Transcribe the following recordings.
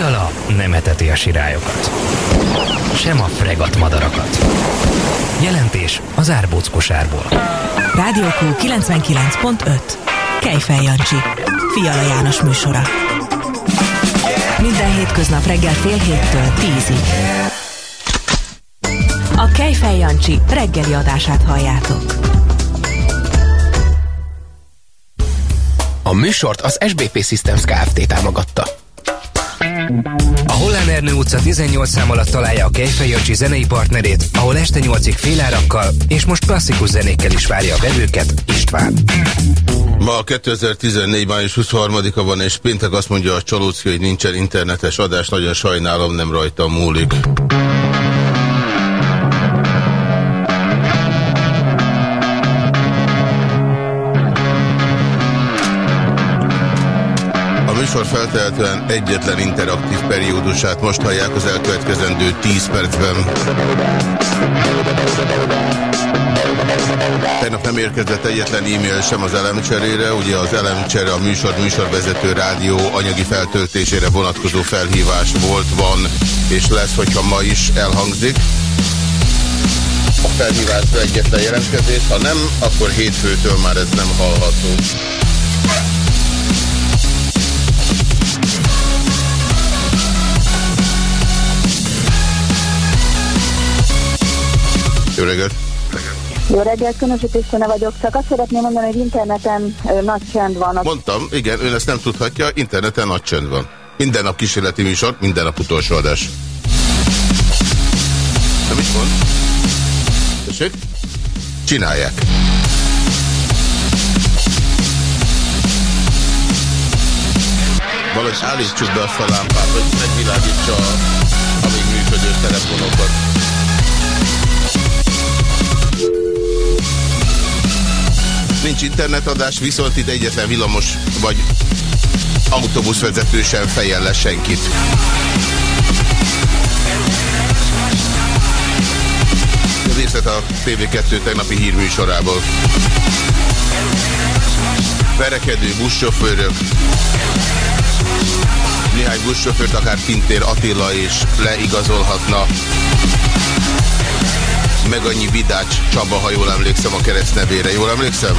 Fiala nem eteti a sirályokat. Sem a fregat madarakat. Jelentés az árbóc kosárból. Rádió Q 99.5. Kejfel Jancsi. Fiala János műsora. Minden hétköznap reggel fél héttől tízig. A Kejfel Jancsi reggeli adását halljátok. A műsort az SBP Systems Kft. támogatta. A Hollán Ernő utca 18 szám alatt találja a Kejfej Jancsi zenei partnerét, ahol este 8-ig félárakkal és most klasszikus zenékkel is várja a vevőket István. Ma 2014. május 23-a van, és péntek azt mondja a Csalócki, hogy nincsen internetes adás, nagyon sajnálom, nem rajta múlik. Műsor feltehetően egyetlen interaktív periódusát most hallják az elkövetkezendő 10 percben. Tegnap nem érkezett egyetlen e-mail sem az elemcserére, ugye az elemcsere a műsor műsorvezető rádió anyagi feltöltésére vonatkozó felhívás volt, van és lesz, hogyha ma is elhangzik. A felhívásra egyetlen jelentkezés, ha nem, akkor hétfőtől már ez nem hallható. Jó reggelt! Jó reggelt, Könösöt Istvene vagyok. Csak azt szeretném mondani, hogy interneten ö, nagy csend van. Mondtam, igen, ön ezt nem tudhatja, interneten nagy csend van. Minden nap kísérleti műsor, minden nap utolsó adás. De mit mond? Tessék? Csinálják. Valahogy állítsuk be azt a lámpát, hogy megvilágítsa a még működő telefonokat. Nincs internetadás, viszont itt egyetlen villamos vagy autóbuszvezető sem fejjel le senkit. Ez részlet a TV2 tegnapi hírműsorából. Verekedő buszsofőrök, néhány buszsofőrt akár Pintér Attila is leigazolhatna meg annyi Vidács Csaba, ha jól emlékszem a keresztnevére. Jól emlékszem?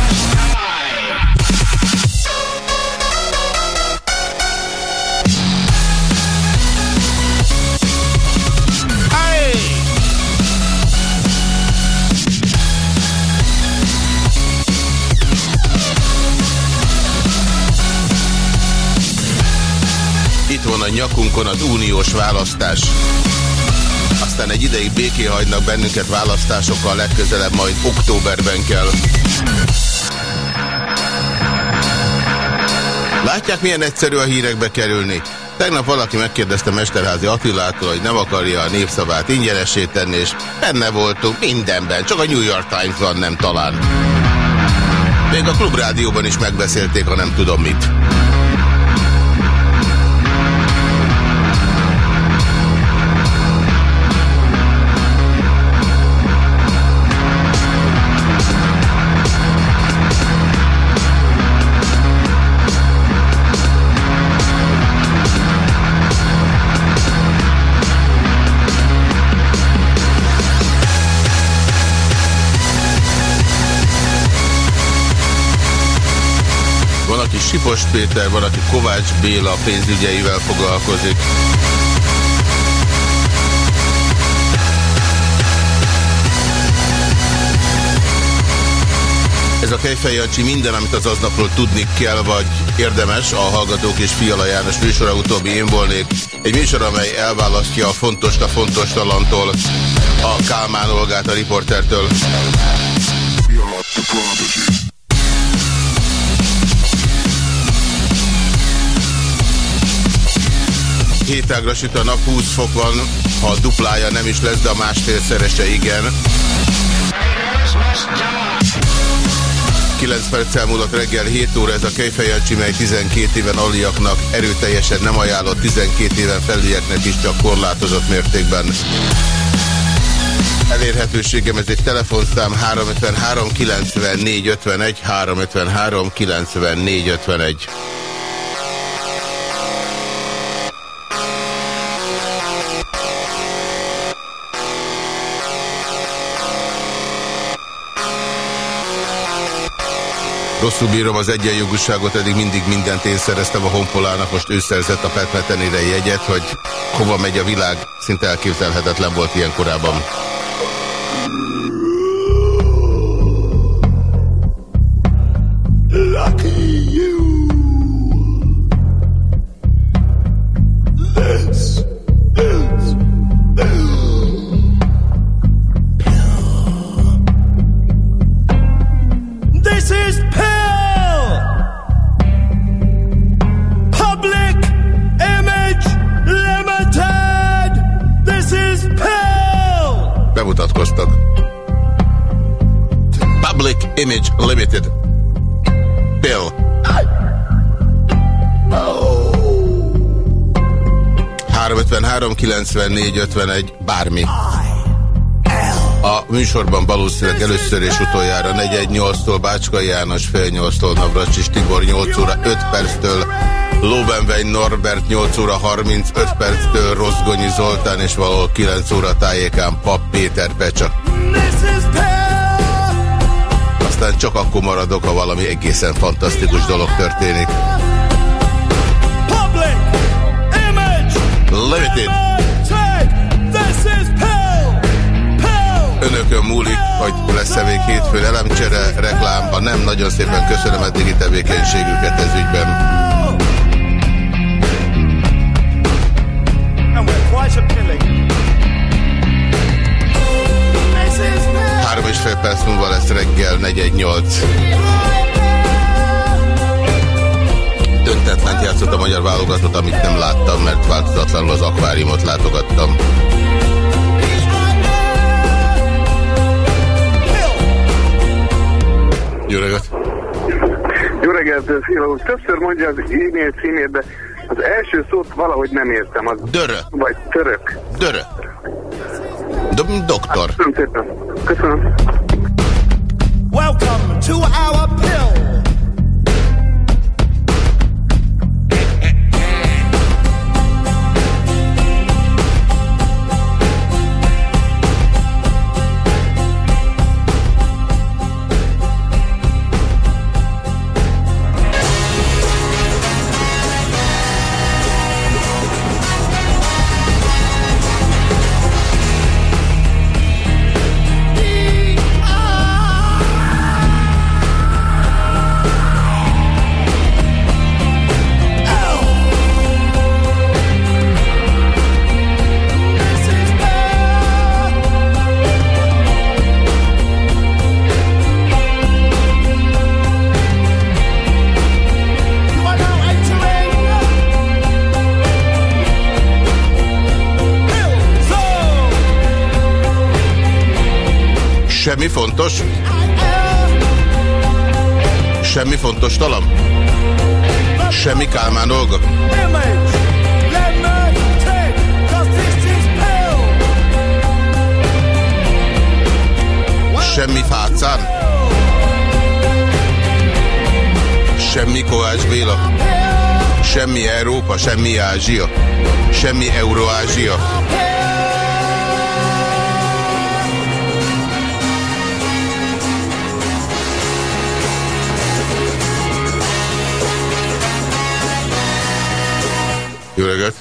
Itt van a nyakunkon az uniós választás aztán egy ideig béké hagynak bennünket választásokkal, legközelebb majd októberben kell. Látják, milyen egyszerű a hírekbe kerülni? Tegnap valaki megkérdezte Mesterházi Attilától, hogy nem akarja a népszavát ingyenesé tenni, és benne voltunk mindenben, csak a New York Times-ban nem talán. Még a klubrádióban is megbeszélték, ha nem tudom mit. Sipos Péter, van, aki Kovács Béla pénzügyeivel foglalkozik. Ez a Kejfej Jancsi minden, amit az aznapról tudni kell, vagy érdemes, a Hallgatók és Fiala János műsora utóbbi én volnék. Egy műsor, amely elválasztja a fontos a fontos talantól, a Kálmán Olgát a riportertől. Hétágra süt a nap, 20 fok van, ha a duplája nem is lesz, de a másfélszerese igen. 9 perccel múlott reggel 7 óra ez a Kejfejancsi, mely 12 éven aliaknak erőteljesen nem ajánlott, 12 éven felülieknek is csak korlátozott mértékben. Elérhetőségem ez egy telefonszám 353 94 51 353 94 51. rosszul bírom az egyenjogúságot, eddig mindig mindent én szereztem a honpolának, most ő szerzett a petmetenére jegyet, hogy hova megy a világ, szinte elképzelhetetlen volt ilyen korában. 94 51 bármi. A műsorban valószínűleg először és utoljára 418-tól Bácskai János fél 8-tól Navracsis Tibor 8 óra 5 perctől Lóbenvein Norbert 8 óra 35 perctől Rozgonyi Zoltán és valahol 9 óra tájékán Pap Péter Pecsa. Aztán csak akkor maradok, ha valami egészen fantasztikus dolog történik. Limited. Önökön múlik, hogy lesz-e még hétfőn elemcsere, reklámban. Nem, nagyon szépen köszönöm eddigi tevékenységüket ez ügyben. Három és fél perc múlva lesz reggel 418. Döntetlen játszott a magyar válogatott, amit nem láttam, mert változatlanul az akváriumot látogattam. Jó reggelt! Jó reggelt, Szilva Többször mondja az e-mail címét, de az első szót valahogy nem értem. Az Dörö. Vagy török. Dörö. Do doktor. Hát, köszönöm szépen. Köszönöm. Welcome to our pill. Európa, semmi Ázsia? Semmi Euróázsia? Jó reggelt!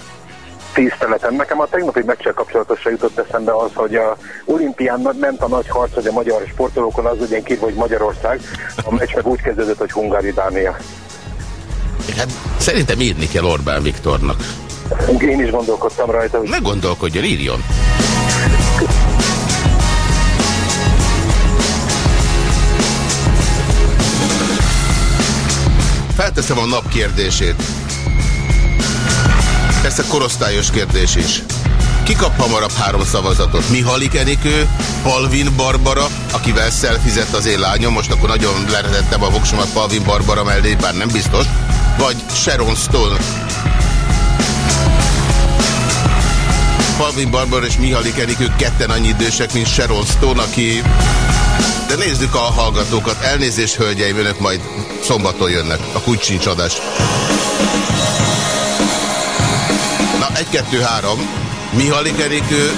Tiszteletem. Nekem a tegnapi meccsel kapcsolatosan jutott eszembe az, hogy a olimpián ment a nagy harc, hogy a magyar sportolókon az legyen kírva, hogy Magyarország. A meccs meg úgy kezdődött, hogy Hungári Dánia. Szerintem írni kell Orbán Viktornak. Én is gondolkodtam rajta. Hogy... Ne gondolkodjon, írjon. Felteszem a nap kérdését. Persze korosztályos kérdés is. Ki kap hamarabb három szavazatot? Mihalik Enikő, Palvin Barbara, akivel szelfizett az én lányom, most akkor nagyon leredettem a voksomat Palvin Barbara mellé, bár nem biztos, vagy Sharon Stone. Palvin Barbara és Mihalik Enikő ketten annyi idősek, mint Sharon Stone, aki... De nézzük a hallgatókat. Elnézést, hölgyeim, önök majd szombaton jönnek. A úgy sincs adás. 1, 2, 3. Mihalik Erikő,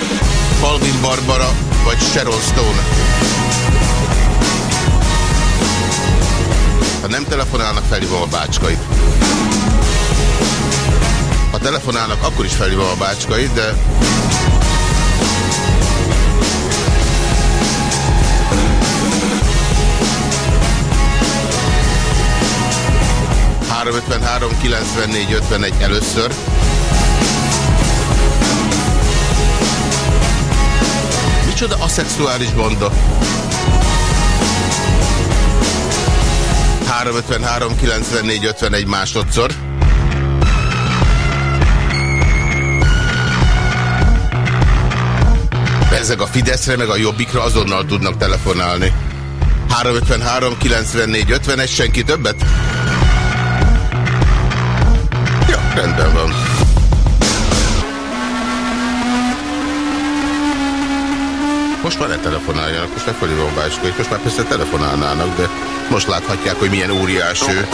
Palvin Barbara vagy Sharon Stone. Ha nem telefonálnak, felhívom a bácskait. Ha telefonálnak, akkor is felhívom a bácskait, de... Három 94 51 először. Micsoda aszexuális banda? 353 94 51 másodszor. Ezek a Fideszre meg a Jobbikra azonnal tudnak telefonálni. 353 94 51, senki többet? Ja, rendben van. Most már ne telefonáljanak, most ne felhívom a bácskait, most már persze telefonálnának, de most láthatják, hogy milyen óriás ő.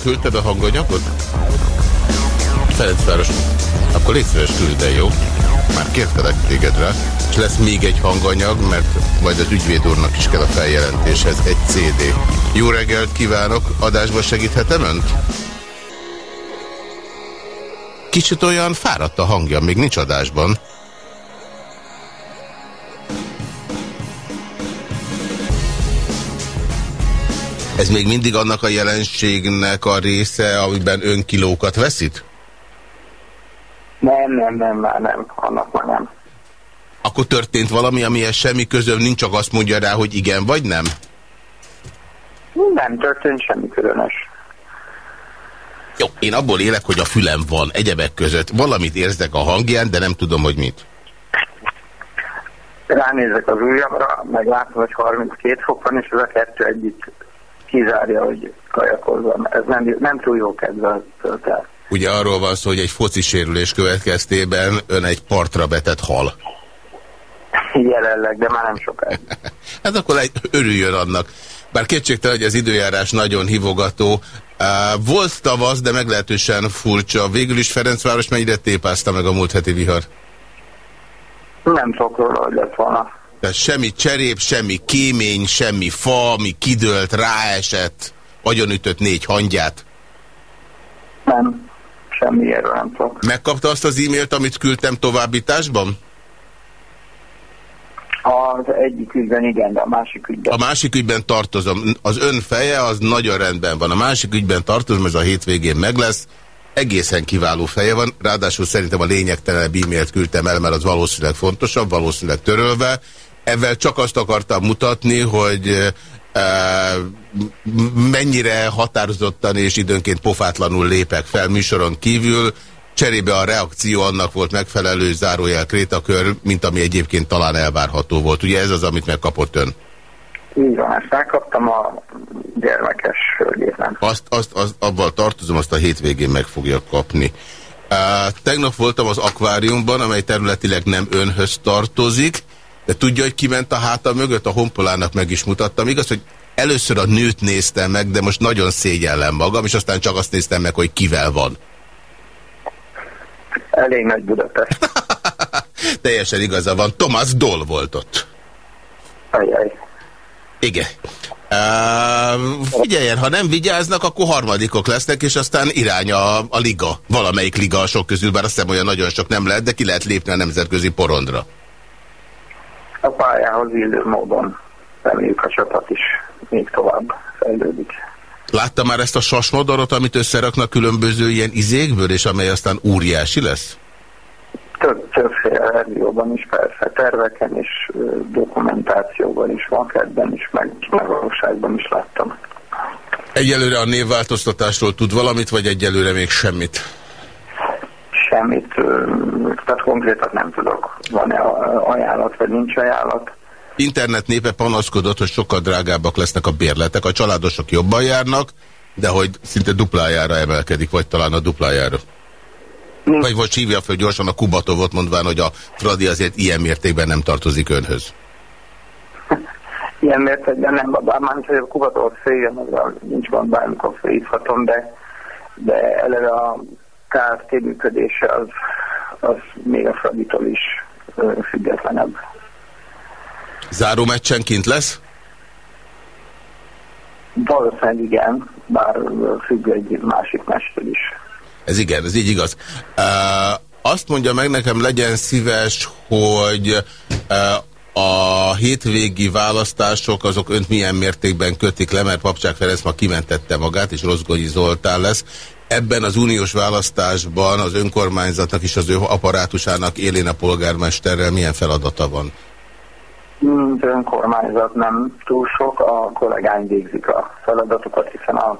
Elküldted a hanganyagot? Ferencváros. Akkor légy szíves, küld jó? Már kértelek téged rá. És lesz még egy hanganyag, mert majd az ügyvéd úrnak is kell a feljelentéshez egy CD. Jó reggelt kívánok! Adásba segíthetem önt? Kicsit olyan fáradt a hangja, még nincs adásban. Ez még mindig annak a jelenségnek a része, amiben önkilókat veszít? Nem, nem, nem, már nem. Annak már nem. Akkor történt valami, amihez semmi közöm nincs, csak azt mondja rá, hogy igen vagy nem? Nem történt semmi különös. Jó, én abból élek, hogy a fülem van egyebek között. Valamit érzek a hangján, de nem tudom, hogy mit. Ránézek az ujjamra, meg látom, hogy 32 fok van, és ez a kettő együtt kizárja, hogy kajakozzam. Ez nem, nem túl jó kedvel. Ugye arról van szó, hogy egy foci sérülés következtében ön egy partra betett hal. Jelenleg, de már nem sokáig. hát akkor egy, örüljön annak. Bár kétségtelen, hogy az időjárás nagyon hivogató. Uh, volt tavasz, de meglehetősen furcsa. Végül is Ferencváros mennyire tépázta meg a múlt heti vihar? Nem tudok róla, hogy lett volna. Tehát semmi cserép, semmi kémény, semmi fa, ami kidőlt, ráesett, agyonütött négy hangyát. Nem, semmi erről nem tudok. Megkapta azt az e-mailt, amit küldtem továbbításban? Az egyik ügyben igen, de a másik ügyben. A másik ügyben tartozom. Az ön feje az nagyon rendben van. A másik ügyben tartozom, ez a hétvégén meg lesz. Egészen kiváló feje van, ráadásul szerintem a lényegtelenebb e-mailt küldtem el, mert az valószínűleg fontosabb, valószínűleg törölve. Ezzel csak azt akartam mutatni, hogy mennyire határozottan és időnként pofátlanul lépek fel műsoron kívül. Cserébe a reakció annak volt megfelelő zárójel krétakör, mint ami egyébként talán elvárható volt. Ugye ez az, amit megkapott ön? Így van, ezt megkaptam a gyermekes hölgyében. Azt, azt, azt, abban tartozom, azt a hétvégén meg fogja kapni. Uh, tegnap voltam az akváriumban, amely területileg nem önhöz tartozik, de tudja, hogy kiment a háta mögött, a honpolának meg is mutattam. Igaz, hogy először a nőt néztem meg, de most nagyon szégyellem magam, és aztán csak azt néztem meg, hogy kivel van. Elég nagy Budapest. Teljesen igaza van. Thomas Doll volt ott. Ajaj. Igen. Uh, figyeljen, ha nem vigyáznak, akkor harmadikok lesznek, és aztán irány a, a liga. Valamelyik liga a sok közül, bár azt hiszem olyan nagyon sok nem lehet, de ki lehet lépni a nemzetközi porondra. A pályához illő módon reméljük a csapat is még tovább fejlődik. Látta már ezt a sasmodarot, amit összeraknak különböző ilyen izékből, és amely aztán óriási lesz? Több, többféle verzióban is persze, terveken is, dokumentációban is, maketben is, meg megvalóságban is láttam. Egyelőre a névváltoztatásról tud valamit, vagy egyelőre még semmit? Semmit, tehát konkrétat nem tudok. Van-e ajánlat, vagy nincs ajánlat? internet népe panaszkodott, hogy sokkal drágábbak lesznek a bérletek, a családosok jobban járnak, de hogy szinte duplájára emelkedik, vagy talán a duplájára. Vagy most hívja fel gyorsan a Kubatovot, mondván, hogy a Fradi azért ilyen mértékben nem tartozik önhöz. Ilyen mértékben nem, bár már hogy a Kubatov féljen, az nincs van bármikor felhívhatom, de, de eleve a KFT működése az, az még a Fraditól is függetlenebb. Záró meccsen kint lesz? Valószínűleg igen, bár függ egy másik mecstől is. Ez igen, ez így igaz. Uh, azt mondja meg nekem, legyen szíves, hogy uh, a hétvégi választások azok önt milyen mértékben kötik le, mert Papcsák Ferenc ma kimentette magát, és Rozgonyi Zoltán lesz. Ebben az uniós választásban az önkormányzatnak és az ő apparátusának élén a polgármesterrel milyen feladata van? Az önkormányzat nem túl sok, a kollégány végzik a feladatokat, hiszen a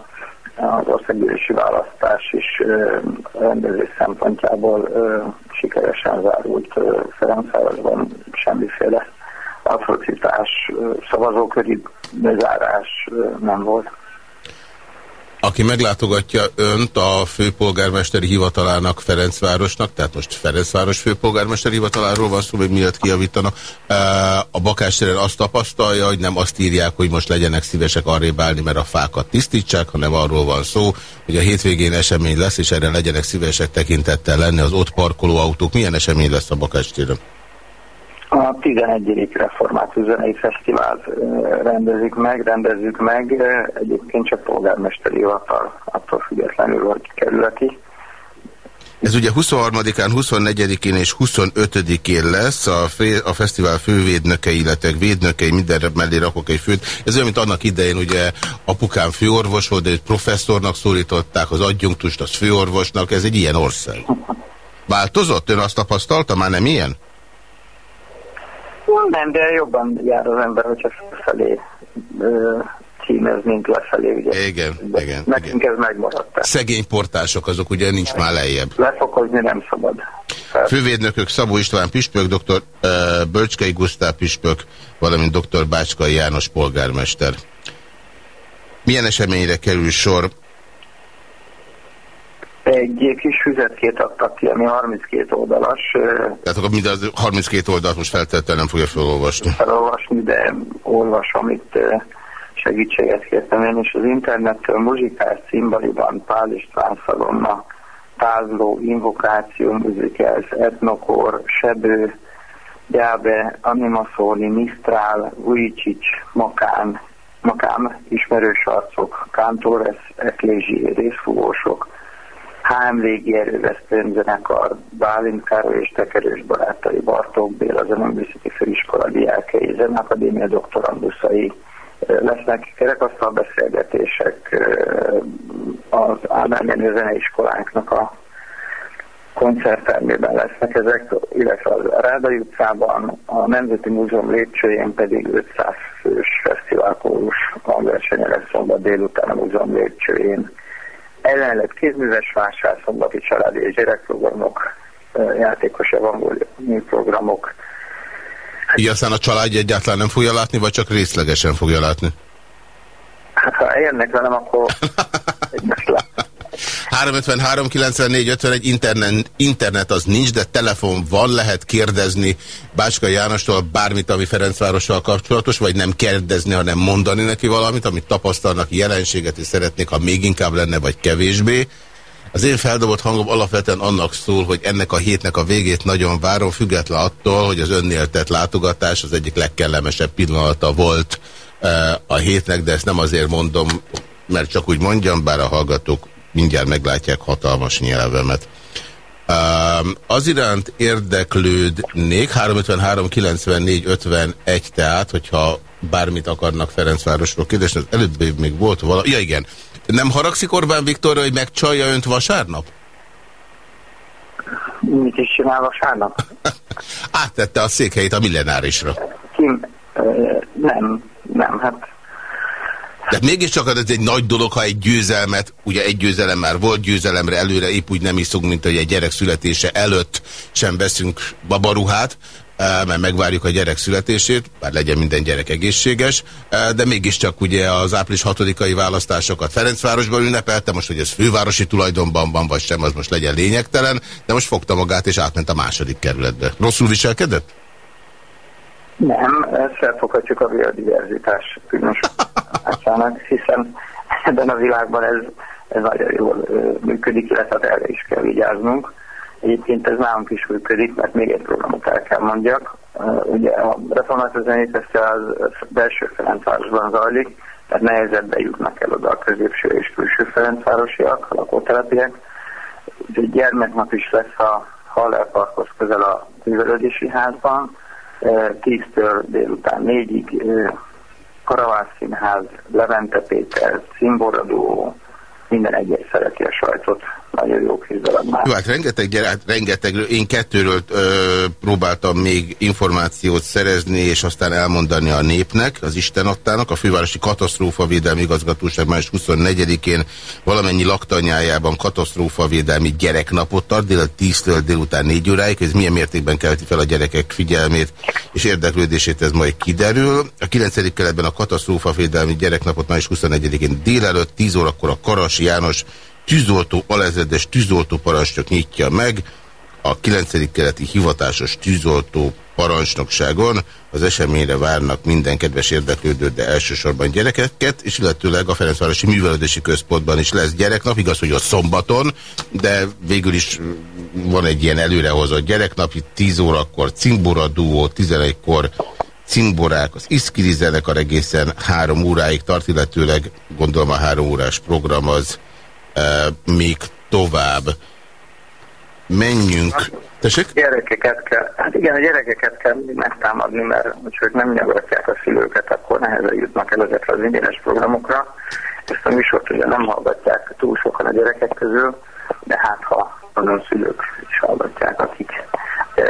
az országgyűlési választás is ö, rendezés szempontjából ö, sikeresen zárult Ferencvárosban semmiféle atrocitás, szavazóköri bezárás nem volt. Aki meglátogatja önt a főpolgármesteri hivatalának Ferencvárosnak, tehát most Ferencváros főpolgármesteri hivataláról van szó, még miatt kijavítanak, a bakástéren azt tapasztalja, hogy nem azt írják, hogy most legyenek szívesek arrébb állni, mert a fákat tisztítsák, hanem arról van szó, hogy a hétvégén esemény lesz, és erre legyenek szívesek tekintettel lenni az ott parkoló autók. Milyen esemény lesz a bakástéren? A 11. Református Zenei Fesztivál rendezik meg, rendezzük meg, egyébként csak polgármesteri hivatal, attól függetlenül, hogy kerületi. Ez ugye 23-án, 24-én és 25-én lesz a, fé, a fesztivál fővédnöke, illetve védnökei, mindenre mellé rakok egy főt. Ez olyan, mint annak idején ugye apukám főorvos volt, de professzornak szólították, az adjunktust az főorvosnak, ez egy ilyen ország. Változott? Ön azt tapasztalta? Már nem ilyen? Nem, de jobban jár az ember, hogyha felfelé címez, mint lefelé. Ugye. Igen, de igen. Nekünk igen. ez megmaradt. Szegény portások azok ugye nincs már lejjebb. Lefokozni nem szabad. Fővédnökök Szabó István Püspök, dr. Bölcskei Gusztáv Püspök, valamint dr. Bácskai János polgármester. Milyen eseményre kerül sor egy kis füzetkét adtak ki, ami 32 oldalas. Tehát akkor mind az 32 oldalt most feltétlenül nem fogja felolvasni. Felolvasni, de olvasom itt segítséget kértem én, és az internettől muzsikás cimbaliban Pál István szalonna, tázló, invokáció, muzikás, etnokor, sebő, gyábe, animaszóni, misztrál, Vujicsics, makán, makám, ismerős arcok, kántores, eklézsi, részfúvósok, HM légierővesztőn zenekar, Bálint Károly és Tekerős barátai, Bartók Béla, Zeneművészeti Főiskola diákjai, Zenakadémia doktoranduszai, lesznek kerekasztal beszélgetések az Ádám Jenő Zeneiskolánknak a koncerttermében lesznek ezek, illetve az Rádai utcában, a Nemzeti Múzeum lépcsőjén pedig 500 fős fesztiválkórus a versenye lesz szombat délután a múzeum lépcsőjén ellenlet kézműves vásár, szombati családi és gyerekprogramok, játékos evangéliumi programok. Így aztán a család egyáltalán nem fogja látni, vagy csak részlegesen fogja látni? Hát ha eljönnek velem, akkor. 353 94 51 internet, internet az nincs, de telefon van, lehet kérdezni Bácska Jánostól bármit, ami Ferencvárossal kapcsolatos, vagy nem kérdezni, hanem mondani neki valamit, amit tapasztalnak, jelenséget, és szeretnék, ha még inkább lenne, vagy kevésbé. Az én feldobott hangom alapvetően annak szól, hogy ennek a hétnek a végét nagyon várom, független attól, hogy az önnél tett látogatás az egyik legkellemesebb pillanata volt uh, a hétnek, de ezt nem azért mondom, mert csak úgy mondjam, bár a hallgatók mindjárt meglátják hatalmas nyelvemet. Um, az iránt érdeklődnék, 353 94 51 tehát, hogyha bármit akarnak Ferencvárosról kérdezni, az előbb még volt valami. Ja igen, nem haragszik Orbán Viktorra, hogy megcsalja önt vasárnap? Mit is csinál vasárnap? Áttette a székhelyét a millenárisra. Kim, nem, nem, hát de mégiscsak ez egy nagy dolog, ha egy győzelmet, ugye egy győzelem már volt győzelemre előre, épp úgy nem iszunk, mint hogy egy gyerek születése előtt sem veszünk babaruhát. mert megvárjuk a gyerek születését, bár legyen minden gyerek egészséges, de mégiscsak ugye az április 6-ai választásokat Ferencvárosban ünnepelte, most hogy ez fővárosi tulajdonban van, vagy sem, az most legyen lényegtelen, de most fogta magát és átment a második kerületbe. Rosszul viselkedett? Nem, ezt felfoghatjuk a biodiverzitás különösának, hiszen ebben a világban ez, ez nagyon jól működik, illetve erre is kell vigyáznunk. Egyébként ez nálunk is működik, mert még egy programot el kell mondjak. Ugye a református zenéfesztivál az belső Ferencvárosban zajlik, tehát nehezebben jutnak el oda a középső és külső Ferencvárosiak, a lakótelepiek. Úgyhogy gyermeknap is lesz a Haller Parkhoz közel a művelődési házban, 10-től délután 4-ig Karavás Színház, Levente Péter, Szimboradó, minden egyes szereti a sajtot. Nagyon jó darab már. Jó, hát rengeteg, gyere, hát rengeteg, én kettőről ö, próbáltam még információt szerezni, és aztán elmondani a népnek, az Isten adtának. A Fővárosi Katasztrófavédelmi Igazgatóság május 24-én valamennyi laktanyájában katasztrófavédelmi gyereknapot tart, délután 10-től délután 4 óráig, ez milyen mértékben kelti fel a gyerekek figyelmét és érdeklődését, ez majd kiderül. A 9. keletben a katasztrófavédelmi gyereknapot május 21-én délelőtt 10 órakor a Karas János tűzoltó alezredes tűzoltó parancsnok nyitja meg a 9. keleti hivatásos tűzoltó parancsnokságon. Az eseményre várnak minden kedves érdeklődő, de elsősorban gyerekeket, és illetőleg a Ferencvárosi Művelődési Központban is lesz gyereknap, igaz, hogy a szombaton, de végül is van egy ilyen előrehozott gyereknap, itt 10 órakor cimbora duó, 11-kor cimborák, az iszkiri zenekar egészen három óráig tart, illetőleg gondolom a három órás program az még tovább. Menjünk. Tessék? Gyerekeket kell, hát igen, a gyerekeket kell megtámadni, mert hogyha nem nyugatják a szülőket, akkor nehezen jutnak el ezekre az ingyenes programokra. Ezt a műsort ugye nem hallgatják túl sokan a gyerekek közül, de hát ha azon szülők is hallgatják, akik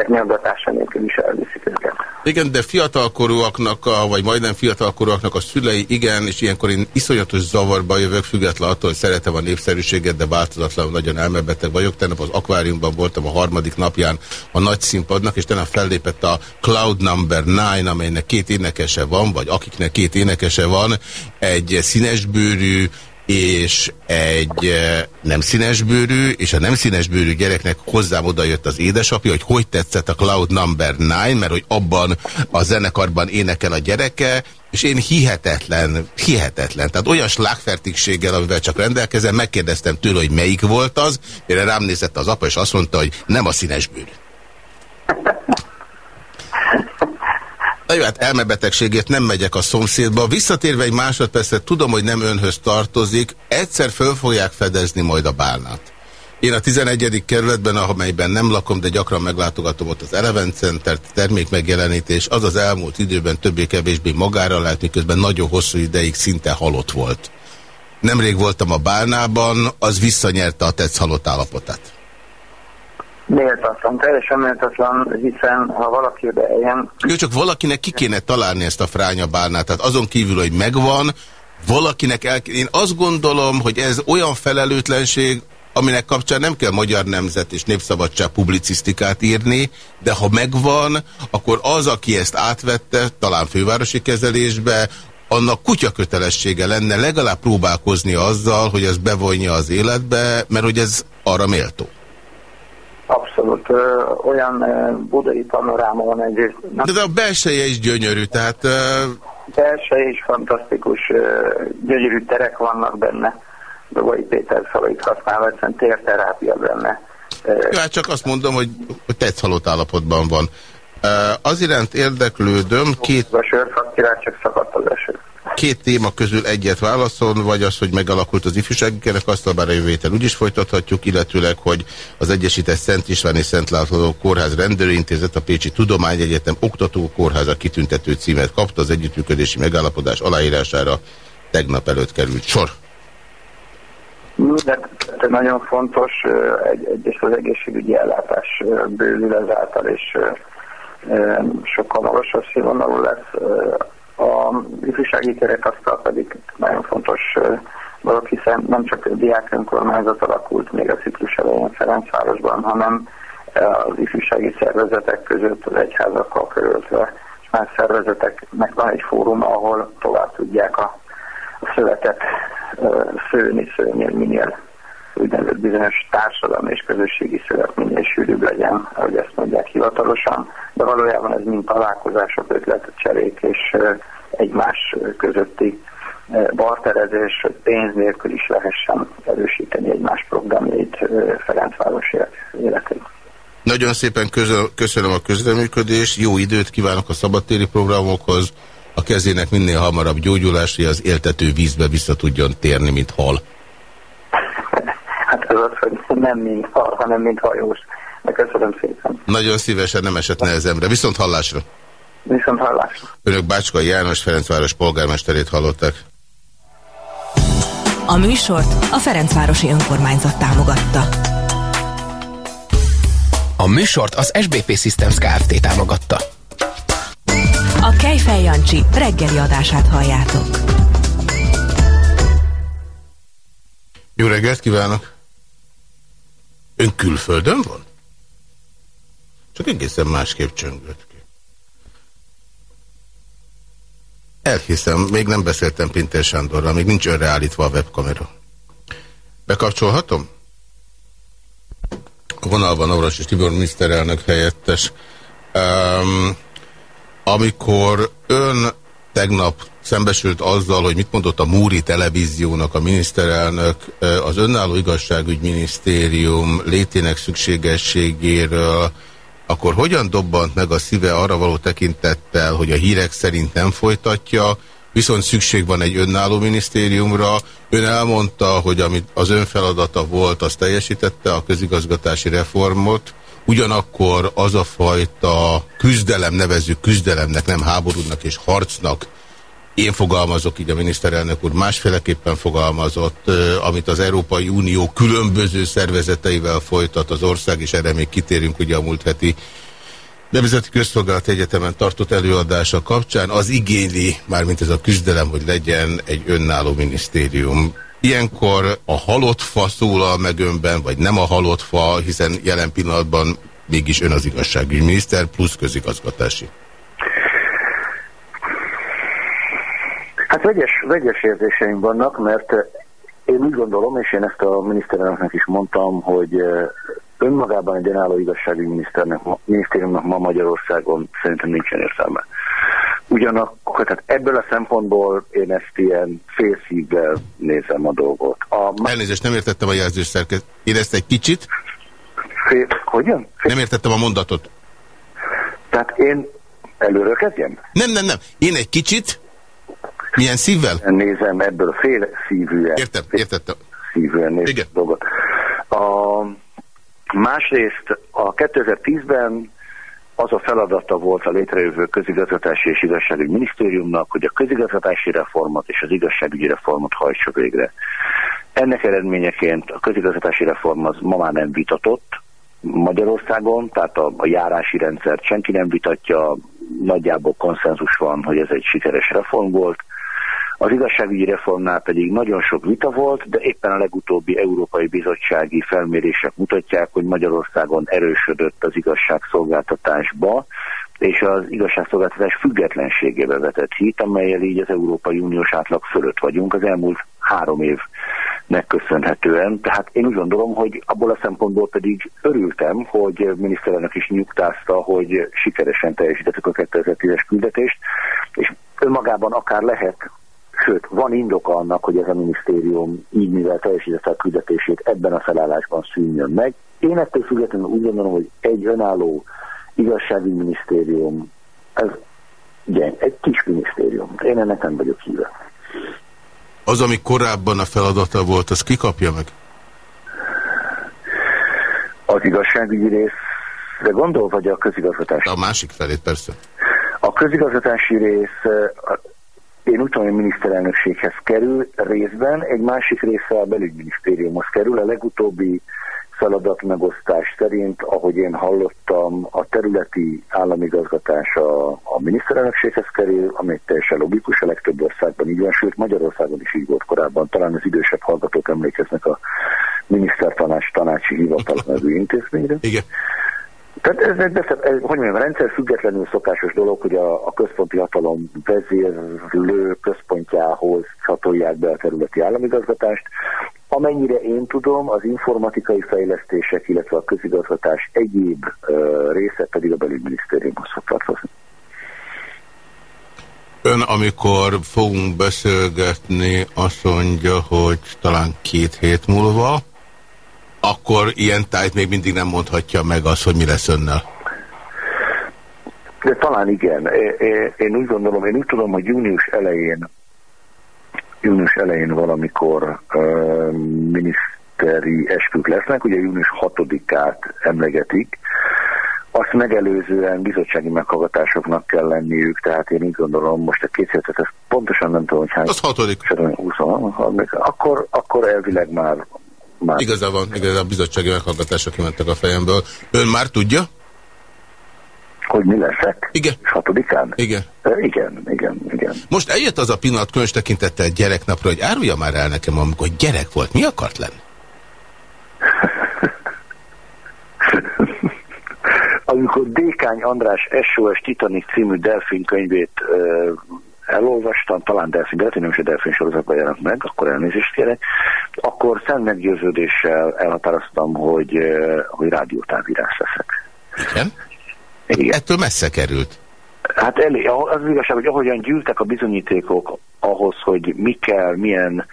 nyaggatása nélkül is elviszik őket. Igen, de fiatalkorúaknak, a, vagy majdnem fiatalkorúaknak a szülei, igen, és ilyenkor én iszonyatos zavarba jövök, független attól, hogy szeretem a népszerűséget, de változatlanul nagyon elmebeteg vagyok. Tegnap az akváriumban voltam a harmadik napján a nagy színpadnak, és tegnap fellépett a Cloud Number 9, amelynek két énekese van, vagy akiknek két énekese van, egy színesbőrű, és egy eh, nem színesbőrű, és a nem színesbőrű gyereknek hozzám oda jött az édesapja, hogy hogy tetszett a Cloud Number 9, mert hogy abban a zenekarban énekel a gyereke, és én hihetetlen, hihetetlen, tehát olyan slágfertigséggel, amivel csak rendelkezem, megkérdeztem tőle, hogy melyik volt az, mire rám nézett az apa, és azt mondta, hogy nem a színesbőrű. Na jó, hát elmebetegségét nem megyek a szomszédba. Visszatérve egy másodpercre, tudom, hogy nem önhöz tartozik, egyszer föl fogják fedezni majd a bálnát. Én a 11. kerületben, amelyben nem lakom, de gyakran meglátogatom ott az Eleven Center termékmegjelenítés, az az elmúlt időben többé-kevésbé magára lehet, miközben nagyon hosszú ideig szinte halott volt. Nemrég voltam a bálnában, az visszanyerte a tetsz halott állapotát. Méltatlan, teljesen méltatlan, hiszen ha valaki oda eljön... Jó, csak valakinek ki kéne találni ezt a fránya bálnát, tehát azon kívül, hogy megvan, valakinek el... Én azt gondolom, hogy ez olyan felelőtlenség, aminek kapcsán nem kell magyar nemzet és népszabadság publicisztikát írni, de ha megvan, akkor az, aki ezt átvette, talán fővárosi kezelésbe, annak kutya kötelessége lenne legalább próbálkozni azzal, hogy ez bevonja az életbe, mert hogy ez arra méltó. Abszolút. Ö, olyan ö, budai panoráma van egyrészt. De a belseje is gyönyörű, tehát... Ö... Belseje is fantasztikus, ö, gyönyörű terek vannak benne. Dobai Péter szavait használva, egyszerűen térterápia benne. Jó, hát csak azt mondom, hogy, hogy tetsz halott állapotban van. Az iránt érdeklődöm, két... A sörfaktirát csak szakadt az eső. Két téma közül egyet válaszol, vagy az, hogy megalakult az ifjúsági kerekasztal, bár a jövőten úgy is folytathatjuk, illetőleg, hogy az Egyesített Szent István és Szent László Kórház rendőrintézet, a Pécsi Tudományegyetem Oktatókórháza kitüntető címet kapta, az együttműködési megállapodás aláírására tegnap előtt került sor. De nagyon fontos, egy, egyrészt az egészségügyi ellátás bővül ezáltal, és sokkal magasabb színvonalú lesz. A ifjúsági kerekasztal pedig nagyon fontos dolog, hiszen nem csak a diák önkormányzat alakult még a ciklus elején Ferencvárosban, hanem az ifjúsági szervezetek között, az egyházakkal körültve, és más szervezeteknek van egy fórum, ahol tovább tudják a, szövetet szőni, szőni, minél úgynevezett bizonyos társadalmi és közösségi szövet minél sűrűbb legyen, ahogy ezt mondják hivatalosan, de valójában ez mind találkozások, ötletcserék és egymás közötti barterezés, hogy pénz nélkül is lehessen erősíteni egymás programjait Ferencváros életét. Nagyon szépen köszönöm a közreműködést, jó időt kívánok a szabadtéri programokhoz, a kezének minél hamarabb gyógyulás, hogy az éltető vízbe vissza tudjon térni, mint hal. Ez az, hogy nem mint hal, hanem mint hajós. De köszönöm szépen. Nagyon szívesen nem esett nehezemre. Viszont hallásra. Viszont hallásra. Önök Bácskai János Ferencváros polgármesterét hallották. A műsort a Ferencvárosi Önkormányzat támogatta. A műsort az SBP Systems Kft. támogatta. A Kejfej Jancsi reggeli adását halljátok. Jó reggelt kívánok! Ön külföldön van? Csak egészen másképp csöngött ki. Elhiszem, még nem beszéltem Pinter Sándorral, még nincs önre állítva a webkamera. Bekapcsolhatom? A vonalban Avras és Tibor miniszterelnök helyettes. Um, amikor ön tegnap szembesült azzal, hogy mit mondott a Múri televíziónak a miniszterelnök az önálló igazságügyminisztérium létének szükségességéről, akkor hogyan dobbant meg a szíve arra való tekintettel, hogy a hírek szerint nem folytatja, viszont szükség van egy önálló minisztériumra. Ön elmondta, hogy amit az ön feladata volt, azt teljesítette, a közigazgatási reformot, ugyanakkor az a fajta küzdelem, nevezzük küzdelemnek, nem háborúnak és harcnak, én fogalmazok, így a miniszterelnök úr másféleképpen fogalmazott, amit az Európai Unió különböző szervezeteivel folytat az ország, és erre még kitérünk ugye a múlt heti Nemzeti Közszolgálat Egyetemen tartott előadása kapcsán, az igényli, mármint ez a küzdelem, hogy legyen egy önálló minisztérium. Ilyenkor a halott fa szólal meg önben, vagy nem a halott fa, hiszen jelen pillanatban mégis ön az igazságügyminiszter, plusz közigazgatási. Hát vegyes, vegyes érzéseim vannak, mert eh, én úgy gondolom, és én ezt a miniszterelnöknek is mondtam, hogy eh, önmagában egy önálló igazságügyminiszternek, minisztériumnak ma Magyarországon szerintem nincsen értelme. Ugyanakkor, tehát ebből a szempontból én ezt ilyen félszívvel nézem a dolgot. A... Elnézést, nem értettem a jelzős szerkezet. ezt egy kicsit? Fél... Hogyan? Fél... Nem értettem a mondatot. Tehát én előről kezdjem? Nem, nem, nem. Én egy kicsit, milyen szívvel? Nézem ebből fél szívűen. Értem, értettem. Szívűen nézem Igen. dolgot. A, másrészt a 2010-ben az a feladata volt a létrejövő közigazgatási és igazságügyi minisztériumnak, hogy a közigazgatási reformot és az igazságügyi reformot hajtsa végre. Ennek eredményeként a közigazgatási reform az ma már nem vitatott Magyarországon, tehát a, a járási rendszert senki nem vitatja, nagyjából konszenzus van, hogy ez egy sikeres reform volt. Az igazságügyi reformnál pedig nagyon sok vita volt, de éppen a legutóbbi Európai Bizottsági felmérések mutatják, hogy Magyarországon erősödött az igazságszolgáltatásba, és az igazságszolgáltatás függetlenségébe vetett hit, amelyel így az Európai Uniós átlag fölött vagyunk az elmúlt három évnek köszönhetően. Tehát én úgy gondolom, hogy abból a szempontból pedig örültem, hogy miniszterelnök is nyugtázta, hogy sikeresen teljesítettük a 2010-es küldetést, és önmagában akár lehet Sőt, van indoka annak, hogy ez a minisztérium így, mivel teljesítette a küldetését, ebben a felállásban szűnjön meg. Én ettől függetlenül úgy gondolom, hogy egy önálló igazságügyi minisztérium, ez ugye, egy kis minisztérium. Én ennek nem vagyok híve. Az, ami korábban a feladata volt, az kikapja meg? Az igazságügyi részre gondol, vagy a közigazgatás? A másik felét, persze. A közigazgatási rész én úgy tudom, hogy miniszterelnökséghez kerül részben, egy másik része a belügyminisztériumhoz kerül. A legutóbbi feladatmegosztás szerint, ahogy én hallottam, a területi államigazgatás a, a miniszterelnökséghez kerül, ami teljesen logikus, a legtöbb országban így van, sőt Magyarországon is így volt korábban. Talán az idősebb hallgatók emlékeznek a minisztertanács tanácsi hivatal nevű intézményre. Igen. Tehát ez, ez, ez, ez hogy mondjam, rendszer függetlenül szokásos dolog, hogy a, a központi hatalom vezérlő központjához csatolják be a területi államigazgatást. Amennyire én tudom, az informatikai fejlesztések, illetve a közigazgatás egyéb uh, része pedig a belügyminisztériumhoz fog tartozni. Ön, amikor fogunk beszélgetni, azt mondja, hogy talán két hét múlva, akkor ilyen tájt még mindig nem mondhatja meg azt, hogy mi lesz önnel. De talán igen. Én úgy gondolom, én úgy tudom, hogy június elején június elején valamikor uh, miniszteri eskük lesznek, ugye június 6-át emlegetik, azt megelőzően bizottsági meghallgatásoknak kell lenniük, tehát én így gondolom, most a két hétet, ezt pontosan nem tudom, hogy hány... Az hatodik. 20, akkor, akkor elvileg már... már... Igaza van, igaz, a bizottsági meghallgatások kimentek a fejemből. Ön már tudja? Hogy mi leszek? Igen. És hatodikán? Igen. E, igen, igen, igen. Most eljött az a pillanat, különös tekintettel gyereknapra, hogy árulja már el nekem, amikor gyerek volt. Mi akart lenni? amikor Dékány András SOS Titanic című delfin könyvét uh, elolvastam, talán delfin, de nem is a delfin sorozatban jelent meg, akkor elnézést kérek, akkor szent meggyőződéssel elhatároztam, hogy, hogy rádiótávírás leszek. Igen? Igen. Ettől messze került. Hát elég, az igazság, hogy ahogyan gyűltek a bizonyítékok ahhoz, hogy mi kell, milyen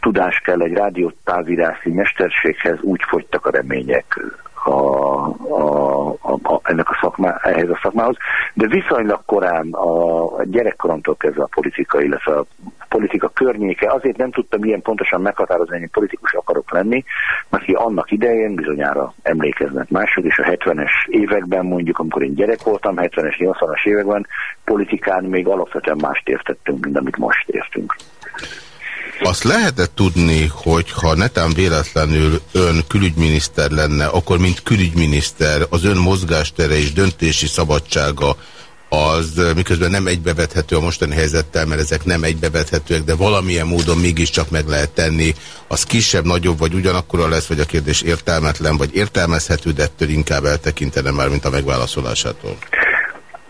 tudás kell egy rádiótávírászi mesterséghez, úgy fogytak a remények a, a, a, a, ennek a szakmá, ehhez a szakmához, de viszonylag korán a, a gyerekkoromtól kezdve a politika, illetve a politika környéke, azért nem tudtam ilyen pontosan meghatározni, hogy politikus akarok lenni, mert ki annak idején bizonyára emlékeznek mások, és a 70-es években mondjuk, amikor én gyerek voltam, 70-es, 80-as években politikán még alapvetően mást értettünk, mint amit most értünk. Azt lehetett tudni, hogy ha netán véletlenül ön külügyminiszter lenne, akkor mint külügyminiszter az ön mozgástere és döntési szabadsága az miközben nem egybevethető a mostani helyzettel, mert ezek nem egybevethetőek, de valamilyen módon mégiscsak meg lehet tenni, az kisebb, nagyobb, vagy ugyanakkora lesz, vagy a kérdés értelmetlen, vagy értelmezhető, de ettől inkább eltekintene már, mint a megválaszolásától.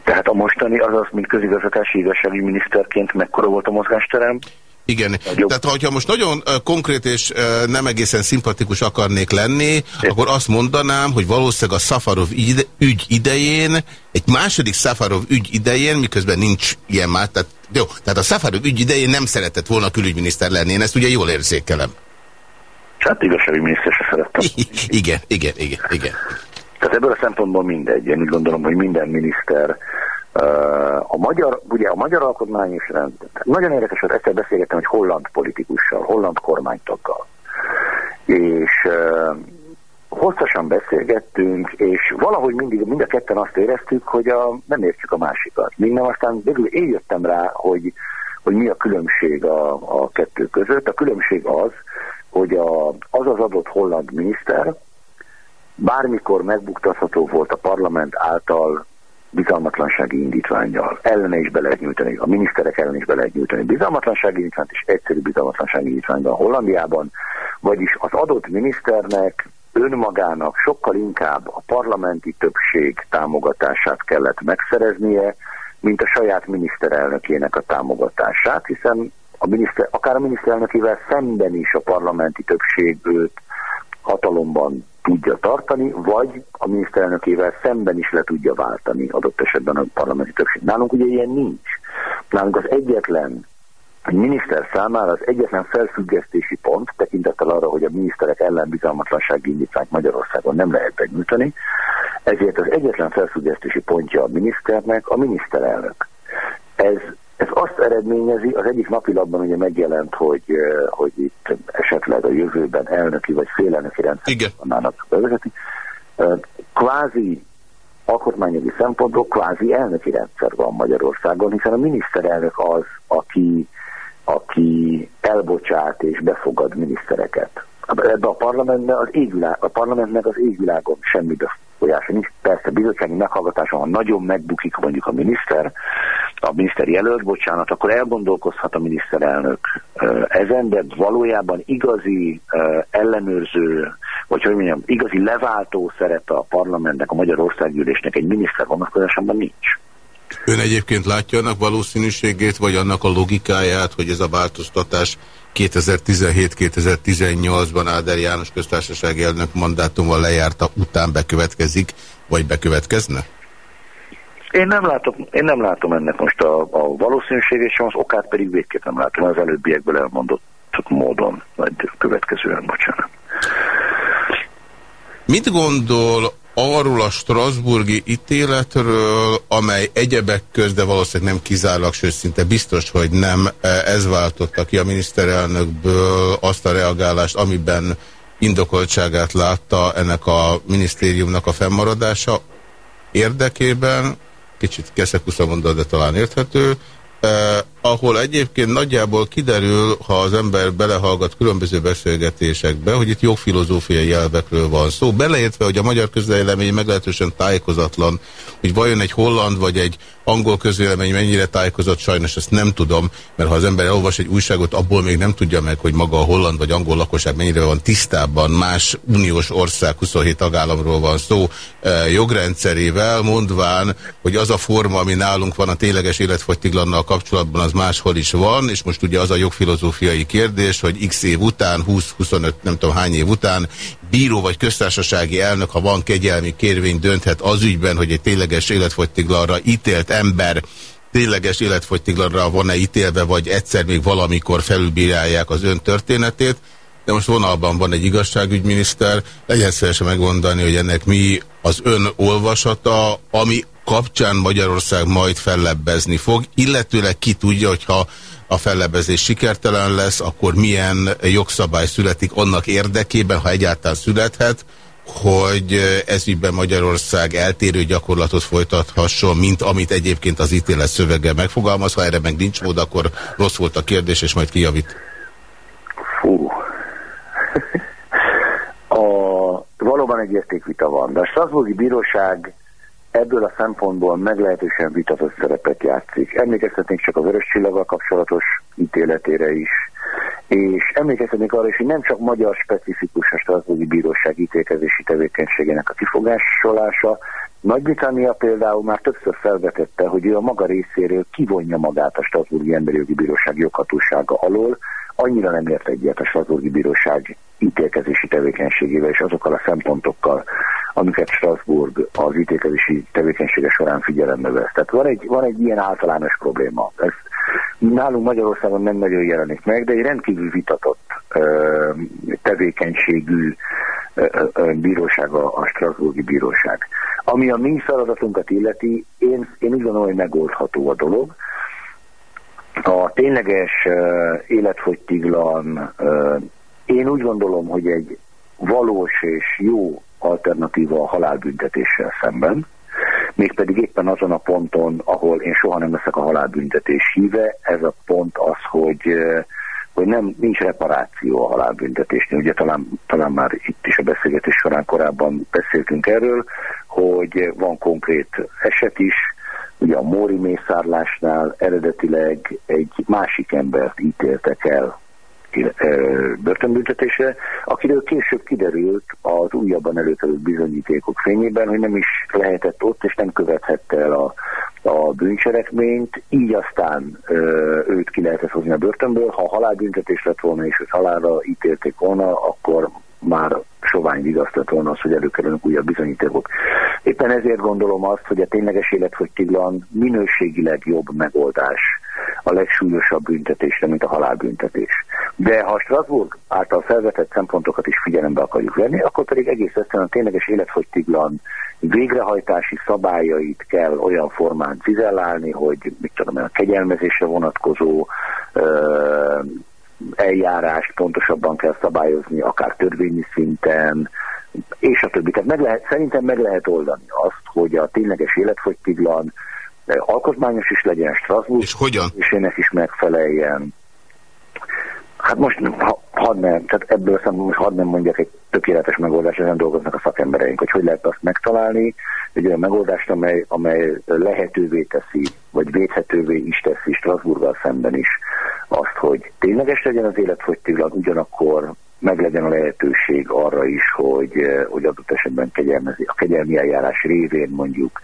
Tehát a mostani, azaz, mint közigazgatási igazsági miniszterként mekkora volt a mozgásterem? Igen, Nagyobb. tehát hogyha most nagyon konkrét és nem egészen szimpatikus akarnék lenni, Én. akkor azt mondanám, hogy valószínűleg a Szafarov ide, ügy idején, egy második Szafarov ügy idején, miközben nincs ilyen már, tehát, jó, tehát a Szafarov ügy idején nem szeretett volna külügyminiszter lenni, én ezt ugye jól érzékelem. Hát igazságügyi miniszter se szerettem. igen, igen, igen, igen. Tehát ebből a szempontból mindegy. Én úgy gondolom, hogy minden miniszter a magyar, ugye a magyar alkotmányos rend, nagyon érdekes, hogy egyszer beszélgettem egy holland politikussal, holland kormánytaggal, és hosszasan beszélgettünk, és valahogy mindig, mind a ketten azt éreztük, hogy a, nem értjük a másikat. Minden aztán végül én jöttem rá, hogy, hogy mi a különbség a, a kettő között. A különbség az, hogy a, az az adott holland miniszter bármikor megbuktatható volt a parlament által bizalmatlansági indítványjal. Ellene is be lehet nyújtani, a miniszterek ellen is be lehet nyújtani bizalmatlansági indítványt és egyszerű bizalmatlansági indítványban Hollandiában, vagyis az adott miniszternek önmagának sokkal inkább a parlamenti többség támogatását kellett megszereznie, mint a saját miniszterelnökének a támogatását, hiszen a miniszter, akár a miniszterelnökével szemben is a parlamenti többség őt hatalomban tudja tartani, vagy a miniszterelnökével szemben is le tudja váltani adott esetben a parlamenti többség. Nálunk ugye ilyen nincs. Nálunk az egyetlen egy miniszter számára az egyetlen felfüggesztési pont, tekintettel arra, hogy a miniszterek ellen bizalmatlansági indítványt Magyarországon nem lehet benyújtani, ezért az egyetlen felfüggesztési pontja a miniszternek a miniszterelnök. Ez ez azt eredményezi, az egyik napilapban ugye megjelent, hogy, hogy itt esetleg a jövőben elnöki vagy félelnöki rendszer vannának bevezetni. Kvázi alkotmányjogi szempontból kvázi elnöki rendszer van Magyarországon, hiszen a miniszterelnök az, aki, aki elbocsát és befogad minisztereket. Ebben a parlamentben az égvilág, a parlamentnek az égvilágon semmi befolyása nincs. Persze bizottsági meghallgatáson, ha nagyon megbukik mondjuk a miniszter, a miniszter jelölt, bocsánat, akkor elgondolkozhat a miniszterelnök ezen, de valójában igazi ellenőrző, vagy hogy mondjam, igazi leváltó szerepe a parlamentnek, a Magyarországgyűlésnek egy miniszter vonatkozásában nincs. Ön egyébként látja annak valószínűségét, vagy annak a logikáját, hogy ez a változtatás 2017-2018-ban Áder János köztársasági elnök mandátummal lejárta után bekövetkezik, vagy bekövetkezne? Én nem látom, én nem látom ennek most a, a valószínűségét, sem az okát pedig végképp nem látom az előbbiekből elmondott módon, vagy következően, bocsánat. Mit gondol arról a Strasburgi ítéletről, amely egyebek köz, de valószínűleg nem kizárólag, sőt szinte biztos, hogy nem ez váltotta ki a miniszterelnökből azt a reagálást, amiben indokoltságát látta ennek a minisztériumnak a fennmaradása érdekében, kicsit keszekusza mondod, de talán érthető, eh, ahol egyébként nagyjából kiderül, ha az ember belehallgat különböző beszélgetésekbe, hogy itt jogfilozófiai elvekről van szó, beleértve, hogy a magyar közvélemény meglehetősen tájékozatlan, hogy vajon egy holland vagy egy angol közvélemény mennyire tájékozott, sajnos ezt nem tudom, mert ha az ember elolvas egy újságot, abból még nem tudja meg, hogy maga a holland vagy angol lakosság mennyire van tisztában más uniós ország 27 tagállamról van szó e, jogrendszerével, mondván, hogy az a forma, ami nálunk van a tényleges életfogytiglannal kapcsolatban, az máshol is van, és most ugye az a jogfilozófiai kérdés, hogy x év után, 20-25 nem tudom hány év után bíró vagy köztársasági elnök, ha van kegyelmi kérvény, dönthet az ügyben, hogy egy tényleges életfogytiglanra ítélt ember tényleges életfogytiglanra van-e ítélve, vagy egyszer még valamikor felülbírálják az ön történetét. De most vonalban van egy igazságügyminiszter, legyen szívesen megmondani, hogy ennek mi az ön olvasata, ami kapcsán Magyarország majd fellebbezni fog, illetőleg ki tudja, hogyha a fellebbezés sikertelen lesz, akkor milyen jogszabály születik annak érdekében, ha egyáltalán születhet, hogy ezügyben Magyarország eltérő gyakorlatot folytathasson, mint amit egyébként az ítélet szövege megfogalmaz. Ha erre meg nincs mód, akkor rossz volt a kérdés, és majd kijavít. Fú. A, valóban egy értékvita van, de a Strasburgi Bíróság ebből a szempontból meglehetősen vitatott szerepet játszik. Emlékeztetnék csak a Vörös Csillaggal kapcsolatos ítéletére is, és emlékeztetnék arra is, hogy nem csak magyar specifikus a Strasbourgi Bíróság ítélkezési tevékenységének a kifogásolása, nagy-Britannia például már többször felvetette, hogy ő a maga részéről kivonja magát a Strasbourgi Emberi Jogi Bíróság joghatósága alól, annyira nem ért egyet a Strasbourgi Bíróság ítélkezési tevékenységével és azokkal a szempontokkal, amiket Strasbourg az ítélkezési tevékenysége során figyelembe vesz. Tehát van egy, van egy ilyen általános probléma. Ez nálunk Magyarországon nem nagyon jelenik meg, de egy rendkívül vitatott tevékenységű bíróság a, a Strasbourgi Bíróság. Ami a mi feladatunkat illeti, én, én úgy gondolom, hogy megoldható a dolog. A tényleges életfogytiglan, én úgy gondolom, hogy egy valós és jó alternatíva a halálbüntetéssel szemben, mégpedig éppen azon a ponton, ahol én soha nem leszek a halálbüntetés híve, ez a pont az, hogy hogy nem, nincs reparáció a halálbüntetésnél. Ugye talán, talán már itt is a beszélgetés során korábban beszéltünk erről, hogy van konkrét eset is, ugye a Móri mészárlásnál eredetileg egy másik embert ítéltek el börtönbüntetésre, akiről később kiderült az újabban előkerült bizonyítékok fényében, hogy nem is lehetett ott, és nem követhette el a, a bűncselekményt, így aztán ö, őt ki lehetett hozni a börtönből. Ha halálbüntetés lett volna, és őt halálra ítélték volna, akkor már sovány vigasztott volna az, hogy előkerülnek újabb bizonyítékok. Éppen ezért gondolom azt, hogy a tényleges életfogytiglan minőségileg jobb megoldás a legsúlyosabb büntetésre, mint a halálbüntetés. De ha a Strasbourg által felvetett szempontokat is figyelembe akarjuk venni, akkor pedig egész egyszerűen a tényleges életfogytiglan végrehajtási szabályait kell olyan formán cizellálni, hogy mit tudom, a kegyelmezésre vonatkozó ö, eljárást pontosabban kell szabályozni, akár törvényi szinten, és a többi. Tehát meg lehet, szerintem meg lehet oldani azt, hogy a tényleges életfogytiglan alkotmányos is legyen Strasbourg, és hogyan? és ennek is megfeleljen. Hát most ha, nem, tehát ebből szemben most hadd nem mondjak egy tökéletes megoldást, ezen dolgoznak a szakembereink, hogy hogy lehet azt megtalálni, egy olyan megoldást, amely, amely lehetővé teszi, vagy védhetővé is teszi Strasbourggal szemben is azt, hogy tényleges legyen az életfogytiglan, ugyanakkor meglegyen a lehetőség arra is, hogy, hogy adott esetben kegyelmezi, a kegyelmi eljárás révén mondjuk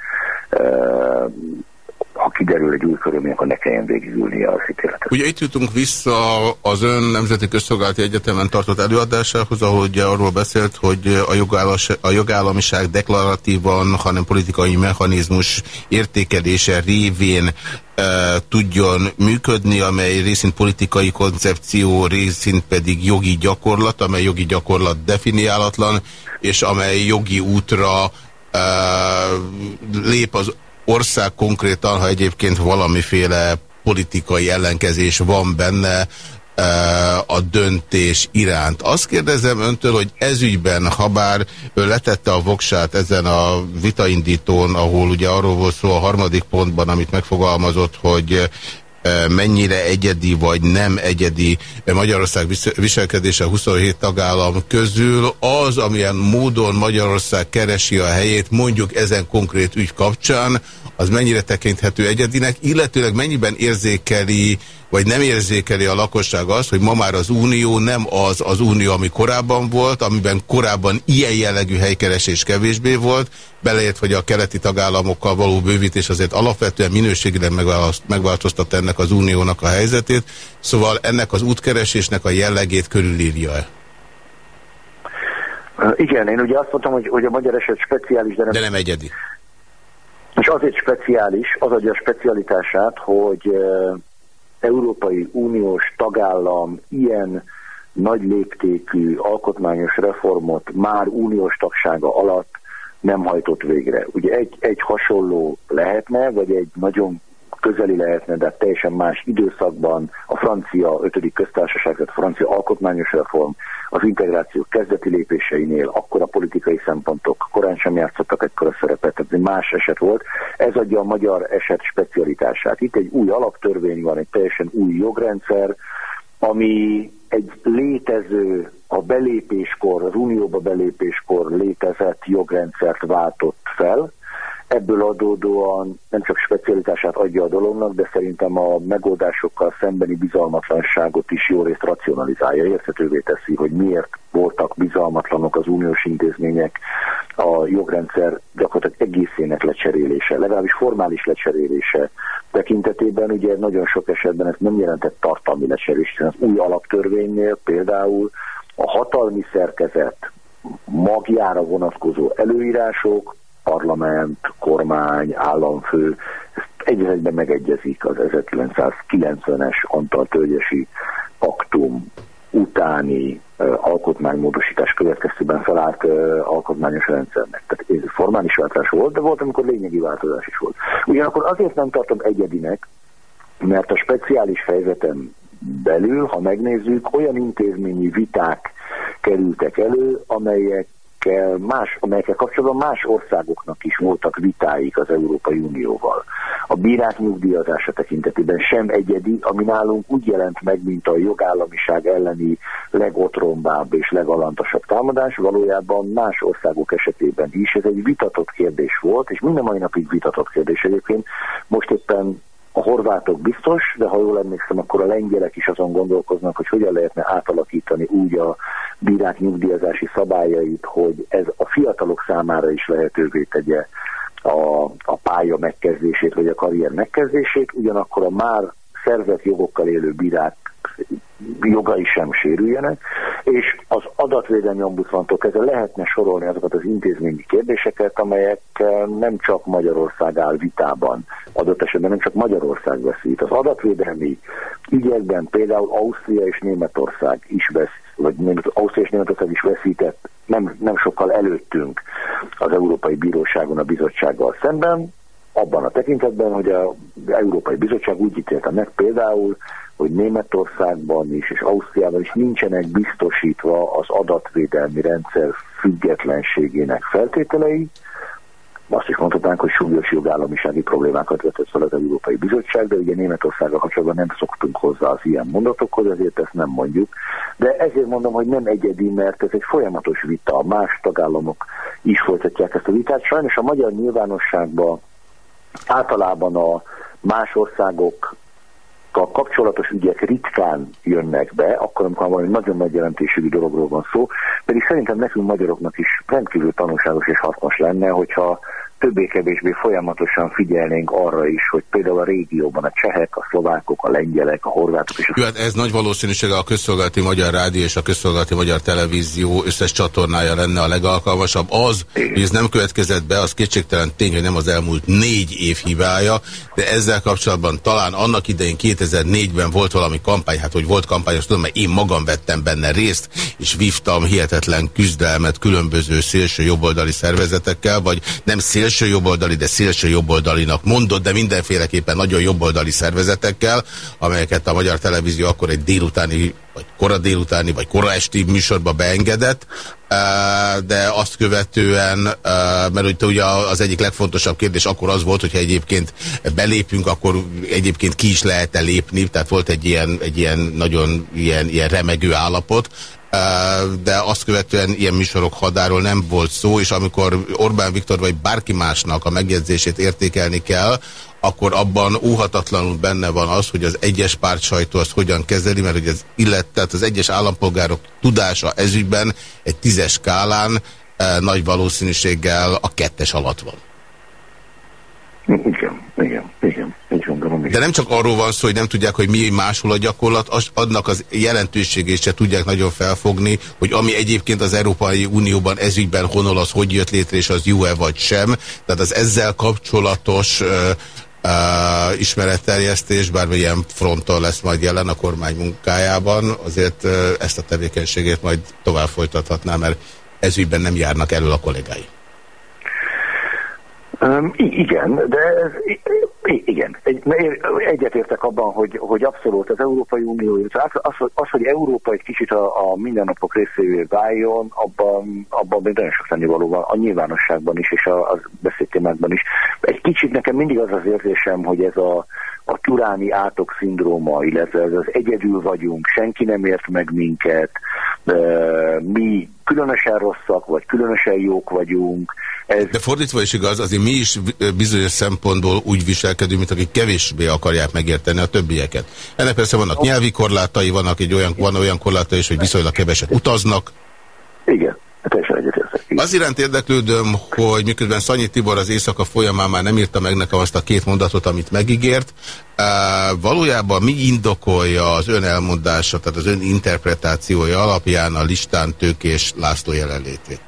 ha kiderül egy új körülmény, akkor ne kelljen végigülni a ítéletet. Ugye itt jutunk vissza az ön Nemzeti Közszolgálati Egyetemen tartott előadásához, ahol ugye arról beszélt, hogy a, a jogállamiság deklaratívan, hanem politikai mechanizmus értékelése révén e, tudjon működni, amely részint politikai koncepció, részint pedig jogi gyakorlat, amely jogi gyakorlat definiálatlan, és amely jogi útra e, lép az ország konkrétan, ha egyébként valamiféle politikai ellenkezés van benne e, a döntés iránt. Azt kérdezem öntől, hogy ezügyben, ha bár ő letette a voksát ezen a vitaindítón, ahol ugye arról volt szó a harmadik pontban, amit megfogalmazott, hogy mennyire egyedi vagy nem egyedi Magyarország viselkedése a 27 tagállam közül, az, amilyen módon Magyarország keresi a helyét, mondjuk ezen konkrét ügy kapcsán, az mennyire tekinthető egyedinek, illetőleg mennyiben érzékeli, vagy nem érzékeli a lakosság azt, hogy ma már az Unió nem az az Unió, ami korábban volt, amiben korábban ilyen jellegű helykeresés kevésbé volt, beleért, hogy a keleti tagállamokkal való bővítés azért alapvetően minőségileg megváltoztatta ennek az Uniónak a helyzetét, szóval ennek az útkeresésnek a jellegét körülírja-e? Igen, én ugye azt mondtam, hogy, hogy a magyar eset speciális, de nem, de nem egyedi. És azért speciális, az adja a specialitását, hogy Európai Uniós tagállam ilyen nagy léptékű alkotmányos reformot már uniós tagsága alatt nem hajtott végre. Ugye egy, egy hasonló lehetne, vagy egy nagyon közeli lehetne, de teljesen más időszakban a francia ötödik köztársaság, tehát a francia alkotmányos reform az integráció kezdeti lépéseinél, akkor a politikai szempontok korán sem játszottak ekkora szerepet, tehát más eset volt. Ez adja a magyar eset specialitását. Itt egy új alaptörvény van, egy teljesen új jogrendszer, ami egy létező, a belépéskor, az unióba belépéskor létezett jogrendszert váltott fel, Ebből adódóan nem csak specialitását adja a dolognak, de szerintem a megoldásokkal szembeni bizalmatlanságot is jó részt racionalizálja, érthetővé teszi, hogy miért voltak bizalmatlanok az uniós intézmények a jogrendszer gyakorlatilag egészének lecserélése, legalábbis formális lecserélése tekintetében, ugye nagyon sok esetben ez nem jelentett tartalmi lecserélés, hiszen az új alaptörvénynél például a hatalmi szerkezet magjára vonatkozó előírások, parlament, kormány, államfő, ez egyben megegyezik az 1990-es Antal Tölgyesi paktum utáni uh, alkotmánymódosítás következtében felállt uh, alkotmányos rendszernek. Tehát ez formális változás volt, de volt, amikor lényegi változás is volt. Ugyanakkor azért nem tartom egyedinek, mert a speciális helyzetem belül, ha megnézzük, olyan intézményi viták kerültek elő, amelyek amelyekkel, más, amelyekkel kapcsolatban más országoknak is voltak vitáik az Európai Unióval. A bírák nyugdíjazása tekintetében sem egyedi, ami nálunk úgy jelent meg, mint a jogállamiság elleni legotrombább és legalantasabb támadás, valójában más országok esetében is. Ez egy vitatott kérdés volt, és minden mai napig vitatott kérdés egyébként. Most éppen a horvátok biztos, de ha jól emlékszem, akkor a lengyelek is azon gondolkoznak, hogy hogyan lehetne átalakítani úgy a bírák nyugdíjazási szabályait, hogy ez a fiatalok számára is lehetővé tegye a, a pálya megkezdését, vagy a karrier megkezdését, ugyanakkor a már szerzett jogokkal élő bírák jogai sem sérüljenek, és az adatvédelmi ombudsmantól kezdve lehetne sorolni azokat az intézményi kérdéseket, amelyek nem csak Magyarország áll vitában, adott esetben nem csak Magyarország veszít. Az adatvédelmi ügyekben például Ausztria és Németország is vesz, vagy Ausztria és Németország is veszített nem, nem sokkal előttünk az Európai Bíróságon a bizottsággal szemben, abban a tekintetben, hogy az Európai Bizottság úgy ítélte meg például, hogy Németországban is és Ausztriában is nincsenek biztosítva az adatvédelmi rendszer függetlenségének feltételei. Azt is mondhatnánk, hogy súlyos jogállamisági problémákat vetett fel az Európai Bizottság, de ugye Németországgal kapcsolatban nem szoktunk hozzá az ilyen mondatokhoz, ezért ezt nem mondjuk. De ezért mondom, hogy nem egyedi, mert ez egy folyamatos vita. Más tagállamok is folytatják ezt a vitát. Sajnos a magyar nyilvánosságban általában a más országok kapcsolatos ügyek ritkán jönnek be, akkor, amikor valami nagyon nagy jelentésű dologról van szó, pedig szerintem nekünk magyaroknak is rendkívül tanulságos és hasznos lenne, hogyha többé-kevésbé folyamatosan figyelnénk arra is, hogy például a régióban a csehek, a szlovákok, a lengyelek, a horvátok és a... Jó, hát ez nagy valószínűsége a közszolgálati magyar rádió és a közszolgálati magyar televízió összes csatornája lenne a legalkalmasabb. Az, hogy ez nem következett be, az kétségtelen tény, hogy nem az elmúlt négy év hibája, de ezzel kapcsolatban talán annak idején 2004-ben volt valami kampány, hát hogy volt kampány, azt tudom, mert én magam vettem benne részt, és vívtam hihetetlen küzdelmet különböző szélső jobboldali szervezetekkel, vagy nem szél szélső jobboldali, de szélső jobboldalinak mondott, de mindenféleképpen nagyon jobboldali szervezetekkel, amelyeket a Magyar Televízió akkor egy délutáni, vagy kora délutáni, vagy kora esti műsorba beengedett, de azt követően, mert ugye az egyik legfontosabb kérdés akkor az volt, hogyha egyébként belépünk, akkor egyébként ki is lehet-e lépni, tehát volt egy ilyen, egy ilyen nagyon ilyen, ilyen remegő állapot, de azt követően ilyen műsorok hadáról nem volt szó, és amikor Orbán Viktor vagy bárki másnak a megjegyzését értékelni kell, akkor abban óhatatlanul benne van az, hogy az egyes párt sajtó azt hogyan kezeli, mert hogy az illet, tehát az egyes állampolgárok tudása ezügyben egy tízes skálán nagy valószínűséggel a kettes alatt van. Igen, igen. De nem csak arról van szó, hogy nem tudják, hogy mi máshol a gyakorlat, az, adnak az jelentőségét se tudják nagyon felfogni, hogy ami egyébként az Európai Unióban ezügyben honol, az hogy jött létre, és az jó-e vagy sem. Tehát az ezzel kapcsolatos uh, uh, ismeretterjesztés, bármilyen fronton lesz majd jelen a kormány munkájában, azért uh, ezt a tevékenységét majd tovább folytathatná, mert ezügyben nem járnak elő a kollégái. Um, igen, de ez, igen, egy, egyetértek abban, hogy, hogy abszolút az Európai Unió, az, az, hogy Európa egy kicsit a, a mindennapok részévé váljon, abban, abban még nagyon sok tennivaló van, a nyilvánosságban is, és a, a beszédtémákban is. Egy kicsit nekem mindig az az érzésem, hogy ez a, a turáni átok szindróma, illetve ez az egyedül vagyunk, senki nem ért meg minket, mi különösen rosszak, vagy különösen jók vagyunk, ez... De fordítva is igaz, azért mi is bizonyos szempontból úgy viselkedünk, mint akik kevésbé akarják megérteni a többieket. Ennek persze vannak nyelvi korlátai, vannak egy olyan, van olyan korlátai is, hogy viszonylag keveset utaznak. Igen. Teljesen egyetértek. Az iránt érdeklődöm, hogy miközben Szanyi Tibor az éjszaka folyamán már nem írta meg nekem azt a két mondatot, amit megígért, valójában mi indokolja az ön elmondása, tehát az ön interpretációja alapján a listán tőkés László jelenlétét?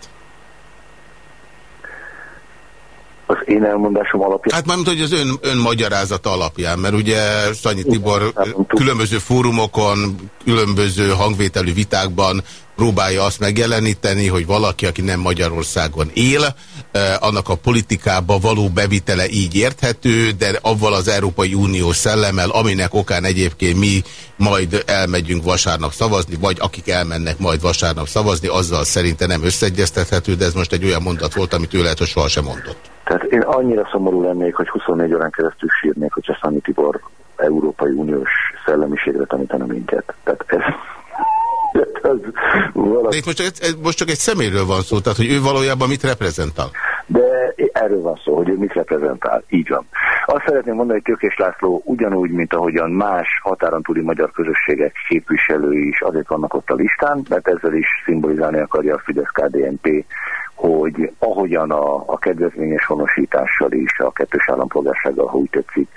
Az én elmondásom alapján. Hát mármint, hogy az ön, ön magyarázata alapján, mert ugye Szanyi Tibor különböző fórumokon, különböző hangvételű vitákban próbálja azt megjeleníteni, hogy valaki, aki nem Magyarországon él, eh, annak a politikába való bevitele így érthető, de avval az Európai Unió szellemmel, aminek okán egyébként mi majd elmegyünk vasárnap szavazni, vagy akik elmennek majd vasárnap szavazni, azzal szerintem nem összeegyeztethető, de ez most egy olyan mondat volt, amit ő lehet, hogy sohasem mondott. Tehát én annyira szomorú lennék, hogy 24 órán keresztül sírnék, hogyha Szanyi Tibor Európai Uniós szellemiségre tanítana minket. Tehát ez de itt most csak, egy, most csak egy szeméről van szó, tehát hogy ő valójában mit reprezentál? De erről van szó, hogy ő mit reprezentál. Így van. Azt szeretném mondani, hogy Tökés László ugyanúgy, mint ahogyan más határon túli magyar közösségek képviselői is azért vannak ott a listán, mert ezzel is szimbolizálni akarja a Fidesz-KDNP hogy ahogyan a, a kedvezményes honosítással is, a kettős állampolgársággal, ha úgy tetszik,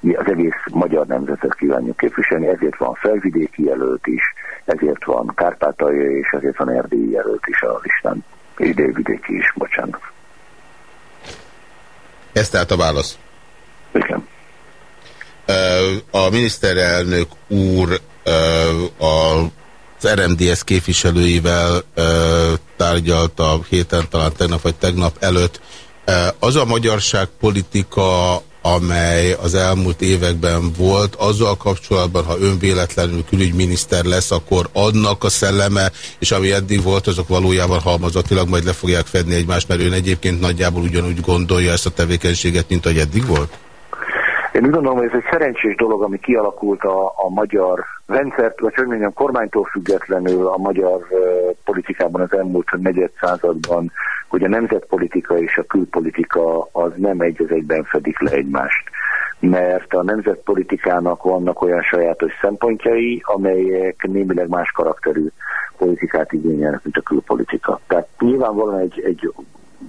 mi az egész magyar nemzetet kívánjuk képviselni, ezért van felvidéki jelölt is, ezért van Kárpátalja és ezért van erdélyi jelölt is a listán, és délvidéki is, bocsánat. Ez tehát a válasz? Igen. A miniszterelnök úr az RMDS képviselőivel tárgyalt a héten, talán tegnap vagy tegnap előtt. E, az a magyarság politika, amely az elmúlt években volt, azzal kapcsolatban, ha ön véletlenül külügyminiszter lesz, akkor annak a szelleme, és ami eddig volt, azok valójában halmazatilag majd le fogják fedni egymást, mert ön egyébként nagyjából ugyanúgy gondolja ezt a tevékenységet, mint ahogy eddig volt? Én úgy gondolom, hogy ez egy szerencsés dolog, ami kialakult a, a magyar rendszert, vagy hogy mondjam, kormánytól függetlenül a magyar uh, politikában az elmúlt negyed században, hogy a nemzetpolitika és a külpolitika az nem egy az egyben fedik le egymást. mert a nemzetpolitikának vannak olyan sajátos szempontjai, amelyek némileg más karakterű politikát igényelnek, mint a külpolitika. Tehát nyilvánvalóan egy, egy,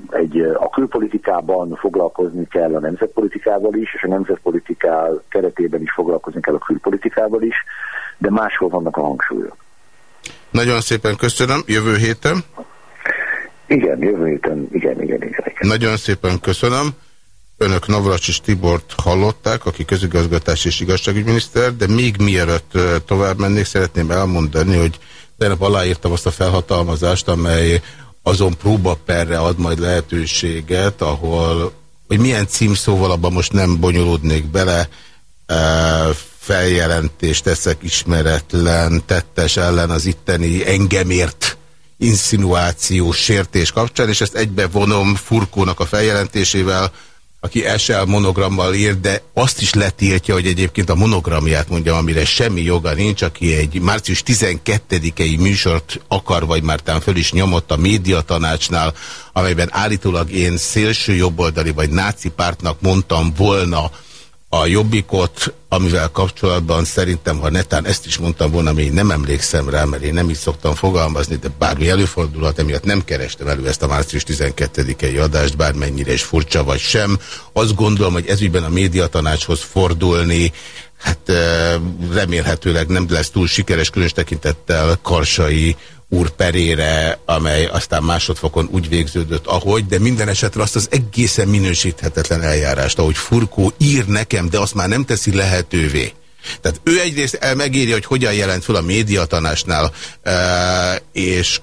egy, a külpolitikában foglalkozni kell a nemzetpolitikával is, és a nemzetpolitiká keretében is foglalkozni kell a külpolitikával is, de máshol vannak a hangsúlyok. Nagyon szépen köszönöm. Jövő héten? Igen, jövő héten, igen, igen, igen. igen. Nagyon szépen köszönöm. Önök Navracsis Tibort hallották, aki közigazgatás és igazságügyminiszter, de még mielőtt tovább mennék, szeretném elmondani, hogy tegnap aláírtam azt a felhatalmazást, amely azon próbaperre ad majd lehetőséget, ahol, hogy milyen címszóval abban most nem bonyolódnék bele, feljelentést teszek ismeretlen tettes ellen az itteni engemért insinuáció sértés kapcsán, és ezt egybe vonom Furkónak a feljelentésével, aki SL monogrammal ír, de azt is letiltja, hogy egyébként a monogramját mondjam, amire semmi joga nincs, aki egy március 12-i műsort akar, vagy már tán föl is nyomott a médiatanácsnál, amelyben állítólag én szélső jobboldali vagy náci pártnak mondtam volna, a jobbikot, amivel kapcsolatban szerintem, ha netán ezt is mondtam volna, ami nem emlékszem rá, mert én nem így szoktam fogalmazni, de bármi előfordulhat, emiatt nem kerestem elő ezt a március 12-i adást, bármennyire is furcsa vagy sem. Azt gondolom, hogy ezügyben a médiatanácshoz fordulni, hát remélhetőleg nem lesz túl sikeres, különös tekintettel Karsai úr perére, amely aztán másodfokon úgy végződött, ahogy, de minden esetre azt az egészen minősíthetetlen eljárást, ahogy Furkó ír nekem, de azt már nem teszi lehetővé. Tehát ő egyrészt megéri, hogy hogyan jelent fel a médiatanásnál, és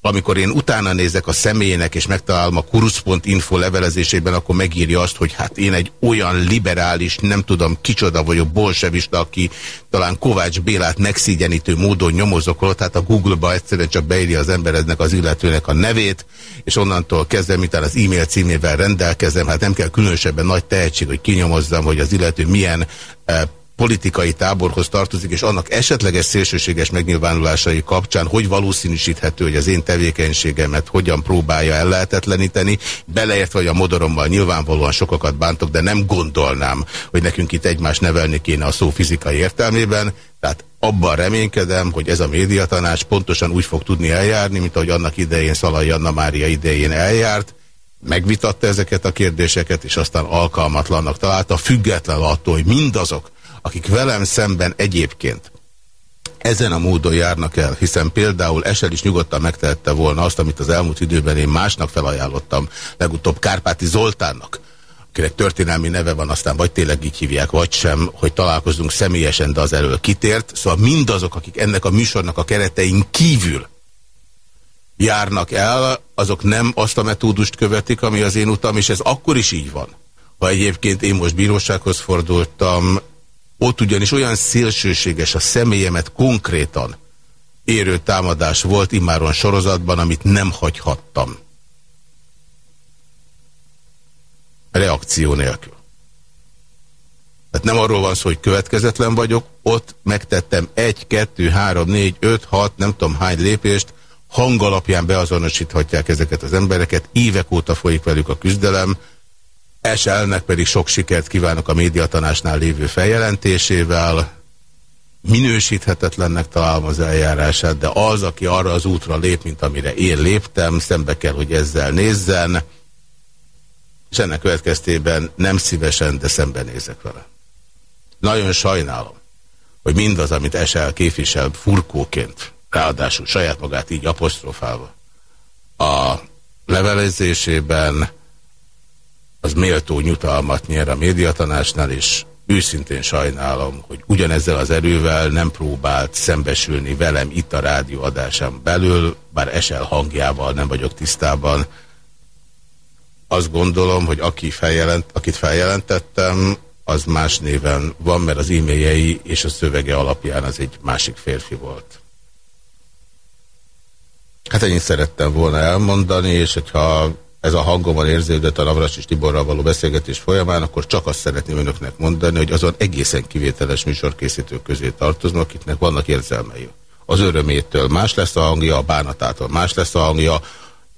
amikor én utána nézek a személyének, és megtalálom a kurusz.info levelezésében, akkor megírja azt, hogy hát én egy olyan liberális, nem tudom kicsoda vagyok, bolsevista, aki talán Kovács Bélát megszígyenítő módon nyomozok, hát a Google-ba egyszerűen csak beírja az emberednek az illetőnek a nevét, és onnantól kezdve, miután az e-mail címével rendelkezem, hát nem kell különösebben nagy tehetség, hogy kinyomozzam, hogy az illető milyen eh, politikai táborhoz tartozik, és annak esetleges szélsőséges megnyilvánulásai kapcsán hogy valószínűsíthető, hogy az én tevékenységemet hogyan próbálja ellehetetleníteni, beleértve, hogy a modorommal nyilvánvalóan sokakat bántok, de nem gondolnám, hogy nekünk itt egymást nevelni kéne a szó fizikai értelmében, tehát abban reménykedem, hogy ez a médiatanács pontosan úgy fog tudni eljárni, mint ahogy annak idején Szalai Anna Mária idején eljárt, megvitatta ezeket a kérdéseket, és aztán alkalmatlannak találta, független attól, hogy mindazok, akik velem szemben egyébként ezen a módon járnak el, hiszen például Esel is nyugodtan megtehette volna azt, amit az elmúlt időben én másnak felajánlottam, legutóbb Kárpáti Zoltánnak, akinek történelmi neve van, aztán vagy tényleg így hívják, vagy sem, hogy találkozunk személyesen, de az elől kitért. Szóval mindazok, akik ennek a műsornak a keretein kívül járnak el, azok nem azt a metódust követik, ami az én utam, és ez akkor is így van. Ha egyébként én most bírósághoz fordultam, ott ugyanis olyan szélsőséges a személyemet konkrétan érő támadás volt immáron sorozatban, amit nem hagyhattam. Reakció nélkül. Tehát nem arról van szó, hogy következetlen vagyok, ott megtettem egy, kettő, három, négy, öt, hat, nem tudom hány lépést, hang alapján beazonosíthatják ezeket az embereket, évek óta folyik velük a küzdelem, SL-nek pedig sok sikert kívánok a médiatanásnál lévő feljelentésével. Minősíthetetlennek találom az eljárását, de az, aki arra az útra lép, mint amire én léptem, szembe kell, hogy ezzel nézzen, és ennek következtében nem szívesen, de szembenézek vele. Nagyon sajnálom, hogy mindaz, amit SL képvisel furkóként, ráadásul saját magát így apostrofálva, a levelezésében az méltó nyutalmat nyer a médiatanásnál, és őszintén sajnálom, hogy ugyanezzel az erővel nem próbált szembesülni velem itt a rádió adásán belül, bár esel hangjával nem vagyok tisztában. Azt gondolom, hogy aki feljelent, akit feljelentettem, az más néven van, mert az e-mailjei és a szövege alapján az egy másik férfi volt. Hát ennyit szerettem volna elmondani, és hogyha ez a hangomban érződött a Navracsis Tiborral való beszélgetés folyamán, akkor csak azt szeretném önöknek mondani, hogy azon egészen kivételes műsorkészítők közé tartoznak, akiknek vannak érzelmei. Az örömétől más lesz a hangja, a bánatától más lesz a hangja,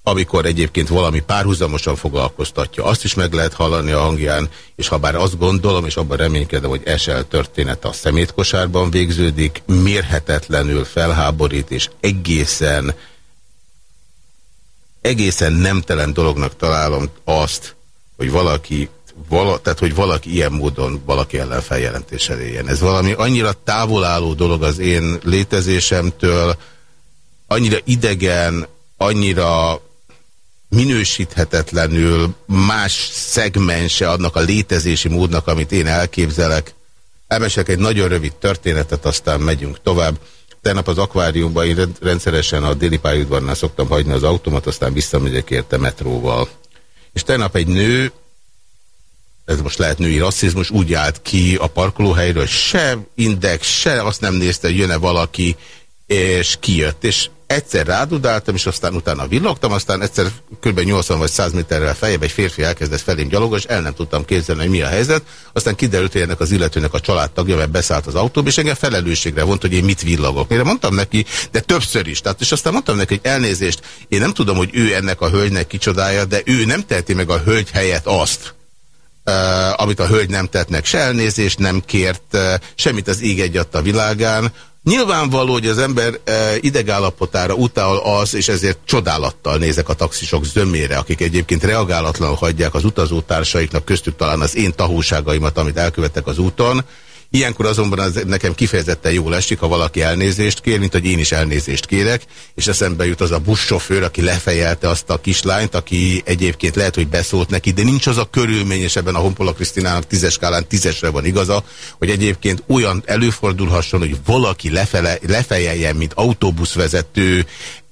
amikor egyébként valami párhuzamosan foglalkoztatja, azt is meg lehet hallani a hangján, és ha bár azt gondolom, és abban reménykedem, hogy esel története a szemétkosárban végződik, mérhetetlenül felháborít, és egészen egészen nemtelen dolognak találom azt, hogy valaki vala, tehát hogy valaki ilyen módon valaki ellen feljelentéssel éljen. Ez valami annyira távolálló dolog az én létezésemtől, annyira idegen, annyira minősíthetetlenül más szegmense annak a létezési módnak, amit én elképzelek. Elmesek egy nagyon rövid történetet, aztán megyünk tovább. Tegnap az akváriumban én rendszeresen a déli pályaudvarnál szoktam hagyni az automat, aztán visszamegyek érte metróval. És tegnap egy nő, ez most lehet női rasszizmus, úgy állt ki a parkolóhelyről, se index, se azt nem nézte, hogy jön-e valaki, és kijött. És egyszer rádudáltam, és aztán utána villogtam, aztán egyszer kb. 80 vagy 100 méterrel feljebb egy férfi elkezdett felém gyalogos, el nem tudtam képzelni, hogy mi a helyzet. Aztán kiderült, hogy ennek az illetőnek a családtagja, mert beszállt az autóba, és engem felelősségre vont, hogy én mit villogok. Mire mondtam neki, de többször is. Tehát, és aztán mondtam neki, hogy elnézést, én nem tudom, hogy ő ennek a hölgynek kicsodája, de ő nem teheti meg a hölgy helyett azt, amit a hölgy nem tett meg, se elnézést nem kért, semmit az ég egyadt a világán, Nyilvánvaló, hogy az ember e, idegállapotára utal az, és ezért csodálattal nézek a taxisok zömére, akik egyébként reagálatlanul hagyják az utazótársaiknak, köztük talán az én tahóságaimat, amit elkövettek az úton, Ilyenkor azonban az nekem kifejezetten jól esik, ha valaki elnézést kér, mint hogy én is elnézést kérek, és eszembe jut az a buszsofőr, aki lefejelte azt a kislányt, aki egyébként lehet, hogy beszólt neki, de nincs az a körülmény, és ebben a Honpola Krisztinának tízes skálán tízesre van igaza, hogy egyébként olyan előfordulhasson, hogy valaki lefele, lefejeljen, mint autóbuszvezető,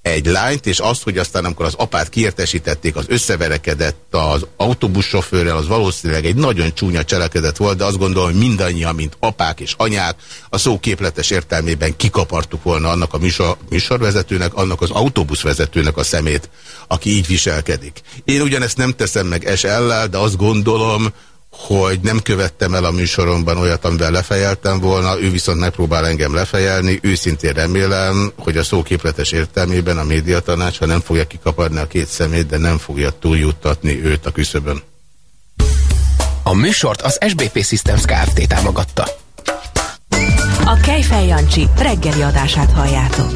egy lányt, és azt, hogy aztán amikor az apát kiértesítették, az összeverekedett az autóbussofőrrel, az valószínűleg egy nagyon csúnya cselekedet volt, de azt gondolom, hogy mindannyian, mint apák és anyák, a szó képletes értelmében kikapartuk volna annak a műsor, műsorvezetőnek, annak az autóbuszvezetőnek a szemét, aki így viselkedik. Én ugyanezt nem teszem meg SL-lel, de azt gondolom, hogy nem követtem el a műsoromban olyat, amivel lefejeltem volna, ő viszont megpróbál engem lefejelni. Őszintén remélem, hogy a szóképletes értelmében a médiatanács, ha nem fogja kikaparni a két szemét, de nem fogja túljuttatni őt a küszöbön. A műsort az SBP Systems Kft. támogatta. A Kejfej Jancsi reggeli adását halljátok.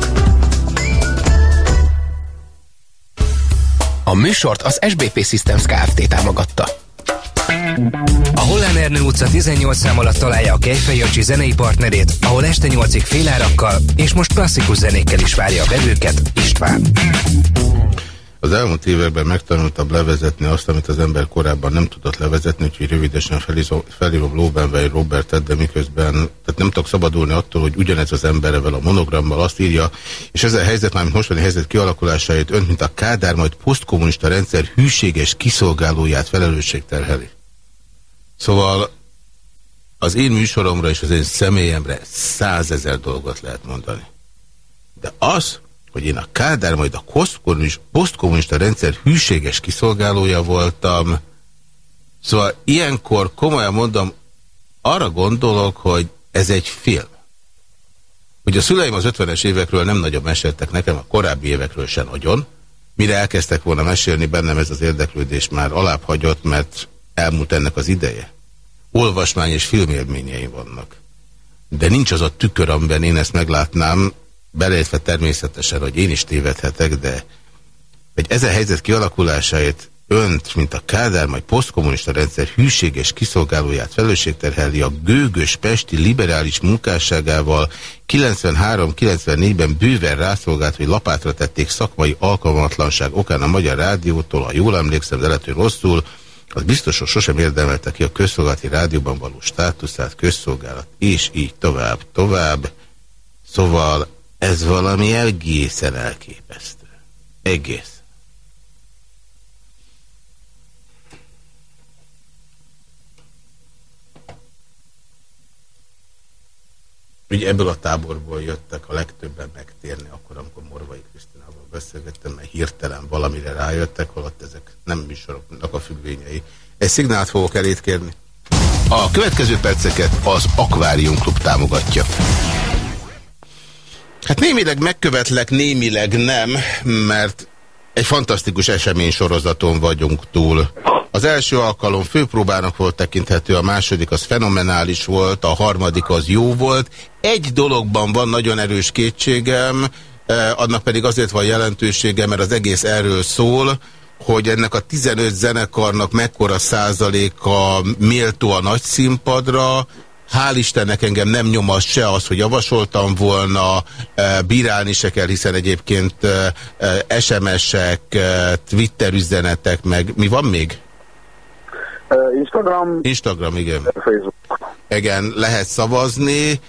A műsort az SBP Systems Kft. támogatta. A Hollán Ernő utca 18 szám alatt találja a Kejfej Jancsi zenei partnerét, ahol este 8-ig félárakkal és most klasszikus zenékkel is várja a vevőket István. Az elmúlt években megtanultam levezetni azt, amit az ember korábban nem tudott levezetni, úgyhogy rövidesen felírom Lóbenvej Robertet, de miközben tehát nem tudok szabadulni attól, hogy ugyanez az ember a monogrammal azt írja, és ez a helyzet, mármint mostani helyzet kialakulásáért önt, mint a Kádár, majd posztkommunista rendszer hűséges kiszolgálóját felelősség terheli. Szóval az én műsoromra és az én személyemre százezer dolgot lehet mondani. De az, hogy én a Kádár, majd a posztkommunista rendszer hűséges kiszolgálója voltam, szóval ilyenkor komolyan mondom, arra gondolok, hogy ez egy film. Hogy a szüleim az 50-es évekről nem nagyon meséltek nekem, a korábbi évekről sem nagyon. Mire elkezdtek volna mesélni, bennem ez az érdeklődés már alább hagyott, mert elmúlt ennek az ideje. Olvasmány és filmélményei vannak. De nincs az a tükör, amiben én ezt meglátnám, beleértve természetesen, hogy én is tévedhetek, de egy ezen helyzet kialakulásáért önt, mint a Kádár, majd posztkommunista rendszer hűséges kiszolgálóját felelősségterheli a gőgös pesti liberális munkásságával 93-94-ben bőven rászolgált, hogy lapátra tették szakmai alkalmatlanság okán a Magyar Rádiótól, ha jól emlékszem, de lehet, hogy rosszul, az biztos, hogy sosem érdemelte ki a közszolgálati rádióban való státuszát, közszolgálat, és így tovább, tovább. Szóval ez valami egészen elképesztő. Egész. Ugye ebből a táborból jöttek a legtöbben megtérni, akkor, amikor Morvai Krisztinával beszélgettem, mert hirtelen valamire rájöttek, holott ezek nem műsoroknak a függvényei. Egy szignált fogok elét kérni. A következő perceket az Aquarium Klub támogatja. Hát némileg megkövetlek, némileg nem, mert Egy fantasztikus esemény sorozaton vagyunk túl. Az első alkalom főpróbának volt tekinthető, a második az fenomenális volt, a harmadik az jó volt. Egy dologban van nagyon erős kétségem, eh, annak pedig azért van jelentősége, mert az egész erről szól, hogy ennek a 15 zenekarnak mekkora százaléka méltó a nagy színpadra, Hál' Istennek engem nem nyomaz se az, hogy javasoltam volna, bírálni se kell, hiszen egyébként SMS-ek, Twitter üzenetek, meg mi van még? Instagram. Instagram, igen. Facebook. Igen, lehet szavazni,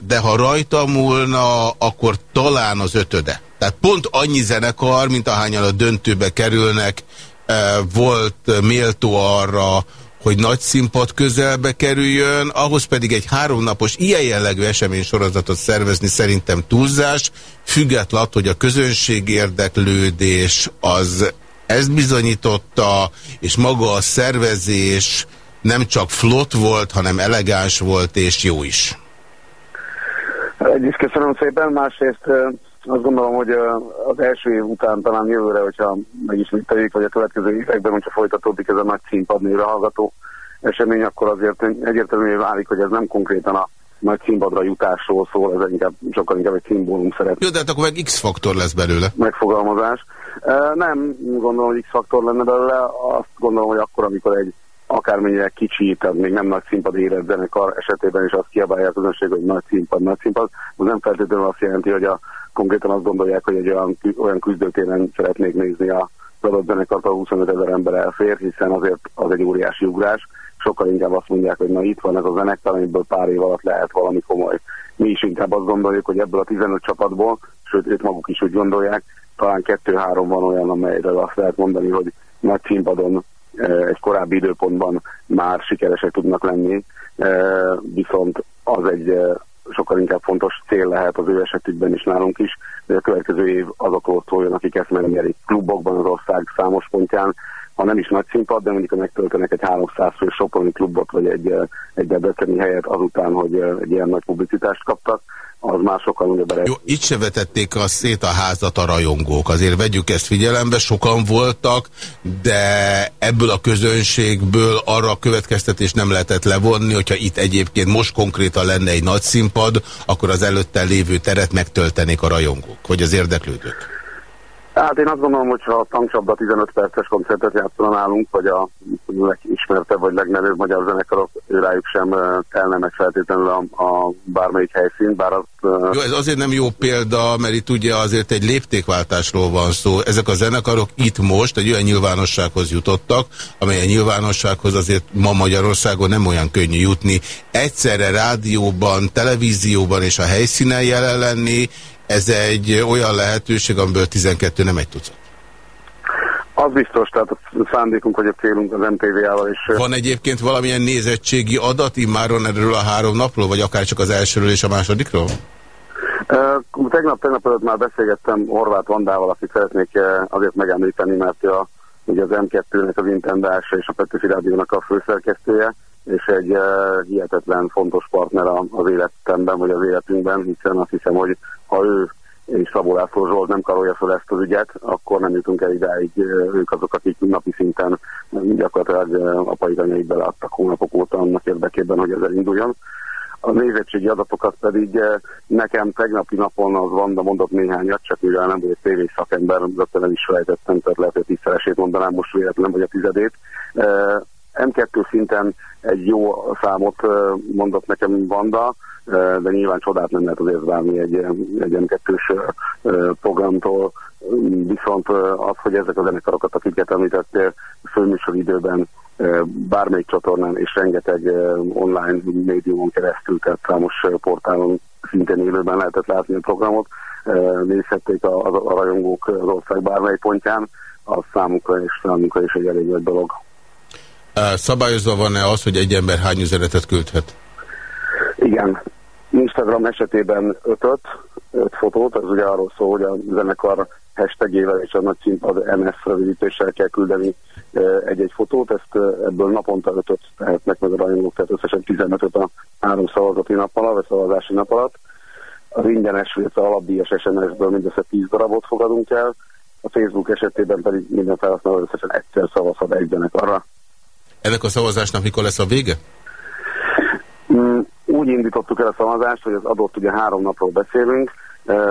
de ha rajta múlna, akkor talán az ötöde. Tehát pont annyi zenekar, mint ahányan a döntőbe kerülnek, volt méltó arra, hogy nagy színpad közelbe kerüljön, ahhoz pedig egy háromnapos ilyen jellegű esemény sorozatot szervezni szerintem túlzás, független hogy a közönség érdeklődés az ezt bizonyította, és maga a szervezés nem csak flott volt, hanem elegáns volt és jó is. Egyes köszönöm szépen, másrészt azt gondolom, hogy az első év után talán jövőre, hogyha megismételjük, vagy a következő években, hogyha folytatódik ez a nagy színpad névre hallgató esemény, akkor azért egyértelműen válik, hogy ez nem konkrétan a nagy színpadra jutásról szól, ez inkább, sokkal inkább egy szimbólum szeret. Jó, de hát akkor meg X-faktor lesz belőle. Megfogalmazás. Nem gondolom, hogy X-faktor lenne belőle, azt gondolom, hogy akkor, amikor egy akármennyire kicsi, tehát még nem nagy színpad érett zenekar esetében is azt kiabálják az közönség, hogy nagy színpad, nagy színpad, az nem feltétlenül azt jelenti, hogy a, konkrétan azt gondolják, hogy egy olyan, olyan küzdőtéren szeretnék nézni a adott zenekart, a 25 ezer ember elfér, hiszen azért az egy óriási ugrás. Sokkal inkább azt mondják, hogy na itt van ez a zenekar, amiből pár év alatt lehet valami komoly. Mi is inkább azt gondoljuk, hogy ebből a 15 csapatból, sőt ők maguk is úgy gondolják, talán kettő-három van olyan, amelyről azt lehet mondani, hogy nagy színpadon egy korábbi időpontban már sikeresek tudnak lenni, viszont az egy sokkal inkább fontos cél lehet az ő esetükben is nálunk is, hogy a következő év azokról szóljon, akik ezt megnyerik. Klubokban az ország számos pontján, ha nem is nagy színpad, de mondjuk megtöltenek egy 300 fő soproni klubot, vagy egy, egy debreceni helyet azután, hogy egy ilyen nagy publicitást kaptak, az már sokkal nagyobb Jó, itt se vetették a szét a házat a rajongók. Azért vegyük ezt figyelembe, sokan voltak, de ebből a közönségből arra a következtetés nem lehetett levonni, hogyha itt egyébként most konkrétan lenne egy nagy színpad, akkor az előtte lévő teret megtöltenék a rajongók, vagy az érdeklődők. Hát én azt gondolom, hogy ha a tankcsapda 15 perces koncertet játszana nálunk, vagy a legismertebb vagy legnevőbb magyar zenekarok, rájuk sem telne meg feltétlenül a, a bármelyik helyszín, bár azt... Jó, ez azért nem jó példa, mert itt ugye azért egy léptékváltásról van szó. Ezek a zenekarok itt most egy olyan nyilvánossághoz jutottak, amely a nyilvánossághoz azért ma Magyarországon nem olyan könnyű jutni. Egyszerre rádióban, televízióban és a helyszínen jelen lenni, ez egy olyan lehetőség, amiből 12 nem egy tucat. Az biztos, tehát a szándékunk, hogy a célunk az MTV-ával is. Van egyébként valamilyen nézettségi adat immáron erről a három napról, vagy akár csak az elsőről és a másodikról? Uh, tegnap, tegnap előtt már beszélgettem Horváth Vandával, akit szeretnék azért megemlíteni, mert a, ugye az M2-nek az intendása és a Petőfi Rádiónak a főszerkesztője, és egy uh, hihetetlen fontos partner az életemben, vagy az életünkben, hiszen azt hiszem, hogy ha ő és Szabó László Zsolt nem karolja fel ezt az ügyet, akkor nem jutunk el idáig. Ők azok, akik napi szinten gyakorlatilag apai anyai beleadtak hónapok óta annak érdekében, hogy ez elinduljon. A nézettségi adatokat pedig nekem tegnapi napon az Vanda mondott néhányat, csak mivel nem vagyok tévés szakember, rögtön el is felejtettem, tehát lehet, hogy tízszeresét mondanám most véletlen, vagy a tizedét. M2 szinten egy jó számot mondott nekem Vanda, de nyilván csodát nem lehet azért várni egy, egy M2-s programtól, viszont az, hogy ezek a zenekarokat, akiket említettél, főműsor időben bármelyik csatornán és rengeteg online médiumon keresztül, tehát számos portálon szintén élőben lehetett látni a programot, nézhették a, a, a rajongók az ország bármely pontján, az számukra és számukra is egy elég nagy dolog. Szabályozva van-e az, hogy egy ember hány üzenetet küldhet? Igen, Instagram esetében ötöt, öt fotót, ez ugye arról szól, hogy a zenekar hashtagével és a nagy színpad MS rövidítéssel kell küldeni egy-egy fotót, ezt ebből naponta ötöt tehetnek meg a rajongók, tehát összesen 15-öt a három szavazati nap alatt, vagy szavazási nap alatt. Az ingyenes, illetve alapdíjas SMS-ből mindössze 10 darabot fogadunk el, a Facebook esetében pedig minden felhasználó összesen egyszer szavazhat egy arra. Ennek a szavazásnak mikor lesz a vége? Mm, úgy indítottuk el a szavazást, hogy az adott, ugye három napról beszélünk,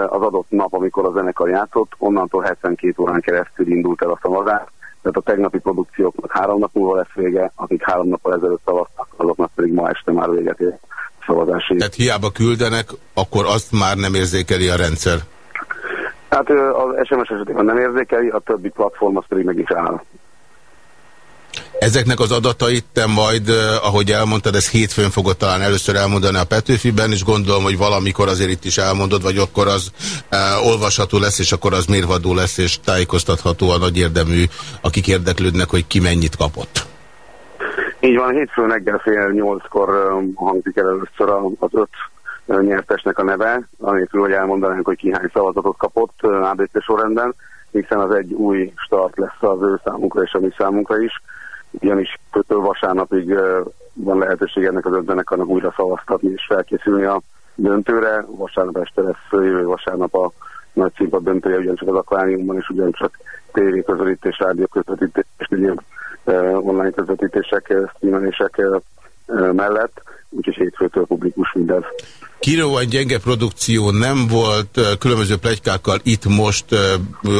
az adott nap, amikor a zenekar játszott, onnantól 72 órán keresztül indult el a szavazás, tehát a tegnapi produkcióknak három nap múlva lesz vége, akik három nappal ezelőtt szavaztak, azoknak pedig ma este már véget ér szavazási. Tehát hiába küldenek, akkor azt már nem érzékeli a rendszer? Hát az SMS esetében nem érzékeli, a többi platform az pedig meg is áll. Ezeknek az adatait te majd, ahogy elmondtad, ez hétfőn fogod talán először elmondani a Petőfiben, és gondolom, hogy valamikor azért itt is elmondod, vagy akkor az e, olvasható lesz, és akkor az mérvadó lesz, és tájékoztatható a nagy érdemű, akik érdeklődnek, hogy ki mennyit kapott. Így van, hétfőn reggel fél nyolckor hangzik el először az öt nyertesnek a neve, anélkül, hogy elmondanánk, hogy ki hány szavazatot kapott ABC sorrendben, hiszen az egy új start lesz az ő számunkra és a mi számunkra is ugyanis kötő vasárnapig van lehetőség ennek az ötzenekarnak újra szavaztatni és felkészülni a döntőre. Vasárnap este lesz jövő vasárnap a nagy színpad döntője, ugyancsak az akváriumban, és ugyancsak tévé közvetítés, rádió közvetítés, és egyéb online közvetítések, streamelések mellett, úgyhogy hétfőtől publikus mindez. Kiróan gyenge produkció nem volt különböző plegykákkal itt most,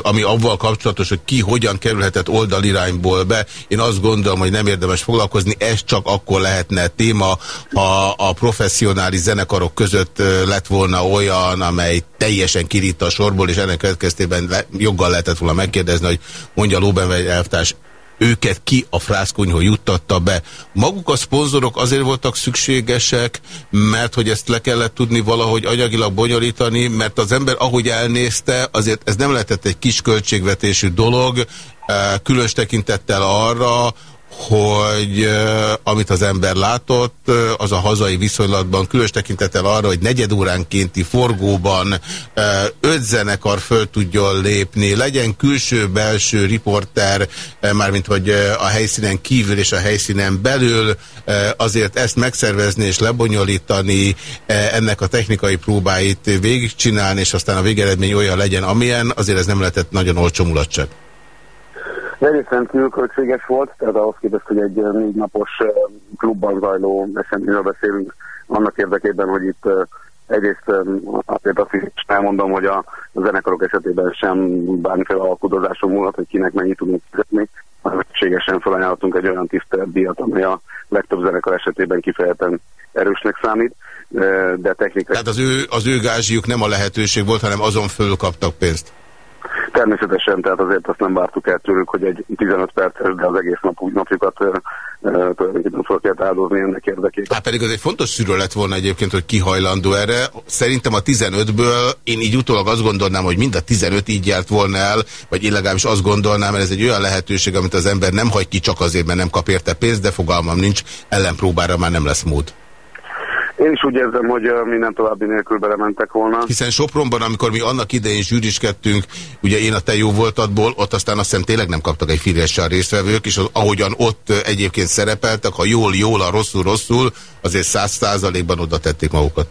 ami avval kapcsolatos, hogy ki hogyan kerülhetett oldalirányból be. Én azt gondolom, hogy nem érdemes foglalkozni, ez csak akkor lehetne téma, ha a professzionális zenekarok között lett volna olyan, amely teljesen kirít a sorból, és ennek következtében joggal lehetett volna megkérdezni, hogy mondja Lóbenvegy elvtárs, őket ki a frászkonyhó juttatta be. Maguk a szponzorok azért voltak szükségesek, mert hogy ezt le kellett tudni valahogy anyagilag bonyolítani, mert az ember ahogy elnézte, azért ez nem lehetett egy kis költségvetésű dolog, eh, különös tekintettel arra, hogy amit az ember látott, az a hazai viszonylatban, különös tekintettel arra, hogy negyedóránkénti forgóban öt zenekar föl tudjon lépni, legyen külső-belső riporter, mármint hogy a helyszínen kívül és a helyszínen belül, azért ezt megszervezni és lebonyolítani, ennek a technikai próbáit végigcsinálni, és aztán a végeredmény olyan legyen, amilyen, azért ez nem lehetett nagyon olcsó mulatság. Egész rendkívül költséges volt, tehát ahhoz képest, hogy egy négy napos klubban zajló eseményről beszélünk, annak érdekében, hogy itt egyrészt azért azt is elmondom, hogy a zenekarok esetében sem bármiféle alkudozáson múlhat, hogy kinek mennyit tudunk fizetni, hanem egységesen felajánlatunk egy olyan tiszteletdíjat, amely a legtöbb zenekar esetében kifejezetten erősnek számít, de technikai... Tehát az ő, az ő gázsiuk nem a lehetőség volt, hanem azon föl kaptak pénzt. Természetesen, tehát azért azt nem vártuk el tőlük, hogy egy 15 perces, de az egész nap, napjukat tulajdonképpen fel kellett áldozni ennek érdekében. Hát pedig az egy fontos szűrő lett volna egyébként, hogy ki hajlandó erre. Szerintem a 15-ből én így utólag azt gondolnám, hogy mind a 15 így járt volna el, vagy én legalábbis azt gondolnám, mert ez egy olyan lehetőség, amit az ember nem hagy ki csak azért, mert nem kap érte pénzt, de fogalmam nincs, ellenpróbára már nem lesz mód. Én is úgy érzem, hogy minden további nélkül belementek volna. Hiszen Sopronban, amikor mi annak idején zsűriskedtünk, ugye én a te jó voltadból, ott aztán azt hiszem tényleg nem kaptak egy fidesz résztvevők, és az, ahogyan ott egyébként szerepeltek, ha jól, jól, a rosszul, rosszul, azért száz százalékban oda tették magukat.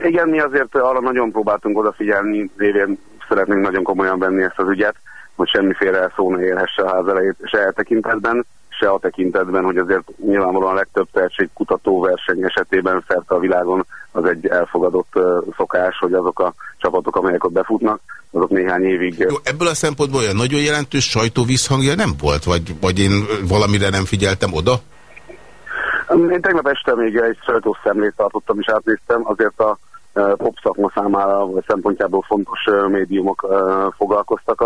Igen, mi azért arra nagyon próbáltunk odafigyelni, révén szeretnénk nagyon komolyan venni ezt az ügyet, hogy semmiféle szó ne érhesse a ház elejét se eltekintetben se a tekintetben, hogy azért nyilvánvalóan a legtöbb tehetségkutató verseny esetében szerte a világon az egy elfogadott szokás, hogy azok a csapatok, amelyek ott befutnak, azok néhány évig... Jó, ebből a szempontból olyan nagyon jelentős sajtóvízhangja nem volt? Vagy, vagy én valamire nem figyeltem oda? Én tegnap este még egy sajtószemlét tartottam és átnéztem, azért a pop szakma számára vagy szempontjából fontos médiumok foglalkoztak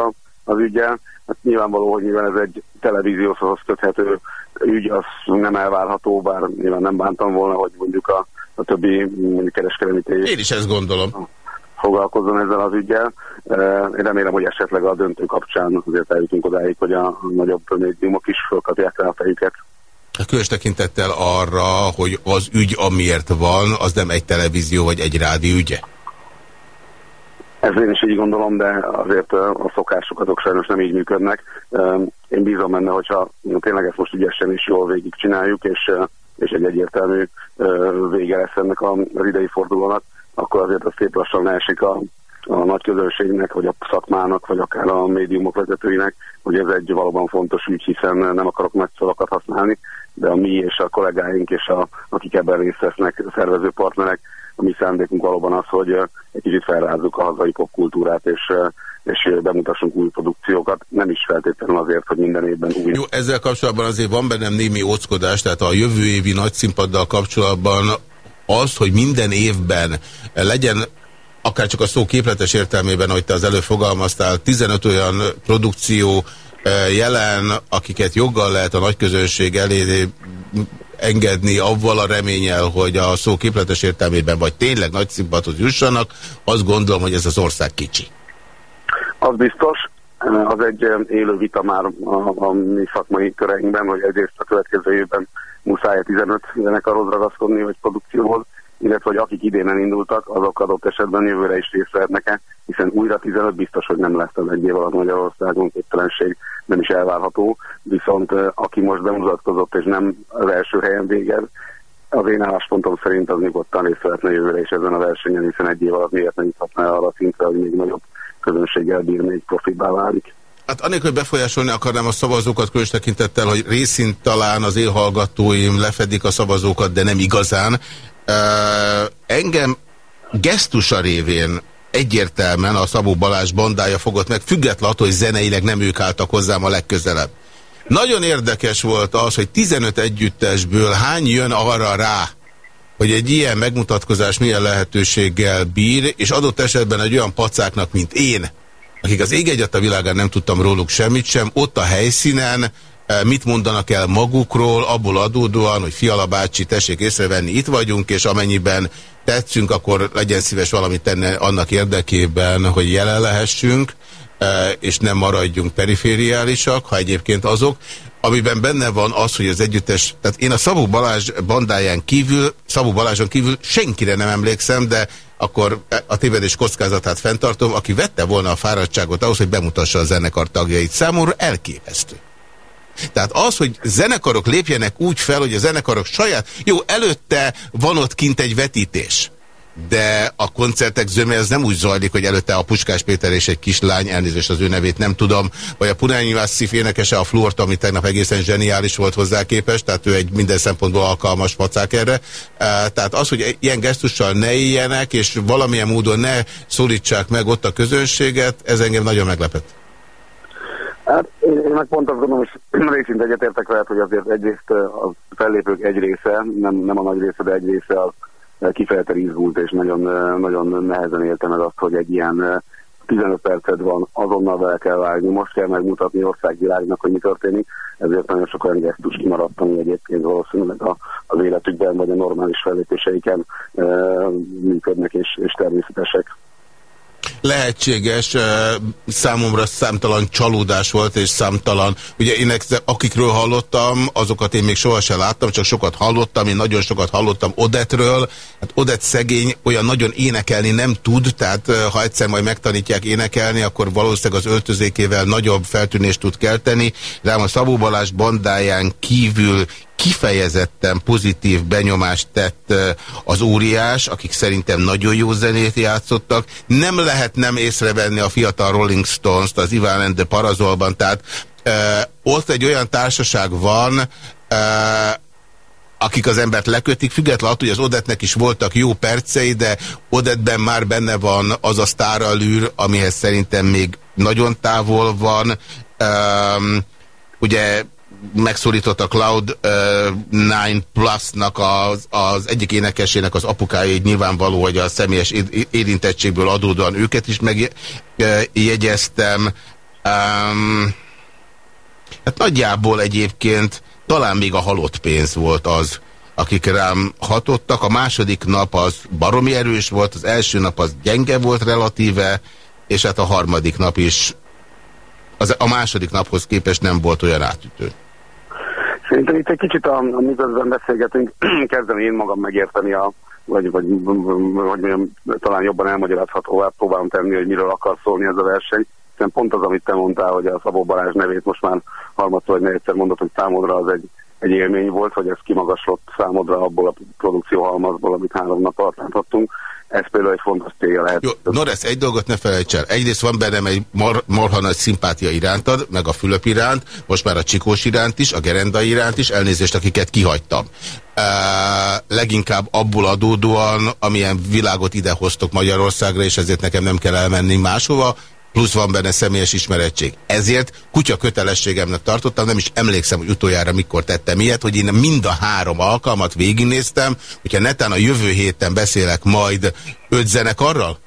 az ügyel. Hát nyilvánvaló, hogy mivel ez egy televízióhoz köthető ügy, az nem elvárható, bár nyilván nem bántam volna, hogy mondjuk a, a többi kereskedelmi Én is ezt gondolom. Foglalkozzon ezzel az ügyel. Én remélem, hogy esetleg a döntő kapcsán azért eljutunk odáig, hogy a nagyobb médiumok is fölkapják rá a fejüket. Különös tekintettel arra, hogy az ügy, amiért van, az nem egy televízió vagy egy rádió ügye? Ez én is így gondolom, de azért a szokások azok sajnos nem így működnek. Én bízom benne, hogyha tényleg ezt most ügyesen is jól végig csináljuk, és, és egy egyértelmű vége lesz ennek az idei fordulónak, akkor azért a szép lassan esik a a nagy közönségnek, vagy a szakmának, vagy akár a médiumok vezetőinek, hogy ez egy valóban fontos ügy, hiszen nem akarok nagy szavakat használni, de a mi és a kollégáink és a, akik ebben részt vesznek, szervező partnerek, a mi szándékunk valóban az, hogy egy kicsit felrázzuk a hazai popkultúrát, és és bemutassunk új produkciókat, nem is feltétlenül azért, hogy minden évben új. Jó, ezzel kapcsolatban azért van bennem némi óckodás, tehát a jövő évi nagy színpaddal kapcsolatban az, hogy minden évben legyen akár csak a szó képletes értelmében, hogy te az előbb fogalmaztál, 15 olyan produkció jelen, akiket joggal lehet a nagyközönség elé engedni avval a reményel, hogy a szó képletes értelmében vagy tényleg nagy színpadhoz jussanak, azt gondolom, hogy ez az ország kicsi. Az biztos, az egy élő vita már a, a mi szakmai köreinkben, hogy egyrészt a következő évben muszáj 15 zenekarhoz ragaszkodni, vagy produkcióhoz, illetve hogy akik idén elindultak, azok adott esetben jövőre is részt vehetnek-e, hiszen újra 15 biztos, hogy nem lesz az egy év alatt Magyarországon képtelenség, nem is elvárható, viszont aki most bemutatkozott és nem az első helyen végez, az én álláspontom szerint az nyugodtan részt vehetne jövőre is ezen a versenyen, hiszen egy év alatt miért nem juthatna arra szintre, hogy még nagyobb közönséggel bír, még profitbá válik. Hát annélkül, hogy befolyásolni akarnám a szavazókat különös tekintettel, hogy részint talán az élhallgatóim lefedik a szavazókat, de nem igazán. Engem gesztusa révén egyértelműen a Szabó Balázs bandája fogott meg, függetlenül attól, hogy zeneileg nem ők álltak hozzám a legközelebb. Nagyon érdekes volt az, hogy 15 együttesből hány jön arra rá, hogy egy ilyen megmutatkozás milyen lehetőséggel bír, és adott esetben egy olyan pacáknak, mint én, akik az ég egyet a világán nem tudtam róluk semmit sem, ott a helyszínen mit mondanak el magukról, abból adódóan, hogy Fiala bácsi, tessék észrevenni, itt vagyunk, és amennyiben tetszünk, akkor legyen szíves valamit tenni annak érdekében, hogy jelen lehessünk, eh, és nem maradjunk perifériálisak, ha egyébként azok amiben benne van az, hogy az együttes, tehát én a Szabó Balázs bandáján kívül, Szabó Balázson kívül senkire nem emlékszem, de akkor a tévedés kockázatát fenntartom, aki vette volna a fáradtságot ahhoz, hogy bemutassa a zenekar tagjait. Számomra elképesztő. Tehát az, hogy zenekarok lépjenek úgy fel, hogy a zenekarok saját... Jó, előtte van ott kint egy vetítés de a koncertek zöme az nem úgy zajlik, hogy előtte a Puskás Péter és egy kislány, elnézést az ő nevét nem tudom, vagy a Punányi Vasszif énekese a Fluort, ami tegnap egészen zseniális volt hozzá képest, tehát ő egy minden szempontból alkalmas pacák erre. Tehát az, hogy ilyen gesztussal ne éljenek, és valamilyen módon ne szólítsák meg ott a közönséget, ez engem nagyon meglepett. Hát én meg pont azt gondolom, és részint egyetértek veled, hogy azért egyrészt a fellépők egy része, nem, nem a nagy része, de egy része az kifejezetten izgult, és nagyon, nagyon nehezen élte meg azt, hogy egy ilyen 15 percet van, azonnal vele kell vágni, most kell megmutatni országvilágnak, hogy mi történik, ezért nagyon sok olyan gesztus kimaradt, ami egyébként valószínűleg a, az életükben vagy a normális fellépéseiken e, működnek és, és természetesek lehetséges, számomra számtalan csalódás volt, és számtalan, ugye én akikről hallottam, azokat én még sohasem láttam, csak sokat hallottam, én nagyon sokat hallottam Odetről, hát Odet szegény olyan nagyon énekelni nem tud, tehát ha egyszer majd megtanítják énekelni, akkor valószínűleg az öltözékével nagyobb feltűnést tud kelteni, de a Szabó Balázs bandáján kívül kifejezetten pozitív benyomást tett az óriás, akik szerintem nagyon jó zenét játszottak. Nem lehet nem észrevenni a fiatal Rolling Stones-t az Ivan and the Parazolban, tehát ott egy olyan társaság van, akik az embert lekötik, függetlenül attól, hogy az Odetnek is voltak jó percei, de Odetben már benne van az a sztáralűr, amihez szerintem még nagyon távol van. Um, ugye megszólított a Cloud9 Plus-nak az, az egyik énekesének az apukája, így nyilvánvaló, hogy a személyes érintettségből adódóan őket is megjegyeztem. Um, hát nagyjából egyébként talán még a halott pénz volt az, akik rám hatottak. A második nap az baromi erős volt, az első nap az gyenge volt relatíve, és hát a harmadik nap is az, a második naphoz képest nem volt olyan átütő. Szerintem itt egy kicsit, a, miközben beszélgetünk, kezdem én magam megérteni a vagy, vagy, vagy mondjam, talán jobban elmagyarázhatóvá próbálom tenni, hogy miről akar szólni ez a verseny. Hiszen pont az, amit te mondtál, hogy a Szabó Balázs nevét most már harmadszor vagy negyedszer mondott, hogy számodra az egy egy élmény volt, hogy ez kimagaslott számodra abból a produkcióhalmazból, amit három nap alatt láthattunk. Ez például egy fontos célja lehet. Jó, Noresz, egy dolgot ne felejts el. Egyrészt van bennem egy mar marha nagy szimpátia irántad, meg a Fülöp iránt, most már a Csikós iránt is, a Gerenda iránt is, elnézést, akiket kihagytam. Uh, leginkább abból adódóan, amilyen világot idehoztok Magyarországra, és ezért nekem nem kell elmenni máshova, plusz van benne személyes ismerettség. Ezért kutya kötelességemnek tartottam, nem is emlékszem, hogy utoljára mikor tettem ilyet, hogy én mind a három alkalmat végignéztem, hogyha netán a jövő héten beszélek majd öt zenekarral?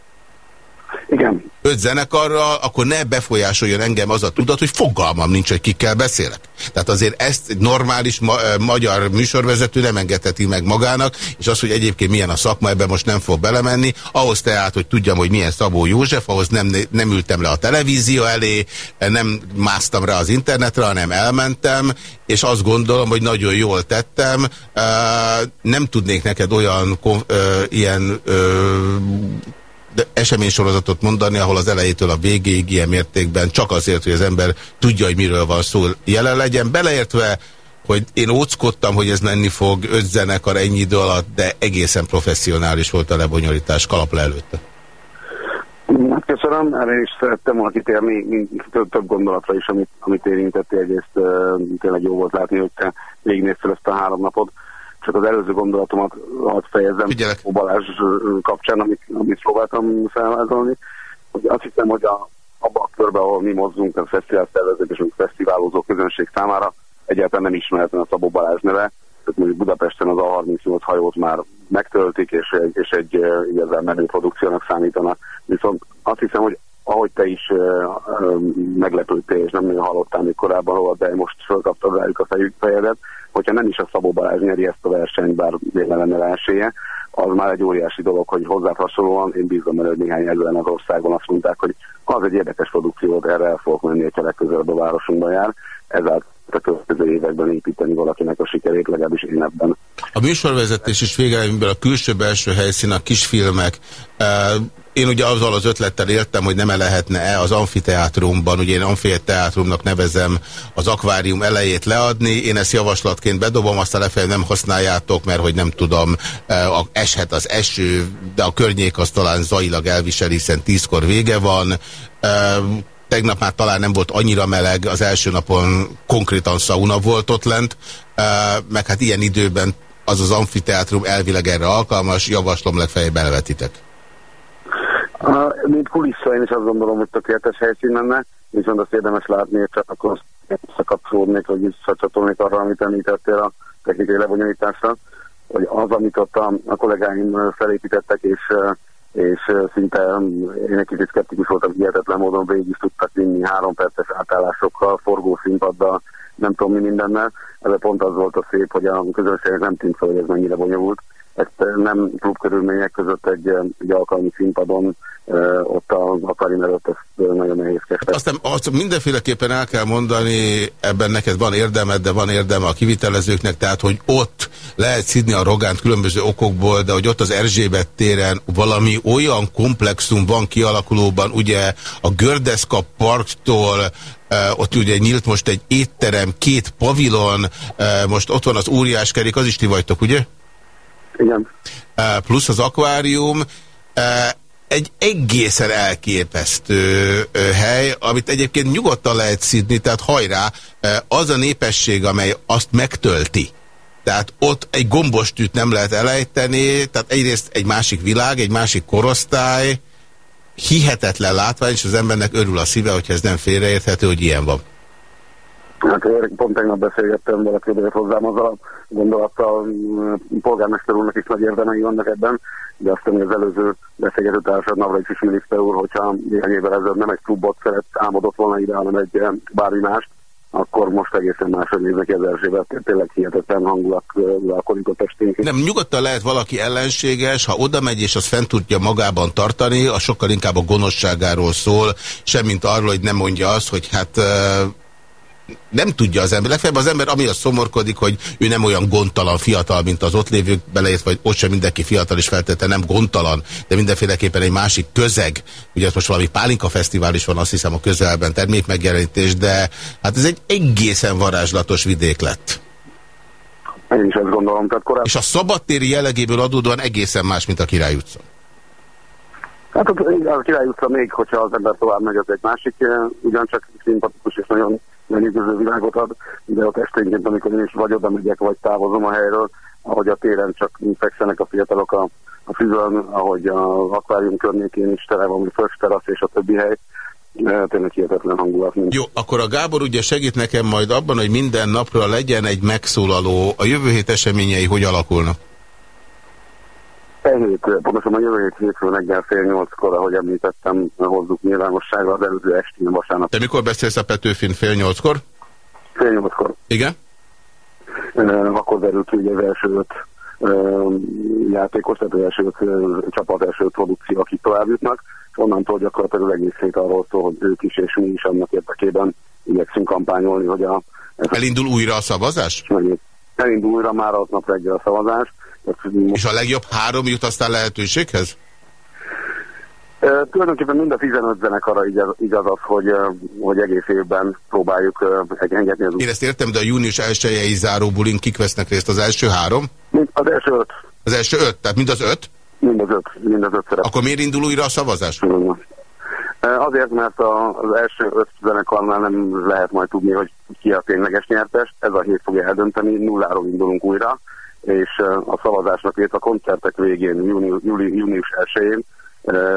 Igen. Öt zenekarral, akkor ne befolyásoljon engem az a tudat, hogy fogalmam nincs, hogy kikkel beszélek. Tehát azért ezt egy normális ma magyar műsorvezető nem engedheti meg magának, és az, hogy egyébként milyen a szakma, ebben most nem fog belemenni. Ahhoz tehát, hogy tudjam, hogy milyen Szabó József, ahhoz nem, nem ültem le a televízió elé, nem másztam rá az internetre, hanem elmentem, és azt gondolom, hogy nagyon jól tettem. Nem tudnék neked olyan ilyen eseménysorozatot mondani, ahol az elejétől a végéig ilyen mértékben csak azért, hogy az ember tudja, hogy miről van szó, jelen legyen, beleértve, hogy én óckodtam, hogy ez menni fog öt zenekar ennyi idő alatt, de egészen professzionális volt a lebonyolítás, kalap le előtte. Hát köszönöm, erre is szerettem volna kitérni több, több gondolatra is, amit, amit érintettél, egész uh, tényleg jó volt látni, hogy te végignéztél ezt a három napot csak az előző gondolatomat hadd fejezzem Figyelek. Balázs kapcsán, amit, amit próbáltam felvázolni. Hogy azt hiszem, hogy a, abban a körben, ahol mi mozzunk, a fesztivál szervezők és a fesztiválozó közönség számára egyáltalán nem ismeretlen a Szabó Balázs neve. Tehát mondjuk Budapesten az A38 hajót már megtöltik, és egy, és egy igazán menő produkciónak számítanak. Viszont azt hiszem, hogy ahogy te is meglepődtél, és nem nagyon hallottál még korábban de most fölkaptad rájuk a fejedet, hogyha nem is a Szabó Balázs nyeri ezt a versenyt, bár véle lenne versenye, az már egy óriási dolog, hogy hozzá hasonlóan én bízom hogy néhány ezeren az országon azt mondták, hogy az egy érdekes produkció, erre el fogok menni, hogyha legközelebb a városunkban jár. Ezáltal a következő években építeni valakinek a sikerét, legalábbis én ebben. A műsorvezetés is végelemben a külső-belső helyszín, a kisfilmek, én ugye azzal az ötlettel éltem, hogy nem -e lehetne-e az amfiteátrumban, ugye én amfiteátrumnak nevezem az akvárium elejét leadni, én ezt javaslatként bedobom, azt a lefelé nem használjátok, mert hogy nem tudom, eshet az eső, de a környék az talán zailag elvisel, hiszen tízkor vége van, tegnap már talán nem volt annyira meleg, az első napon konkrétan sauna volt ott lent, meg hát ilyen időben az az amfiteátrum elvileg erre alkalmas, javaslom legfeljebb elvetitek. A, mint kulissza, én is azt gondolom, hogy tökéletes helyszín lenne, viszont azt érdemes látni, hogy csak akkor visszakapcsolódnék, hogy visszacsatolnék arra, amit említettél a technikai lebonyolításra, hogy az, amit ott a, a kollégáim felépítettek, és, és szinte én egy kicsit szkeptikus voltam, hihetetlen módon végig is tudtak vinni három perces átállásokkal, forgószínpaddal, nem tudom mi mindennel. Ez pont az volt a szép, hogy a közönségnek nem tűnt fel, hogy ez mennyire bonyolult ezt nem klubkörülmények között egy, egy alkalmi színpadon ott az akarim előtt ezt nagyon nehézkes. Aztán azt mindenféleképpen el kell mondani, ebben neked van érdemed, de van érdeme a kivitelezőknek, tehát hogy ott lehet szidni a rogánt különböző okokból, de hogy ott az Erzsébet téren valami olyan komplexum van kialakulóban, ugye a Gördeszka parktól ott ugye nyílt most egy étterem, két pavilon, most ott van az óriáskerék, az is ti vagytok, ugye? Igen. Plusz az akvárium. Egy egészen elképesztő hely, amit egyébként nyugodtan lehet szidni, tehát hajrá, az a népesség, amely azt megtölti, tehát ott egy gombostűt nem lehet elejteni, tehát egyrészt egy másik világ, egy másik korosztály, hihetetlen látvány, és az embernek örül a szíve, hogyha ez nem félreérthető, hogy ilyen van. Hát pont tegnap beszélgettem valakivel hozzám azzal a gondolattal, polgármester úrnak is nagy érdemei vannak ebben, de azt hogy az előző beszélgető társad Navraics is miniszter úr, hogyha néhány évvel ezelőtt nem egy klubot szeret, álmodott volna ide, hanem egy bármi mást, akkor most egészen máshogy néznek az Erzsébet, tényleg hihetetlen hangulat uralkodik a testünk. Nem, nyugodtan lehet valaki ellenséges, ha oda megy és azt fent tudja magában tartani, az sokkal inkább a gonoszságáról szól, semmint arról, hogy nem mondja azt, hogy hát nem tudja az ember. Legfeljebb az ember ami a szomorkodik, hogy ő nem olyan gondtalan fiatal, mint az ott lévők beleért, vagy ott sem mindenki fiatal is feltette, nem gondtalan, de mindenféleképpen egy másik közeg. Ugye most valami Pálinka Fesztivál is van, azt hiszem a közelben termékmegjelenítés, de hát ez egy egészen varázslatos vidék lett. Én is ezt gondolom. Tehát korábban... És a szabadtéri jellegéből adódóan egészen más, mint a Király utca. Hát a Király utca még, hogyha az ember tovább megy, az egy másik, ugyancsak szimpatikus és nagyon lenyűgöző világot ad, de ott esténként, amikor én is vagy oda megyek, vagy távozom a helyről, ahogy a téren csak fekszenek a fiatalok a, a füzön, ahogy az akvárium környékén is tele van, Föst terasz és a többi hely, tényleg hihetetlen hangulat. Mint. Jó, akkor a Gábor ugye segít nekem majd abban, hogy minden napra legyen egy megszólaló. A jövő hét eseményei hogy alakulnak? E hét, pontosan a jövő hét hétfő reggel fél nyolckor, ahogy említettem, hozzuk nyilvánosságra az előző estén vasárnap. Te mikor beszélsz a Petőfin fél nyolckor? Fél nyolckor. Igen? Uh, akkor derül ki az első öt uh, játékos, tehát az első öt uh, csapat, első produkció, akik tovább jutnak, és onnantól gyakorlatilag egész hét arról szól, hogy ők is és mi is annak érdekében igyekszünk kampányolni, hogy a... Elindul újra a szavazás? Elindul újra már az nap reggel a szavazás, és a legjobb három jut aztán lehetőséghez? Tulajdonképpen mind a 15 zenekarra igaz, igaz az, hogy, hogy egész évben próbáljuk engedni az Én ezt értem, de a június 1 záró bulin kik vesznek részt? Az első három? Az első öt. Az első öt? Tehát mind az öt? Mind az öt. Mind az öt szerep. Akkor miért indul újra a szavazás? Azért, mert az első öt zenekarnál nem lehet majd tudni, hogy ki a tényleges nyertes. Ez a hét fogja eldönteni, nulláról indulunk újra és a szavazásnak, illetve a koncertek végén, júni, júli, június 1-én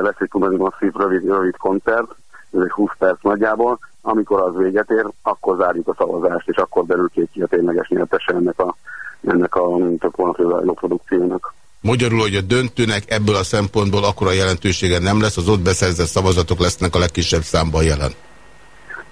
lesz egy nagyon masszív, rövid, rövid koncert, ez egy 20 perc nagyjából, amikor az véget ér, akkor zárjuk a szavazást, és akkor derül ki, ki a tényleges nyertese ennek a, ennek a több hónapja produkciónak. Magyarul, hogy a döntőnek ebből a szempontból akkora jelentősége nem lesz, az ott beszerzett szavazatok lesznek a legkisebb számban jelen.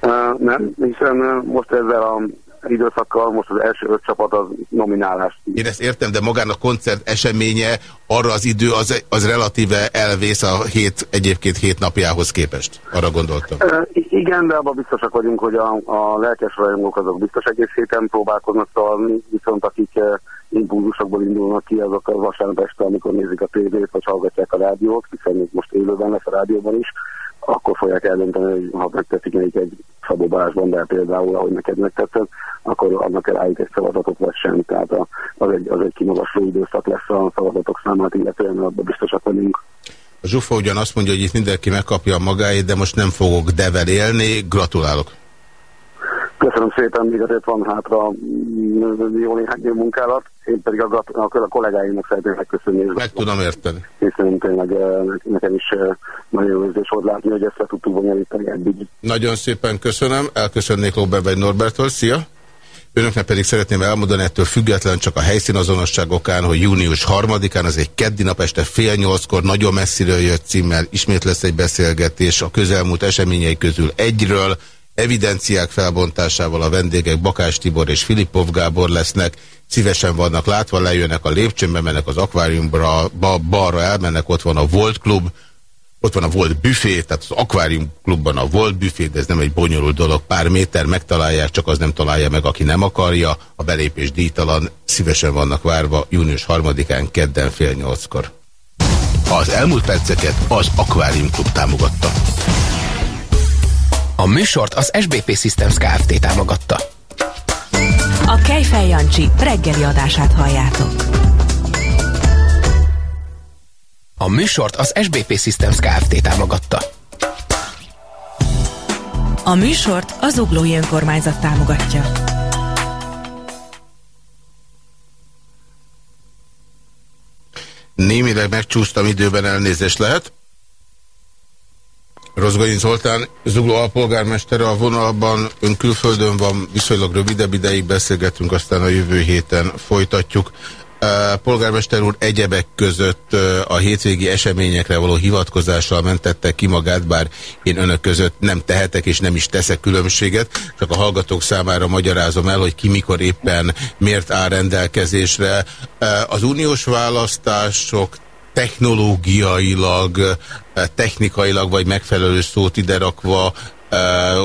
Uh, nem, hiszen most ezzel a időszakkal most az első öt csapat az nominálás. Én ezt értem, de magán a koncert eseménye arra az idő az, az relatíve elvész a hét, egyébként hét napjához képest. Arra gondoltam. Igen, de abban biztosak vagyunk, hogy a, a lelkes rajongók azok biztos egész héten próbálkoznak szalni, viszont akik impulzusokból indulnak ki, azok a vasárnap este, amikor nézik a tévét, vagy hallgatják a rádiót, hiszen most élőben lesz a rádióban is, akkor fogják eldönteni, hogy ha megtetszik nekik egy Szabó Balázs Bandár például, ahogy neked megtetszett, akkor annak elállít egy szavazatot vagy sem. Tehát a, az, egy, az egy kimagasló időszak lesz a szavazatok számát, illetően abban biztosak vagyunk. Zsufa ugyan azt mondja, hogy itt mindenki megkapja a magáit, de most nem fogok devel élni. Gratulálok! Köszönöm szépen, még azért van hátra mm, jó néhány munkálat, én pedig a, a, a kollégáimnak szeretném megköszönni. Meg tudom érteni. Hiszen tényleg eh, nekem is eh, nagyon jó érzés volt látni, hogy ezt le tudtuk bonyolítani eddig. Nagyon szépen köszönöm, elköszönnék Lóbevegy Norbertől, szia! Önöknek pedig szeretném elmondani ettől független csak a helyszínazonosság okán, hogy június 3-án, az egy keddi nap este fél nyolckor nagyon messziről jött címmel, ismét lesz egy beszélgetés a közelmúlt eseményei közül egyről, evidenciák felbontásával a vendégek Bakás Tibor és Filipov Gábor lesznek, szívesen vannak látva, lejönnek a lépcsőn, mennek az akváriumra, ba, balra elmennek, ott van a Volt Klub, ott van a Volt Büfé, tehát az akvárium klubban a Volt Büfé, de ez nem egy bonyolult dolog, pár méter megtalálják, csak az nem találja meg, aki nem akarja, a belépés díjtalan, szívesen vannak várva június 3-án, kedden fél nyolckor. Az elmúlt perceket az Akvárium Klub támogatta. A műsort az SBP Systems Kft. támogatta. A Kejfej Jancsi reggeli adását halljátok. A műsort az SBP Systems Kft. támogatta. A műsort az Uglói Önkormányzat támogatja. Némileg megcsúsztam időben elnézést lehet. Rozgonyi Zoltán, Zugló alpolgármestere a vonalban, ön külföldön van, viszonylag rövidebb ideig beszélgetünk, aztán a jövő héten folytatjuk. Polgármester úr egyebek között a hétvégi eseményekre való hivatkozással mentette ki magát, bár én önök között nem tehetek és nem is teszek különbséget, csak a hallgatók számára magyarázom el, hogy ki mikor éppen miért áll rendelkezésre. Az uniós választások technológiailag, eh, technikailag vagy megfelelő szót ide rakva, eh,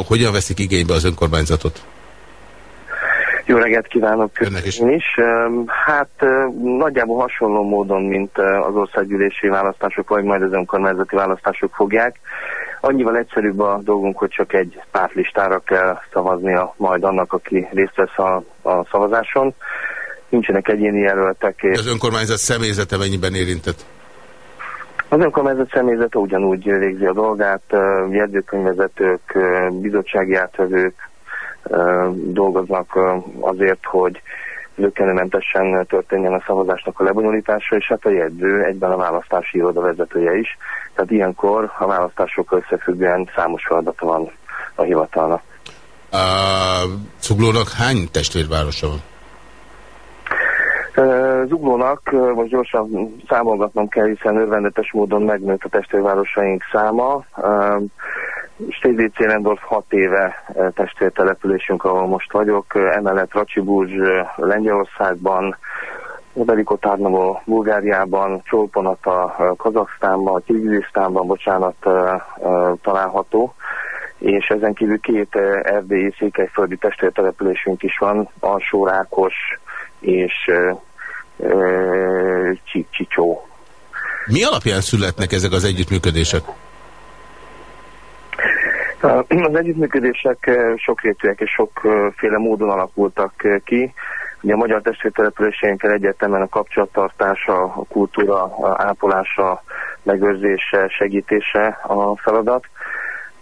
hogyan veszik igénybe az önkormányzatot? Jó reggelt kívánok Önnek is. Én is. Hát nagyjából hasonló módon, mint az országgyűlési választások, vagy majd az önkormányzati választások fogják. Annyival egyszerűbb a dolgunk, hogy csak egy pártlistára kell szavaznia majd annak, aki részt vesz a, a szavazáson nincsenek egyéni jelöltek. Az önkormányzat személyzete mennyiben érintett? Az önkormányzat személyzete ugyanúgy végzi a dolgát, jegyzőkönyvezetők, bizottsági átvezők dolgoznak azért, hogy zökkenőmentesen történjen a szavazásnak a lebonyolítása, és hát a jegyző egyben a választási iroda vezetője is. Tehát ilyenkor a választások összefüggően számos feladata van a hivatalnak. A Zuglónak hány testvérvárosa van? Zuglónak most gyorsan számolgatnom kell, hiszen örvendetes módon megnőtt a testvérvárosaink száma. Stédé Célendorf 6 éve testvértelepülésünk, ahol most vagyok. Emellett Racsiburzs Lengyelországban, Veliko Tárnavó Bulgáriában, Csolponata Kazaksztánban, Kirgizisztánban, bocsánat, található és ezen kívül két erdélyi székelyföldi testvértelepülésünk is van, Alsó Rákos és Csicsó. Mi alapján születnek ezek az együttműködések? Az együttműködések sokrétűek és sokféle módon alakultak ki. Ugye a magyar testvértelepüléseinkkel egyértelműen a kapcsolattartása, a kultúra ápolása, megőrzése, segítése a feladat.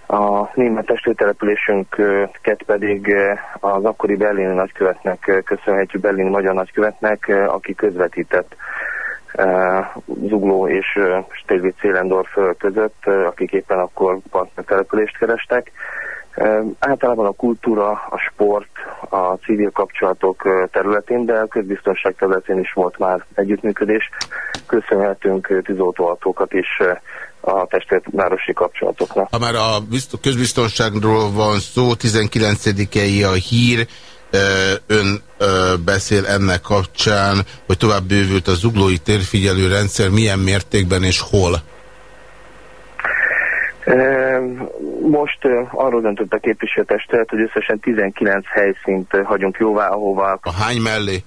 A német testvértelepülésünket pedig az akkori berlini nagykövetnek köszönhetjük, berlini magyar nagykövetnek, aki közvetített Zugló és Stévi Célendorf között, akik éppen akkor partnertelepülést kerestek. Általában a kultúra, a sport, a civil kapcsolatok területén, de a közbiztonság területén is volt már együttműködés. Köszönhetünk tűzoltóautókat is a testvérvárosi kapcsolatoknak. Ha már a közbiztonságról van szó, 19-i a hír, ön beszél ennek kapcsán, hogy tovább bővült a zuglói térfigyelő rendszer, milyen mértékben és hol? Most arról döntött a képviselőtestet, hogy összesen 19 helyszínt hagyunk jóvá, ahova... A hány mellé?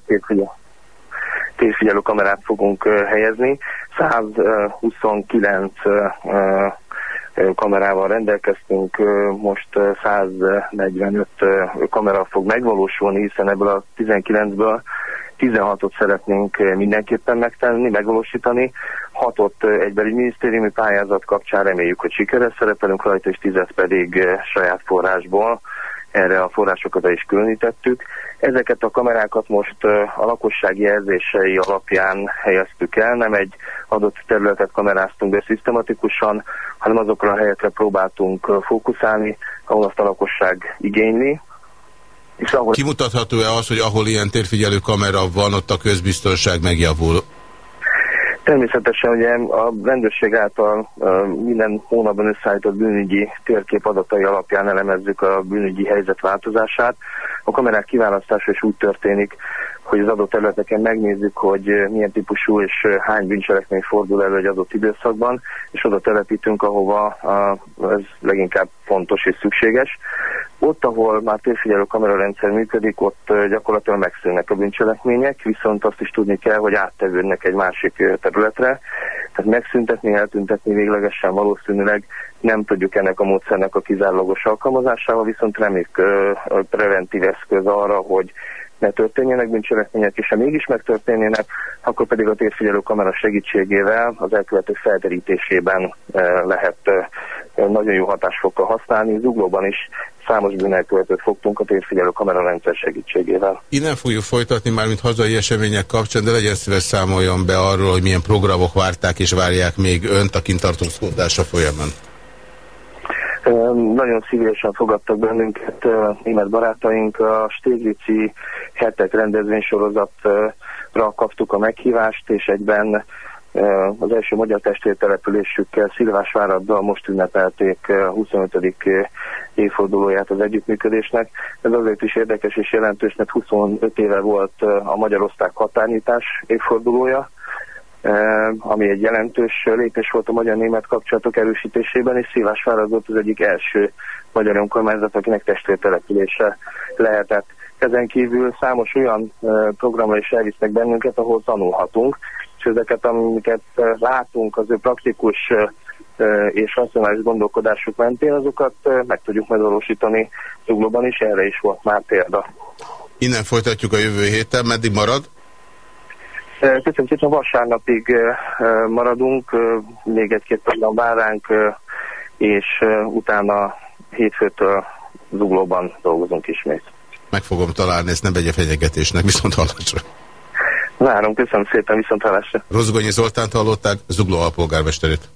Térfigyelő kamerát fogunk helyezni. 129 kamerával rendelkeztünk, most 145 kamera fog megvalósulni, hiszen ebből a 19-ből 16-ot szeretnénk mindenképpen megtenni, megvalósítani, 6-ot egy belügyminisztériumi pályázat kapcsán reméljük, hogy sikeres szerepelünk rajta, és 10 pedig saját forrásból erre a forrásokat is különítettük. Ezeket a kamerákat most a lakosság jelzései alapján helyeztük el, nem egy adott területet kameráztunk be szisztematikusan, hanem azokra a helyekre próbáltunk fókuszálni, ahol azt a lakosság igényli. Ahol... Kimutatható-e az, hogy ahol ilyen térfigyelő kamera van, ott a közbiztonság megjavul? Természetesen ugye a rendőrség által minden hónapban összeállított bűnügyi térkép adatai alapján elemezzük a bűnügyi helyzet változását. A kamerák kiválasztása is úgy történik, hogy az adott területeken megnézzük, hogy milyen típusú és hány bűncselekmény fordul elő egy adott időszakban, és oda telepítünk, ahova ez leginkább fontos és szükséges. Ott, ahol már térfigyelő kamerarendszer működik, ott gyakorlatilag megszűnnek a bűncselekmények, viszont azt is tudni kell, hogy áttevődnek egy másik területre. Tehát megszüntetni, eltüntetni véglegesen valószínűleg nem tudjuk ennek a módszernek a kizárólagos alkalmazásával, viszont reméljük preventív eszköz arra, hogy ne történjenek bűncselekmények, és ha mégis megtörténjenek, akkor pedig a térfigyelő kamera segítségével az elkövetők felderítésében lehet nagyon jó hatásfokkal használni. Zuglóban is számos bűnelkövetőt fogtunk a térfigyelő rendszer segítségével. Innen fogjuk folytatni már, mint hazai események kapcsán, de legyen szíves számoljon be arról, hogy milyen programok várták és várják még önt a kintartózkodása folyamán. Nagyon szívesen fogadtak bennünket német barátaink. A Stéglici hetek rendezvénysorozatra kaptuk a meghívást, és egyben az első magyar testvértelepülésükkel Szilvásváraddal most ünnepelték 25. évfordulóját az együttműködésnek. Ez azért is érdekes és jelentős, mert 25 éve volt a Magyarország határnyitás évfordulója, ami egy jelentős lépés volt a magyar-német kapcsolatok erősítésében, és Szilvásvárad volt az egyik első magyar önkormányzat, akinek testvértelepülése lehetett. Ezen kívül számos olyan programra is elvisznek bennünket, ahol tanulhatunk, és ezeket, amiket látunk az ő praktikus és racionális gondolkodásuk mentén, azokat meg tudjuk megvalósítani Zuglóban is, erre is volt már példa. Innen folytatjuk a jövő héten, meddig marad? Köszönöm szépen, vasárnapig maradunk, még egy-két program vár ránk, és utána hétfőtől zuglóban dolgozunk ismét. Meg fogom találni, ezt nem vegye fenyegetésnek, viszont hallásra. Várom, köszönöm szépen, viszont hallásra. Rozgonyi Zoltánt hallották, Zugló alpolgármesterét.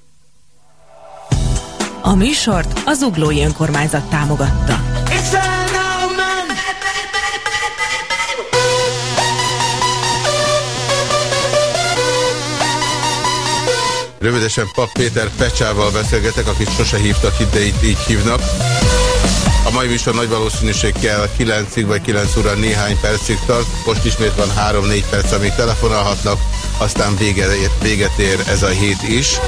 A műsort az Zuglói Önkormányzat támogatta. Rövidesen Pap Péter Pecsával beszélgetek, akit sose hívtak ide, itt így hívnak. A mai műsor nagy valószínűséggel 9-ig vagy 9 óra néhány percig tart. Most ismét van 3-4 perc, amíg telefonálhatnak, aztán vége, véget ér ez a hét is.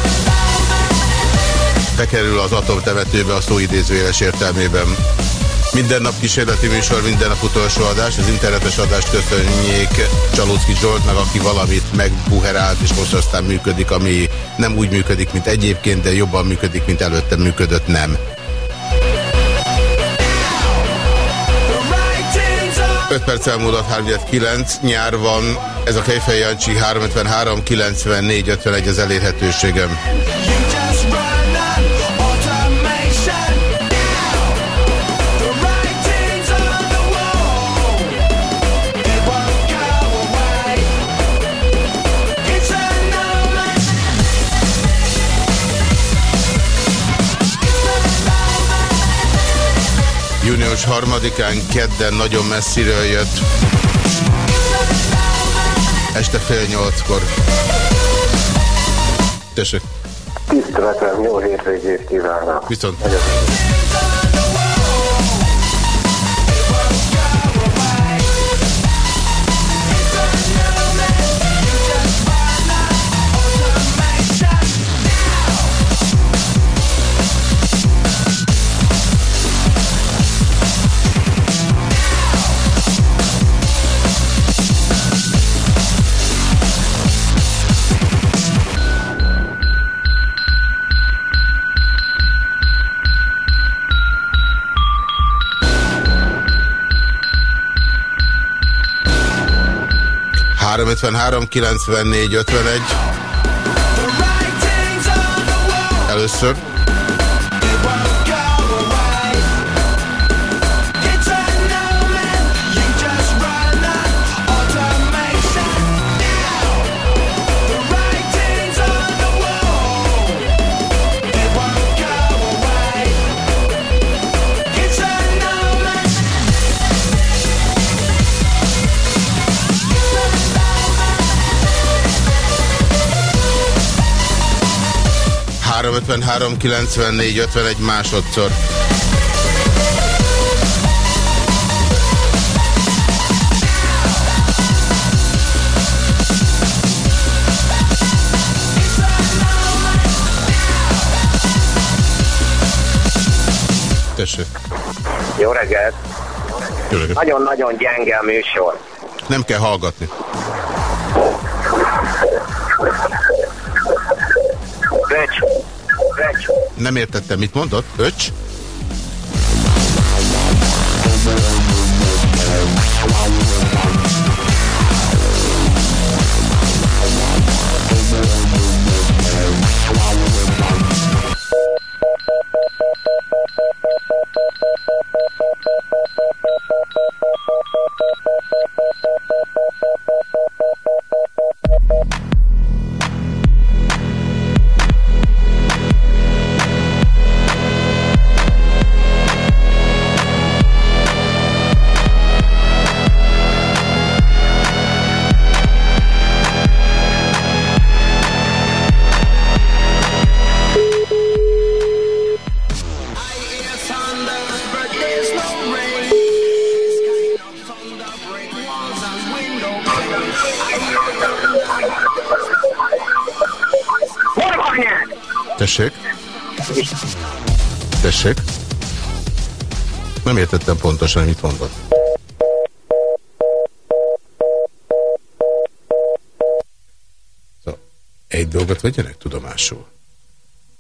Bekerül az atomtemetőbe a szó idézőjeles értelmében. Minden nap kísérleti műsor, minden nap utolsó adás. Az internetes adást köszönjék Csalócki Zsoltnak, aki valamit megbuherált, és most aztán működik, ami nem úgy működik, mint egyébként, de jobban működik, mint előtte működött, nem. 5 perc elmúlott 39, nyár van, ez a Kejfej Jancsi 353 94 51 az elérhetőségem. Június harmadikán kedden nagyon messziről jött. Este fél nyolckor. Tessék. Tiszteletem, jó hétvégét kívánok. Viszont. Három 94 51. Először. 53 94 51 másodszor. Tessék. Jó reggelt! Nagyon-nagyon gyenge a műsor. Nem kell hallgatni. Nem értettem, mit mondott? Öcs? Pontosan, mit mondott. Szóval egy dolgot vegyenek tudomásul.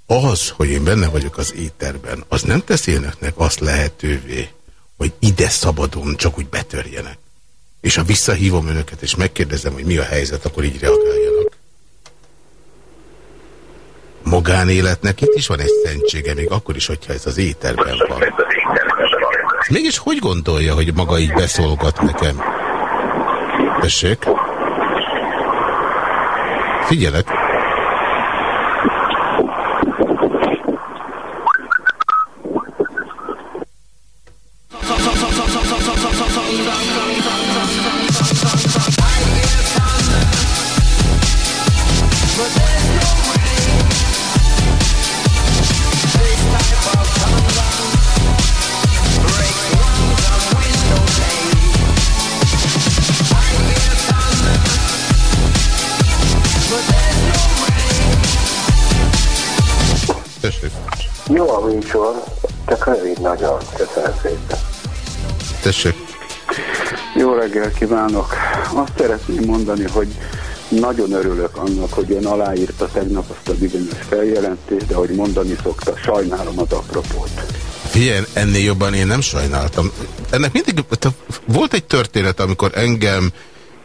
Az, hogy én benne vagyok az éterben, az nem teszi önöknek azt lehetővé, hogy ide szabadon csak úgy betörjenek. és ha visszahívom önöket, és megkérdezem, hogy mi a helyzet, akkor így reagáljanak. Magánéletnek itt is van egy szentsége, még akkor is, hogyha ez az éterben van. Mégis hogy gondolja, hogy maga így beszolgat nekem? Tessék? Figyelek. Kívánok! Azt szeretném mondani, hogy nagyon örülök annak, hogy ön aláírta tegnap azt a bizonyos feljelentést, de hogy mondani szokta, sajnálom az apropót. Figyelj, ennél jobban én nem sajnáltam. Ennek mindig volt egy történet, amikor engem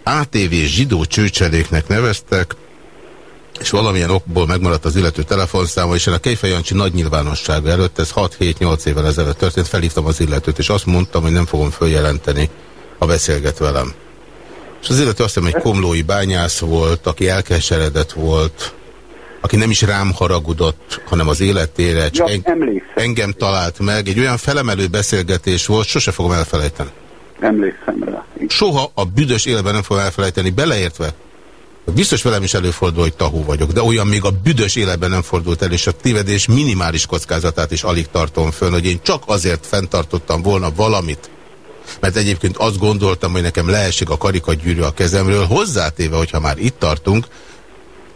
ATV zsidó csőcseléknek neveztek, és valamilyen okból megmaradt az illető telefonszáma, és a Kejfejancsi nagy nyilvánossága előtt, ez 6-7-8 évvel ezelőtt történt, felhívtam az illetőt, és azt mondtam, hogy nem fogom följelenteni, ha beszélget velem. És az illető azt hiszem egy komlói bányász volt, aki elkeseredett volt, aki nem is rám haragudott, hanem az életére, csak ja, en engem talált meg. Egy olyan felemelő beszélgetés volt, sose fogom elfelejteni. Emlékszem rá. Soha a büdös életben nem fogom elfelejteni, beleértve, Biztos velem is előfordul, hogy tahó vagyok, de olyan még a büdös életben nem fordult el, és a tévedés minimális kockázatát is alig tartom föl, hogy én csak azért fenntartottam volna valamit, mert egyébként azt gondoltam, hogy nekem leesik a karikagyűrű a kezemről, hozzátéve, hogyha már itt tartunk,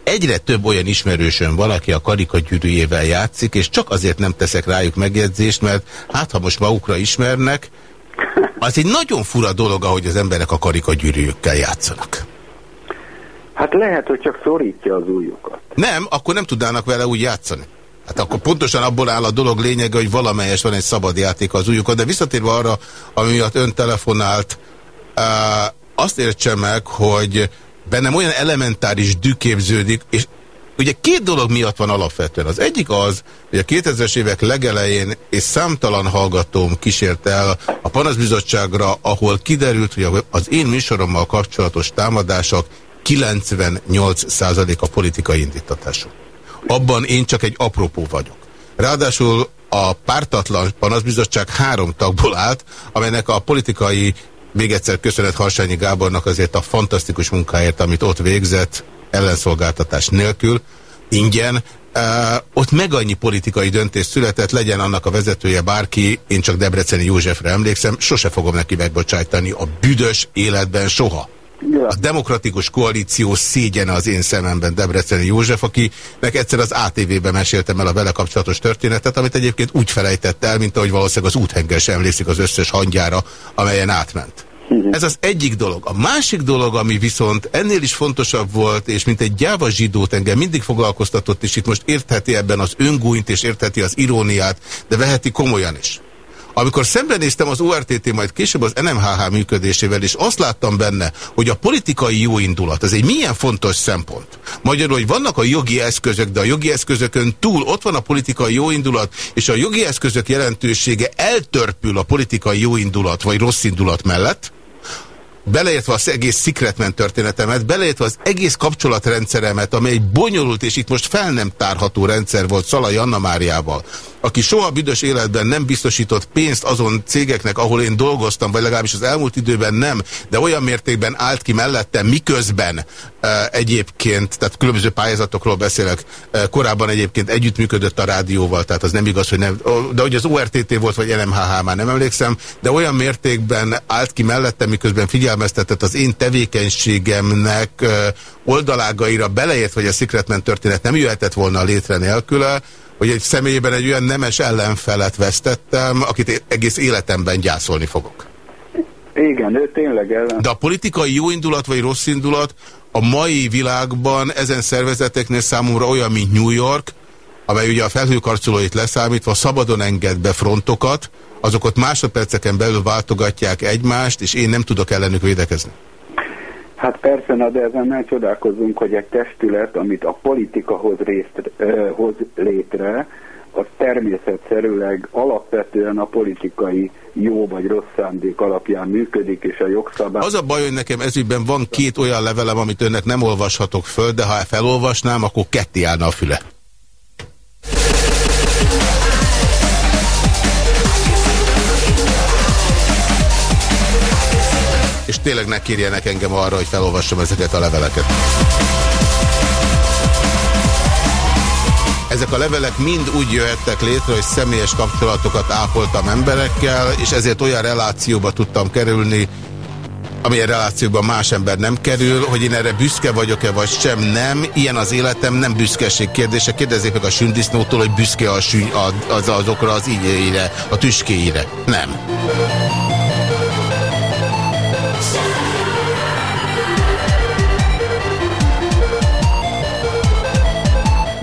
egyre több olyan ismerősön valaki a karikagyűrűjével játszik, és csak azért nem teszek rájuk megjegyzést, mert hát ha most magukra ismernek, az egy nagyon fura dolog, ahogy az emberek a karikagyűrűjükkel játszanak. Hát lehet, hogy csak szorítja az újukat. Nem, akkor nem tudnának vele úgy játszani. Hát akkor pontosan abból áll a dolog lényege, hogy valamelyes van egy szabad játék az újukon. De visszatérve arra, ami miatt ön telefonált, azt értse meg, hogy bennem olyan elementáris düképződik, és ugye két dolog miatt van alapvetően. Az egyik az, hogy a 2000-es évek legelején és számtalan hallgatóm kísért el a panaszbizottságra, ahol kiderült, hogy az én műsorommal kapcsolatos támadások 98% a politikai indítatású. Abban én csak egy apropó vagyok. Ráadásul a pártatlan panaszbizottság három tagból állt, amelynek a politikai, még egyszer köszönet Harsányi Gábornak azért a fantasztikus munkáért, amit ott végzett, ellenszolgáltatás nélkül, ingyen, Uh, ott meg annyi politikai döntés született, legyen annak a vezetője bárki, én csak Debreceni Józsefre emlékszem, sose fogom neki megbocsájtani a büdös életben soha. A demokratikus koalíció szégyene az én szememben Debreceni József, akinek egyszer az ATV-ben meséltem el a vele kapcsolatos történetet, amit egyébként úgy felejtett el, mint ahogy valószínűleg az úthenger sem emlékszik az összes hangyára, amelyen átment. Ez az egyik dolog. A másik dolog, ami viszont ennél is fontosabb volt, és mint egy gyáva zsidót engem mindig foglalkoztatott, és itt most értheti ebben az öngúnyt, és értheti az iróniát, de veheti komolyan is. Amikor szembenéztem az ORTT, majd később az NMHH működésével, és azt láttam benne, hogy a politikai jóindulat, ez egy milyen fontos szempont. Magyarul, hogy vannak a jogi eszközök, de a jogi eszközökön túl ott van a politikai jóindulat, és a jogi eszközök jelentősége eltörpül a politikai jóindulat vagy rossz indulat mellett, beleértve az egész Secretman történetemet, beleértve az egész kapcsolatrendszeremet, amely bonyolult és itt most fel nem tárható rendszer volt Szalai Anna Máriával, aki soha büdös életben nem biztosított pénzt azon cégeknek, ahol én dolgoztam, vagy legalábbis az elmúlt időben nem, de olyan mértékben állt ki mellettem, miközben e, egyébként, tehát különböző pályázatokról beszélek, e, korábban egyébként együttműködött a rádióval, tehát az nem igaz, hogy nem, de hogy az ORTT volt, vagy NMHH, már nem emlékszem, de olyan mértékben állt ki mellettem, miközben figyelmeztetett az én tevékenységemnek oldalágaira beleért, hogy a Secretman történet nem jöhetett volna létre nélküle, hogy egy személyében egy olyan nemes ellenfelet vesztettem, akit egész életemben gyászolni fogok. Igen, ő tényleg ellen. De a politikai jó indulat vagy rossz indulat a mai világban ezen szervezeteknél számomra olyan, mint New York, amely ugye a felhőkarcolóit leszámítva szabadon enged be frontokat, azok ott másodperceken belül váltogatják egymást, és én nem tudok ellenük védekezni. Hát persze, na de ezen nem csodálkozunk, hogy egy testület, amit a politika hoz, részt, eh, hoz létre, az természetszerűleg alapvetően a politikai jó vagy rossz szándék alapján működik, és a jogszabály... Az a baj, hogy nekem ezügyben van két olyan levelem, amit önnek nem olvashatok föl, de ha felolvasnám, akkor ketté állna a füle. És tényleg ne kérjenek engem arra, hogy felolvassam ezeket a leveleket. Ezek a levelek mind úgy jöhettek létre, hogy személyes kapcsolatokat ápoltam emberekkel, és ezért olyan relációba tudtam kerülni, amilyen relációban más ember nem kerül, hogy én erre büszke vagyok-e vagy sem, nem. Ilyen az életem, nem büszkeség kérdése. Kérdezzék meg a sündisznótól, hogy büszke a süny, az, azokra az ígyéire, a tüskéire. Nem.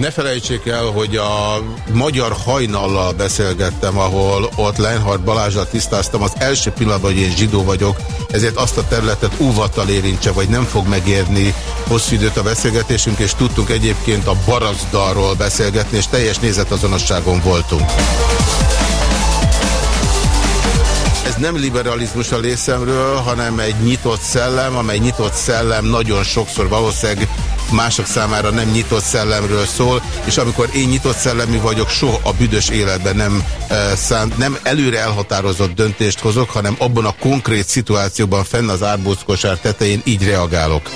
Ne felejtsék el, hogy a magyar hajnallal beszélgettem, ahol ott Leinhardt Balázsral tisztáztam az első pillanatban, hogy én zsidó vagyok, ezért azt a területet óvattal érintse, vagy nem fog megérni hosszú időt a beszélgetésünk, és tudtunk egyébként a barazdalról beszélgetni, és teljes nézetazonosságon voltunk. Ez nem liberalizmus a részemről, hanem egy nyitott szellem, amely nyitott szellem nagyon sokszor valószínűleg mások számára nem nyitott szellemről szól, és amikor én nyitott szellemű vagyok, soha a büdös életben nem, e, szán, nem előre elhatározott döntést hozok, hanem abban a konkrét szituációban fenn az árbóckosár tetején így reagálok.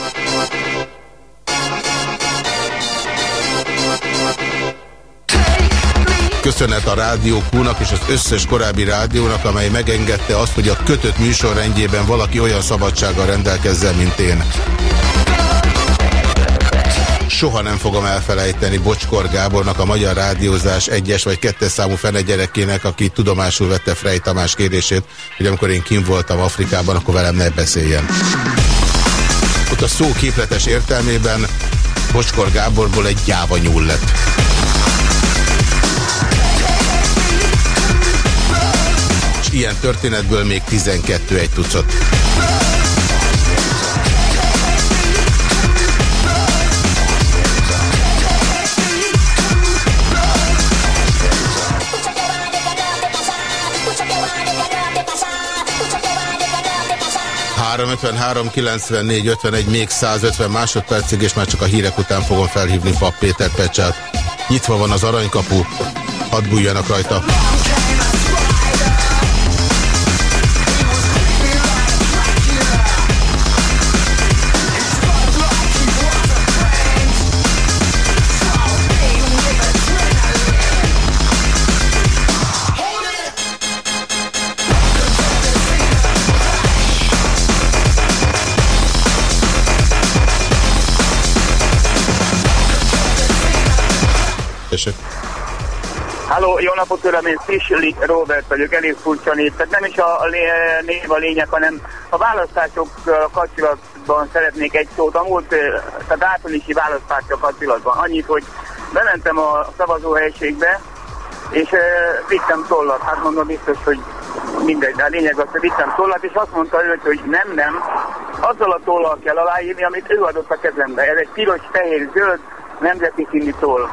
köszönet a Rádió Q-nak és az összes korábbi rádiónak, amely megengedte azt, hogy a kötött műsorrendjében valaki olyan szabadsággal rendelkezzen, mint én. Soha nem fogom elfelejteni Bocskor Gábornak, a Magyar Rádiózás egyes vagy kettes számú fenegyerekének, aki tudomásul vette Frey Tamás kérését, hogy amikor én kim voltam Afrikában, akkor velem ne beszéljen. Ott a szó képletes értelmében Bocskor Gáborból egy gyáva nyúl lett. És ilyen történetből még 12 egy tucat. 353 94 51 még 150 másodpercig, és már csak a hírek után fogom felhívni Pap Péter Pecsát. Nyitva van az aranykapu, hadd bújjanak rajta. Tessék. Halló, jó napot uram, én Fisli Robert vagyok, elég furcsa. Tehát nem is a név a lényeg, hanem a választások kapcsolatban szeretnék egy szót. A múlt, tehát áprilisi választások kapcsolatban. Annyit, hogy bementem a szavazóhelyiségbe, és uh, vittem tollat. Hát mondom biztos, hogy mindegy, de a lényeg az, hogy vittem tollat, és azt mondta ő, hogy nem, nem, azzal a tollal kell aláírni, amit ő adott a kezembe. Ez egy piros, fehér, zöld, nemzeti színű toll.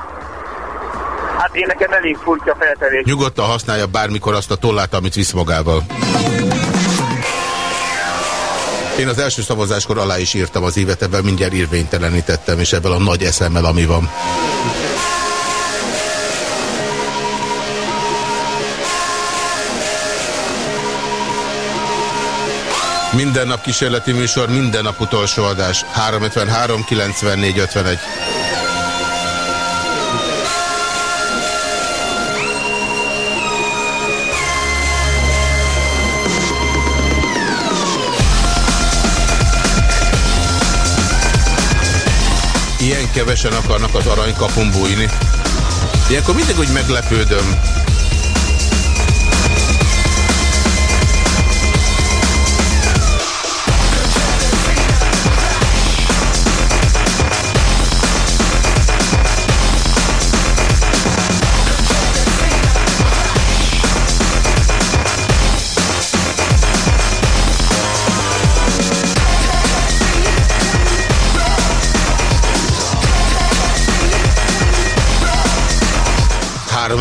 Hát én nekem elég furcsa feltevés. Nyugodtan használja bármikor azt a tollát, amit visz magával. Én az első szavazáskor alá is írtam az évet, ebben mindjárt írvénytelenítettem, és ebből a nagy eszemmel, ami van. Minden nap kísérleti műsor, minden nap utolsó adás. 353 94 51. kevesen akarnak az aranykapun bújni. Ilyenkor mindig úgy meglepődöm.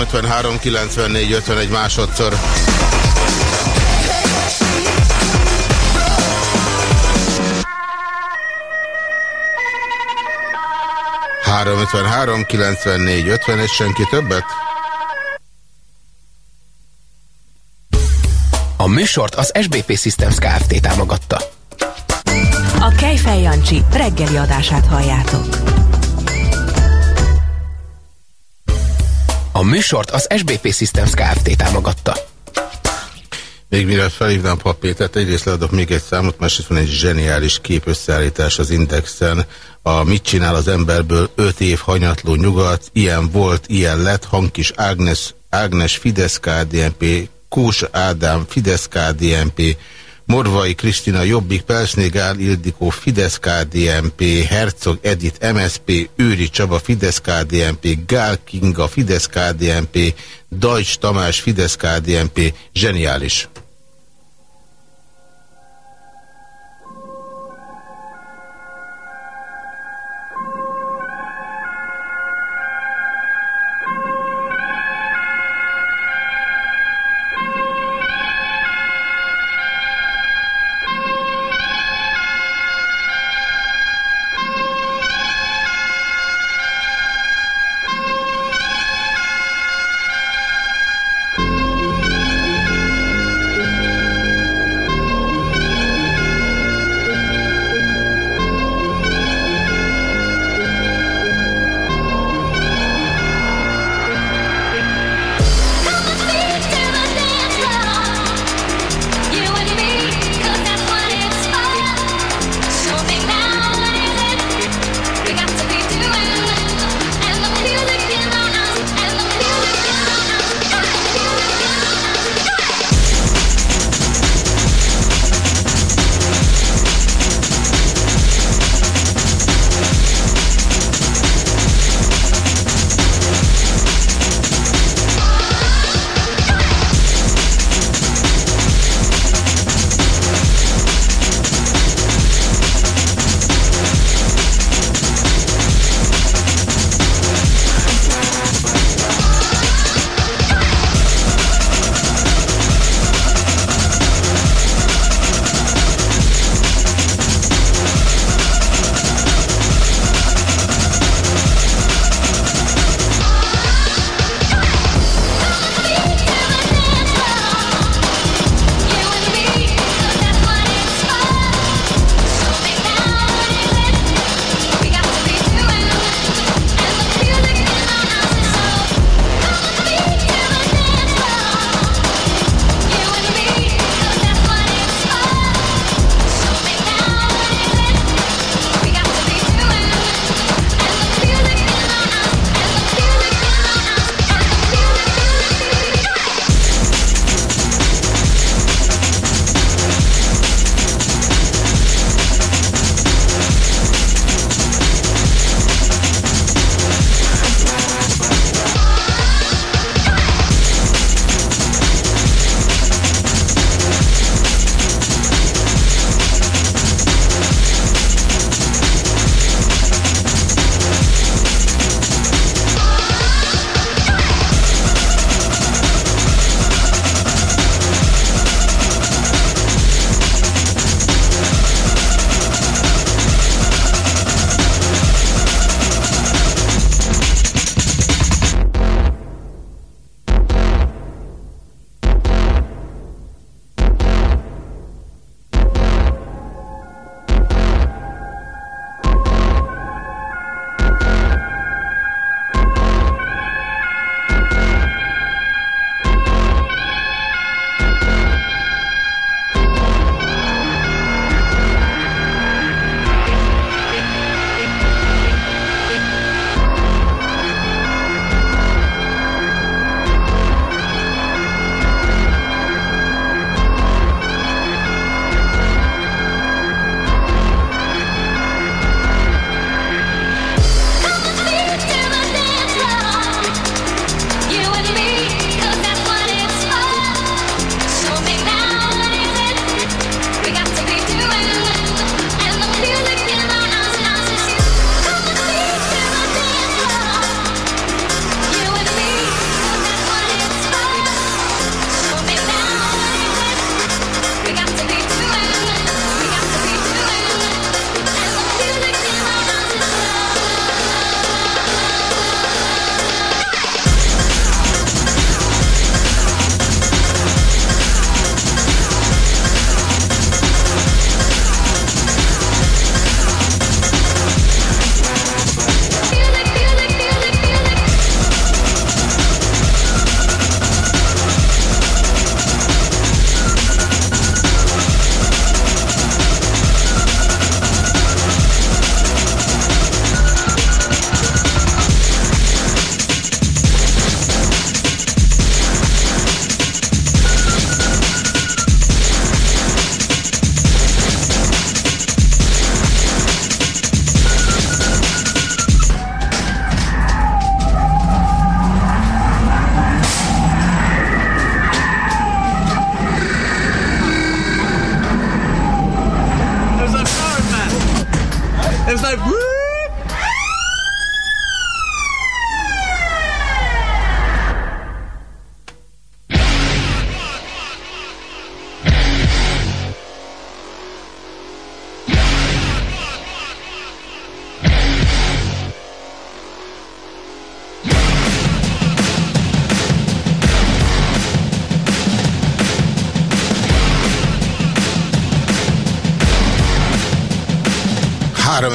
353 94 51 másodszor. 353 94 50 és senki többet? A műsort az SBP Systems Kft. támogatta. A Kejfej Jancsi reggeli adását halljátok. A műsort az SBP Systems Kft. támogatta. Még mire felhívnám Papétert, egyrészt leadok még egy számot, másrészt van egy zseniális képösszeállítás az Indexen. A Mit csinál az emberből 5 év hanyatló nyugat, ilyen volt, ilyen lett, Hankis Ágnes, Ágnes Fidesz KDNP, Kós Ádám Fidesz KDNP, Morvai Kristina Jobbik, Pelsnégál Ildikó Fidesz KDNP, Herzog Edith MSP, Őri Csaba Fidesz KDNP, Gál Kinga Fidesz KDNP, Dajcs Tamás Fidesz KDNP, zseniális.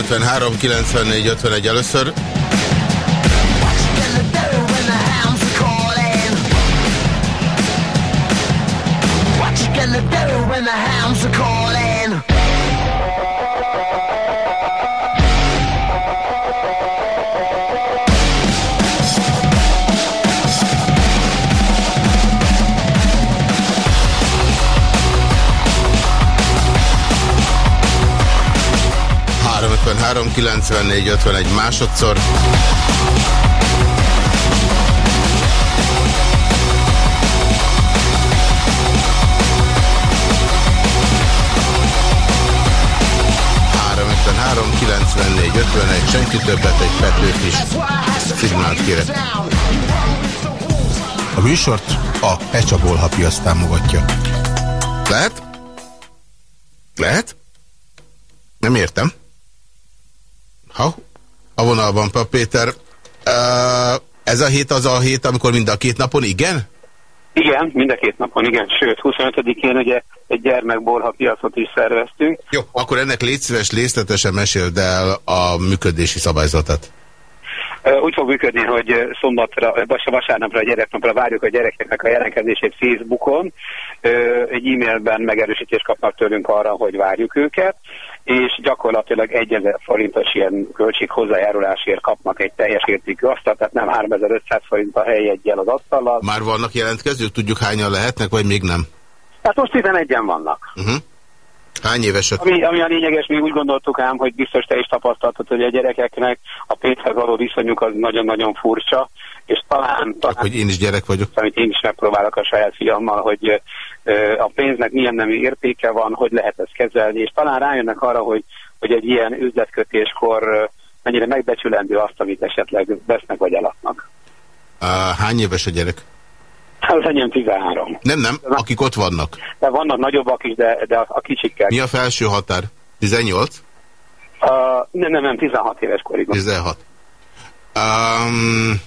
953 94 51 először. 53 94 51 másodszor. Három 53 94 51 senki többet, egy Petőfi szignált kérek. A műsort a Pecsabol hapiasz támogatja. Lehet? Lehet? Nem értem. Ha? A vonalban, Pap Péter. Ez a hét az a hét, amikor mind a két napon igen? Igen, mind a két napon, igen. Sőt, 25-én ugye egy gyermekborha piacot is szerveztünk. Jó, akkor ennek légy szíves, részletesen meséld el a működési szabályzatát. Úgy fog működni, hogy szombatra, vasárnapra, a gyereknapra várjuk a gyerekeknek a jelentkezését Facebookon. Egy e-mailben megerősítést kapnak tőlünk arra, hogy várjuk őket, és gyakorlatilag 1000 forintos ilyen költség hozzájárulásért kapnak egy teljes értékű asztalt, tehát nem 3500 forint a helyjeggyel az asztallal. Már vannak jelentkezők? Tudjuk hányan lehetnek, vagy még nem? Hát most 11-en vannak. Uh -huh. Hány évesek? Ami, ami a lényeges, mi úgy gondoltuk ám, hogy biztos te is tapasztaltad, hogy a gyerekeknek a pénzhez való viszonyuk az nagyon-nagyon furcsa, és talán... talán hogy én is gyerek vagyok. Amit én is megpróbálok a saját fiammal, hogy a pénznek milyen nemű értéke van, hogy lehet ezt kezelni, és talán rájönnek arra, hogy, hogy egy ilyen üzletkötéskor mennyire megbecsülendő azt, amit esetleg vesznek vagy eladnak. Hány éves a gyerek? Az enyém 13. Nem, nem, akik ott vannak. De vannak nagyobbak is, de, de a, kicsikkel. Mi a felső határ? 18? Uh, nem, nem, nem, 16 éves korig. 16. Um,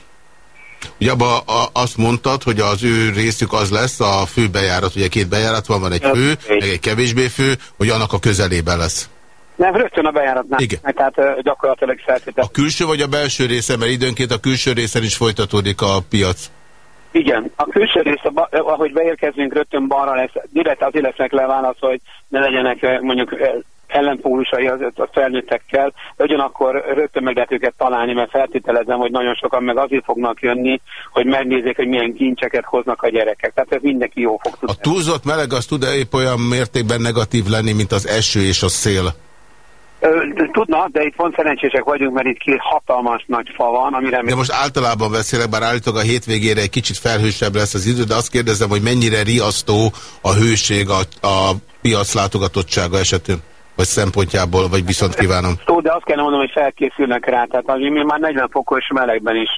ugye abba a, azt mondtad, hogy az ő részük az lesz a fő bejárat, ugye két bejárat van, van egy fő, meg egy kevésbé fő, hogy annak a közelében lesz. Nem, rögtön a bejáratnál. Igen. Tehát gyakorlatilag feltétel. A külső vagy a belső része, mert időnként a külső részen is folytatódik a piac. Igen, a külső rész, ba- ahogy beérkezünk, rögtön balra lesz, direkt az lesznek leválasz, hogy ne legyenek ö, mondjuk ö, ellenpólusai az, a felnőttekkel, de ugyanakkor rögtön meg lehet őket találni, mert feltételezem, hogy nagyon sokan meg azért fognak jönni, hogy megnézzék, hogy milyen kincseket hoznak a gyerekek. Tehát ez mindenki jó fog tudni. A túlzott meleg az tud-e épp olyan mértékben negatív lenni, mint az eső és a szél? Tudna, de itt pont szerencsések vagyunk, mert itt két hatalmas nagy fa van, amire... De most általában beszélek, bár állítólag a hétvégére egy kicsit felhősebb lesz az idő, de azt kérdezem, hogy mennyire riasztó a hőség a, a piac látogatottsága esetén, vagy szempontjából, vagy viszont kívánom. Szó, de azt kell mondanom, hogy felkészülnek rá, tehát az, mi már 40 fokos melegben is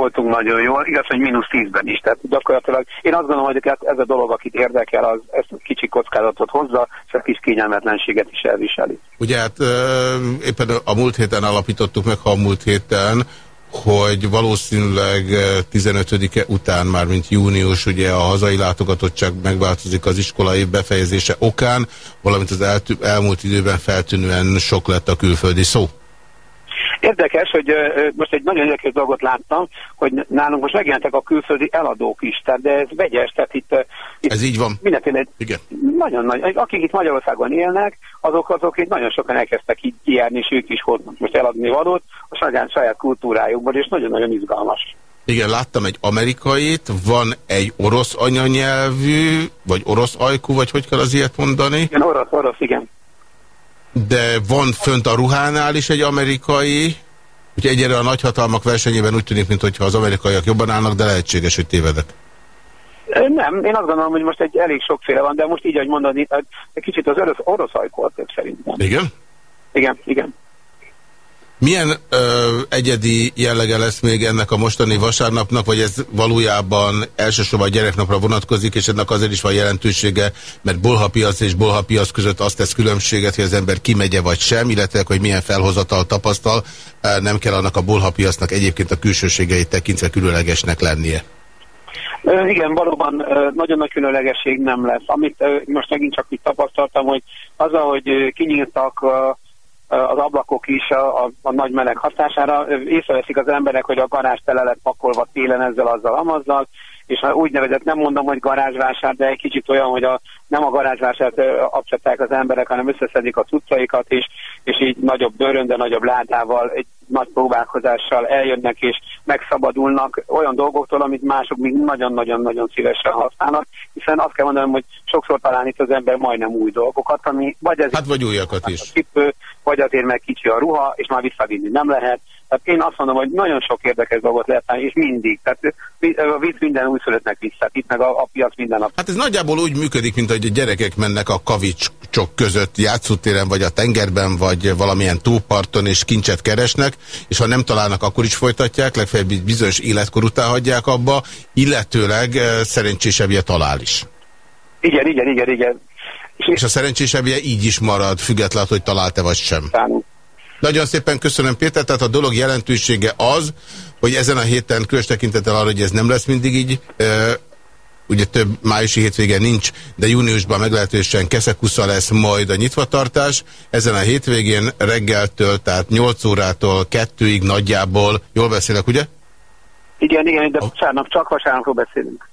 voltunk nagyon jól, igaz, hogy mínusz 10-ben is, tehát gyakorlatilag én azt gondolom, hogy ez a dolog, akit érdekel, az ezt kicsi kockázatot hozza, és a kis kényelmetlenséget is elviseli. Ugye hát éppen a múlt héten alapítottuk meg, ha a múlt héten, hogy valószínűleg ö, 15-e után, már mint június, ugye a hazai látogatottság megváltozik az iskola év befejezése okán, valamint az eltű, elmúlt időben feltűnően sok lett a külföldi szó. Érdekes, hogy most egy nagyon érdekes dolgot láttam, hogy nálunk most megjelentek a külföldi eladók is, tehát de ez vegyes, tehát itt, itt Ez így van. mindenféle Igen. nagyon nagy, akik itt Magyarországon élnek, azok azok itt nagyon sokan elkezdtek így kijárni, és ők is hoznak most eladni valót a saját, saját kultúrájukból, és nagyon-nagyon izgalmas. Igen, láttam egy amerikait, van egy orosz anyanyelvű, vagy orosz ajkú, vagy hogy kell az ilyet mondani? Igen, orosz, orosz, igen. De van fönt a ruhánál is egy amerikai, úgyhogy egyre a nagyhatalmak versenyében úgy tűnik, mintha az amerikaiak jobban állnak, de lehetséges, hogy tévedek. Nem, én azt gondolom, hogy most egy elég sokféle van, de most így, hogy mondani, egy kicsit az orosz, orosz ajkó a több szerintem. Igen? Igen, igen. Milyen ö, egyedi jellege lesz még ennek a mostani vasárnapnak, vagy ez valójában elsősorban a gyereknapra vonatkozik, és ennek azért is van jelentősége, mert bolhapiac és bolhapiac között azt tesz különbséget, hogy az ember kimegye vagy sem, illetve hogy milyen felhozatal tapasztal, nem kell annak a bolhapiacnak egyébként a külsőségeit tekintve különlegesnek lennie. Igen, valóban nagyon nagy különlegesség nem lesz. Amit most megint csak itt tapasztaltam, hogy az, hogy kinyíltak az ablakok is a, a, a nagy meleg hatására, észreveszik az emberek, hogy a garázs tele lett pakolva télen ezzel, azzal, amazzal, és ha úgynevezett, nem mondom, hogy garázsvásár, de egy kicsit olyan, hogy a, nem a garázsvásárt abcsatták az emberek, hanem összeszedik a cuccaikat is, és így nagyobb bőrön, de nagyobb ládával, egy nagy próbálkozással eljönnek és megszabadulnak olyan dolgoktól, amit mások még nagyon-nagyon-nagyon szívesen használnak, hiszen azt kell mondanom, hogy sokszor talán itt az ember majdnem új dolgokat, ami vagy ez hát vagy újakat is. A cipő, vagy azért meg kicsi a ruha, és már visszavinni nem lehet, tehát én azt mondom, hogy nagyon sok érdekes dolgot lehet és mindig. Tehát a víz minden újszülöttnek vissza, itt meg a, a piac minden nap. Hát ez nagyjából úgy működik, mint hogy a gyerekek mennek a kavicsok között játszótéren, vagy a tengerben, vagy valamilyen túlparton, és kincset keresnek, és ha nem találnak, akkor is folytatják, legfeljebb bizonyos életkor után hagyják abba, illetőleg szerencsésebbje talál is. Igen, igen, igen, igen. És a szerencsésebbje így is marad, függetlenül, hogy talált-e vagy sem. Tánunk. Nagyon szépen köszönöm Péter, tehát a dolog jelentősége az, hogy ezen a héten különös tekintettel arra, hogy ez nem lesz mindig így, ugye több májusi hétvége nincs, de júniusban meglehetősen keszekusza lesz majd a nyitvatartás. Ezen a hétvégén reggeltől, tehát 8 órától 2-ig nagyjából, jól beszélek, ugye? Igen, igen, de vasárnap csak vasárnapról beszélünk.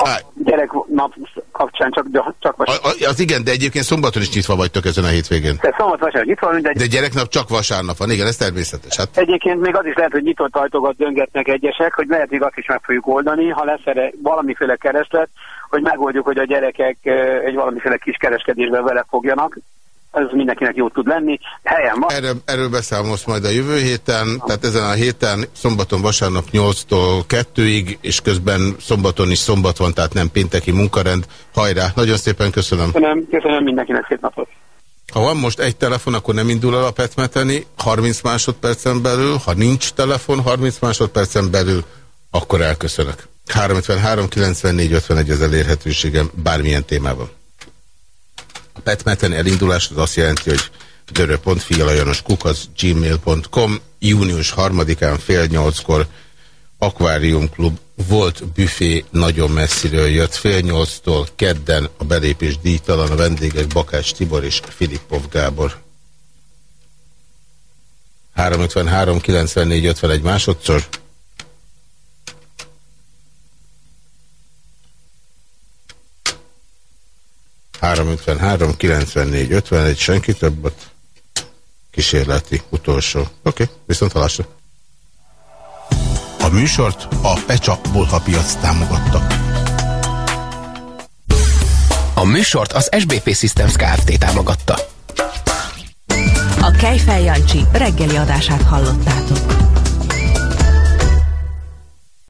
A gyereknap kapcsán csak, csak vasárnap. A, az igen, de egyébként szombaton is nyitva vagytok ezen a hétvégén. De szombat vasárnap nyitva, mindegy. De gyereknap csak vasárnap van, igen, ez természetes. Hát... Egyébként még az is lehet, hogy nyitott ajtókat döngetnek egyesek, hogy lehet, hogy azt is meg fogjuk oldani, ha lesz erre valamiféle kereslet, hogy megoldjuk, hogy a gyerekek egy valamiféle kis kereskedésben vele fogjanak, ez mindenkinek jó tud lenni. Helyen van. Erről, erről beszámolsz majd a jövő héten, tehát ezen a héten szombaton, vasárnap 8-tól 2-ig, és közben szombaton is szombat van, tehát nem pénteki munkarend. Hajrá! Nagyon szépen köszönöm. Köszönöm, köszönöm mindenkinek szép napot. Ha van most egy telefon, akkor nem indul el a petmeteni 30 másodpercen belül, ha nincs telefon 30 másodpercen belül, akkor elköszönök. 353 94 51 az elérhetőségem bármilyen témában. A petmeten elindulás az azt jelenti, hogy dörö.fialajanoskukac gmail.com június 3-án fél nyolckor Aquarium Klub volt büfé nagyon messziről jött, fél nyolctól kedden a belépés díjtalan, a vendégek Bakács Tibor és Filippov Gábor. 353 94 51 másodszor. 353, 94, 51, senki többet. Kísérleti, utolsó. Oké, okay, viszont halásra. A műsort a Pecsa Bolhapiac támogatta. A műsort az SBP Systems Kft. támogatta. A Kejfel Jancsi reggeli adását hallottátok.